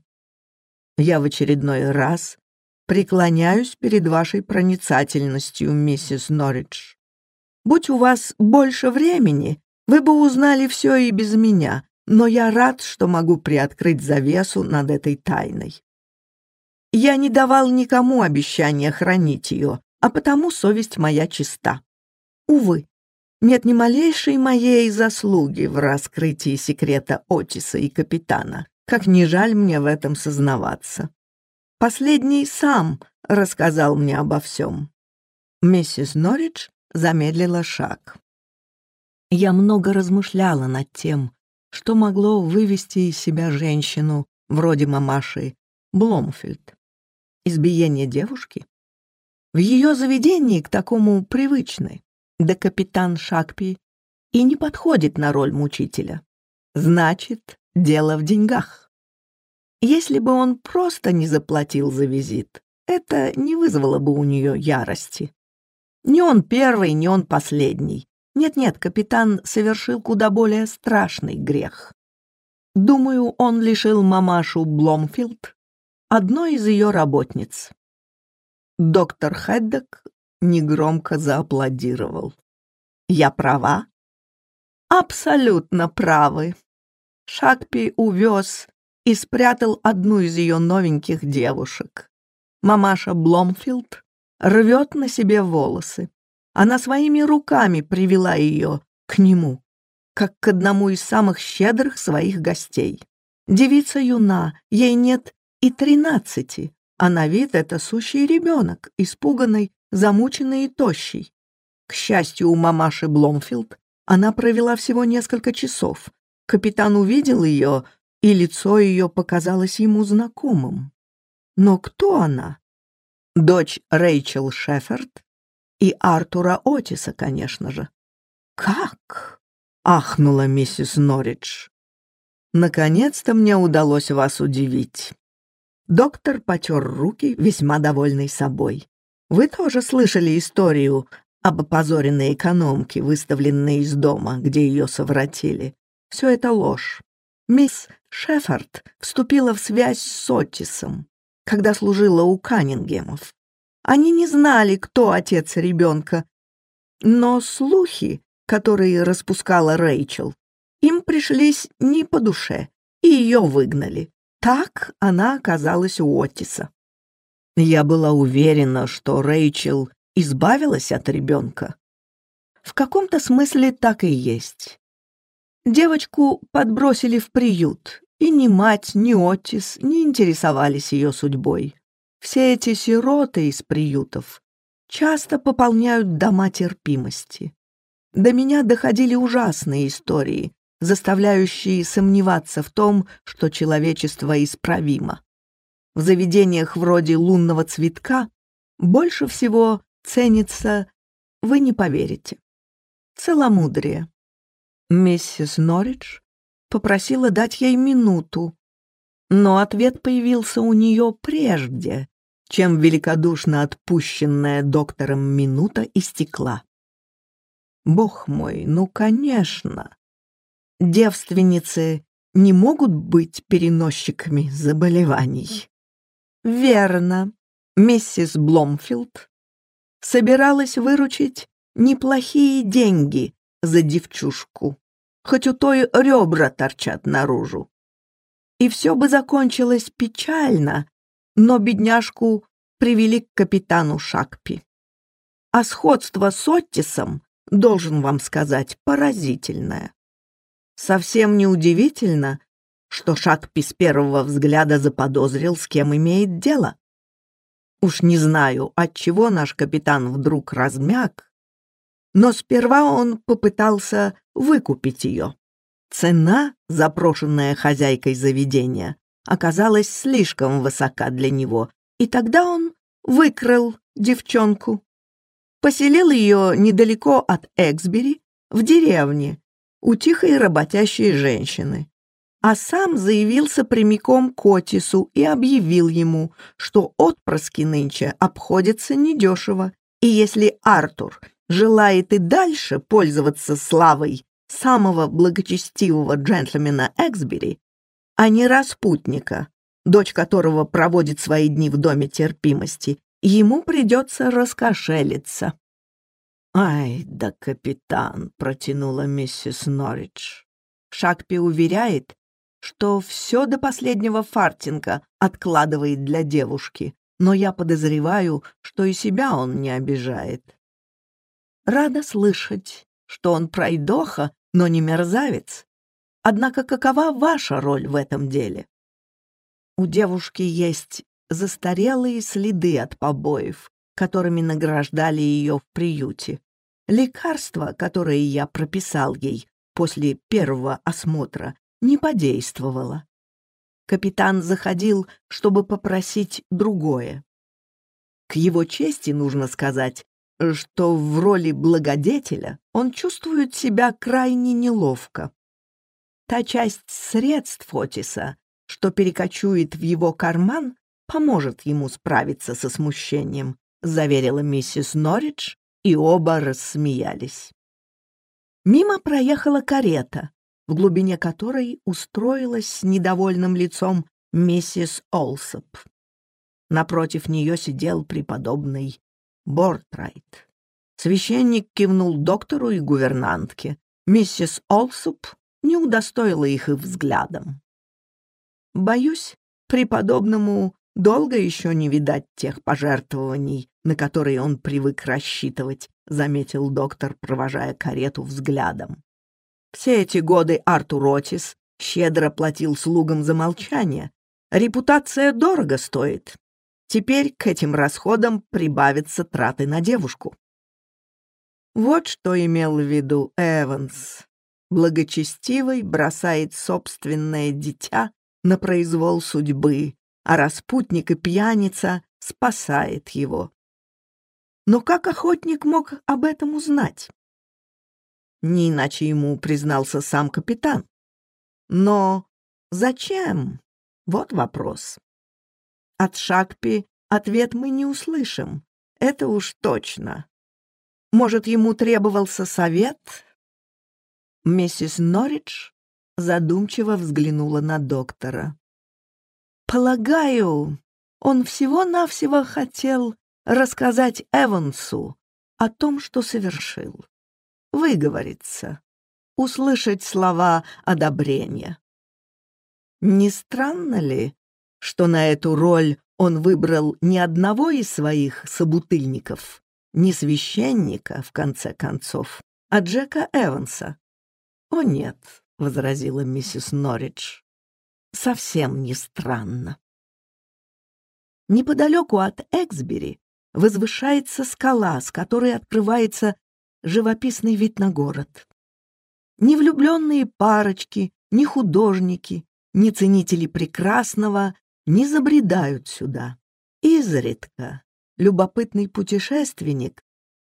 Я в очередной раз преклоняюсь перед вашей проницательностью, миссис Норридж. Будь у вас больше времени, вы бы узнали все и без меня, но я рад, что могу приоткрыть завесу над этой тайной. Я не давал никому обещания хранить ее, а потому совесть моя чиста. Увы, нет ни малейшей моей заслуги в раскрытии секрета Отиса и капитана, как не жаль мне в этом сознаваться. Последний сам рассказал мне обо всем. Миссис Норридж замедлила шаг. Я много размышляла над тем, что могло вывести из себя женщину вроде мамаши Бломфельд. Избиение девушки? В ее заведении к такому привычны, да капитан Шакпи и не подходит на роль мучителя. Значит, дело в деньгах. Если бы он просто не заплатил за визит, это не вызвало бы у нее ярости. Не он первый, не он последний. Нет-нет, капитан совершил куда более страшный грех. Думаю, он лишил мамашу Бломфилд одной из ее работниц. Доктор Хеддок негромко зааплодировал. «Я права?» «Абсолютно правы». Шакпи увез и спрятал одну из ее новеньких девушек. Мамаша Бломфилд рвет на себе волосы. Она своими руками привела ее к нему, как к одному из самых щедрых своих гостей. Девица юна, ей нет и тринадцати, а на вид это сущий ребенок, испуганный, замученный и тощий. К счастью, у мамаши Бломфилд она провела всего несколько часов. Капитан увидел ее, и лицо ее показалось ему знакомым. Но кто она? Дочь Рэйчел Шеффорд? И Артура Отиса, конечно же. «Как?» — ахнула миссис Норридж. «Наконец-то мне удалось вас удивить». Доктор потер руки, весьма довольный собой. «Вы тоже слышали историю об опозоренной экономке, выставленной из дома, где ее совратили. Все это ложь. Мисс Шеффорд вступила в связь с Отисом, когда служила у Каннингемов. Они не знали, кто отец ребенка, но слухи, которые распускала Рэйчел, им пришлись не по душе, и ее выгнали. Так она оказалась у Отиса. Я была уверена, что Рэйчел избавилась от ребенка. В каком-то смысле так и есть. Девочку подбросили в приют, и ни мать, ни Отис не интересовались ее судьбой. Все эти сироты из приютов часто пополняют дома терпимости. До меня доходили ужасные истории, заставляющие сомневаться в том, что человечество исправимо. В заведениях вроде лунного цветка больше всего ценится, вы не поверите, целомудрие. Миссис Норридж попросила дать ей минуту, но ответ появился у нее прежде, чем великодушно отпущенная доктором минута истекла. Бог мой, ну, конечно. Девственницы не могут быть переносчиками заболеваний. Верно. Миссис Бломфилд собиралась выручить неплохие деньги за девчушку, хоть у той ребра торчат наружу. И все бы закончилось печально, но бедняжку привели к капитану Шакпи. А сходство с Оттисом, должен вам сказать, поразительное. Совсем неудивительно, что Шакпи с первого взгляда заподозрил, с кем имеет дело. Уж не знаю, отчего наш капитан вдруг размяк, но сперва он попытался выкупить ее. Цена, запрошенная хозяйкой заведения, оказалась слишком высока для него, и тогда он выкрал девчонку. Поселил ее недалеко от Эксбери, в деревне, у тихой работящей женщины. А сам заявился прямиком к Отису и объявил ему, что отпрыски нынче обходятся недешево, и если Артур желает и дальше пользоваться славой самого благочестивого джентльмена Эксбери, а не распутника, дочь которого проводит свои дни в доме терпимости, ему придется раскошелиться. «Ай да капитан!» — протянула миссис Норридж. Шакпи уверяет, что все до последнего фартинга откладывает для девушки, но я подозреваю, что и себя он не обижает. Рада слышать, что он пройдоха, но не мерзавец. Однако какова ваша роль в этом деле? У девушки есть застарелые следы от побоев, которыми награждали ее в приюте. Лекарство, которое я прописал ей после первого осмотра, не подействовало. Капитан заходил, чтобы попросить другое. К его чести нужно сказать, что в роли благодетеля он чувствует себя крайне неловко. Та часть средств Отиса, что перекочует в его карман, поможет ему справиться со смущением, заверила миссис Норридж, и оба рассмеялись. Мимо проехала карета, в глубине которой устроилась с недовольным лицом миссис Олсоп. Напротив нее сидел преподобный Бортрайт. Священник кивнул доктору и гувернантке. Миссис Олсоп не удостоила их и взглядом. «Боюсь, преподобному долго еще не видать тех пожертвований, на которые он привык рассчитывать», — заметил доктор, провожая карету взглядом. Все эти годы Артур Отис щедро платил слугам за молчание. Репутация дорого стоит. Теперь к этим расходам прибавятся траты на девушку. Вот что имел в виду Эванс. Благочестивый бросает собственное дитя на произвол судьбы, а распутник и пьяница спасает его. Но как охотник мог об этом узнать? Не иначе ему признался сам капитан. Но зачем? Вот вопрос. От Шакпи ответ мы не услышим. Это уж точно. Может, ему требовался совет? Миссис Норридж задумчиво взглянула на доктора. «Полагаю, он всего-навсего хотел рассказать Эвансу о том, что совершил выговориться, услышать слова одобрения. Не странно ли, что на эту роль он выбрал не одного из своих собутыльников, не священника, в конце концов, а Джека Эванса? «О нет», — возразила миссис Норридж, — «совсем не странно». Неподалеку от Эксбери возвышается скала, с которой открывается живописный вид на город. Ни влюбленные парочки, ни художники, ни ценители прекрасного не забредают сюда. Изредка любопытный путешественник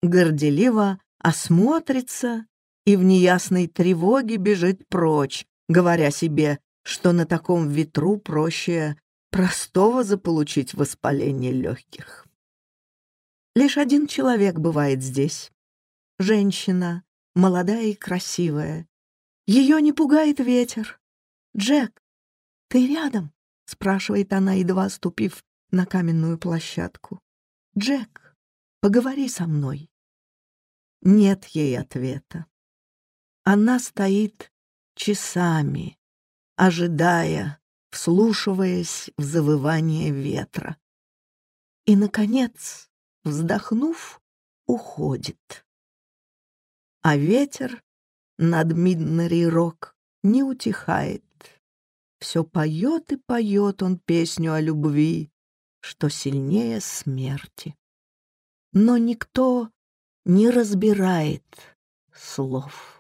горделиво осмотрится и в неясной тревоге бежит прочь, говоря себе, что на таком ветру проще простого заполучить воспаление легких. Лишь один человек бывает здесь женщина, молодая и красивая. Ее не пугает ветер. «Джек, ты рядом?» — спрашивает она, едва ступив на каменную площадку. «Джек, поговори со мной». Нет ей ответа. Она стоит часами, ожидая, вслушиваясь в завывание ветра. И, наконец, вздохнув, уходит а ветер над Миднари-Рок не утихает. Все поет и поет он песню о любви, что сильнее смерти. Но никто не разбирает слов.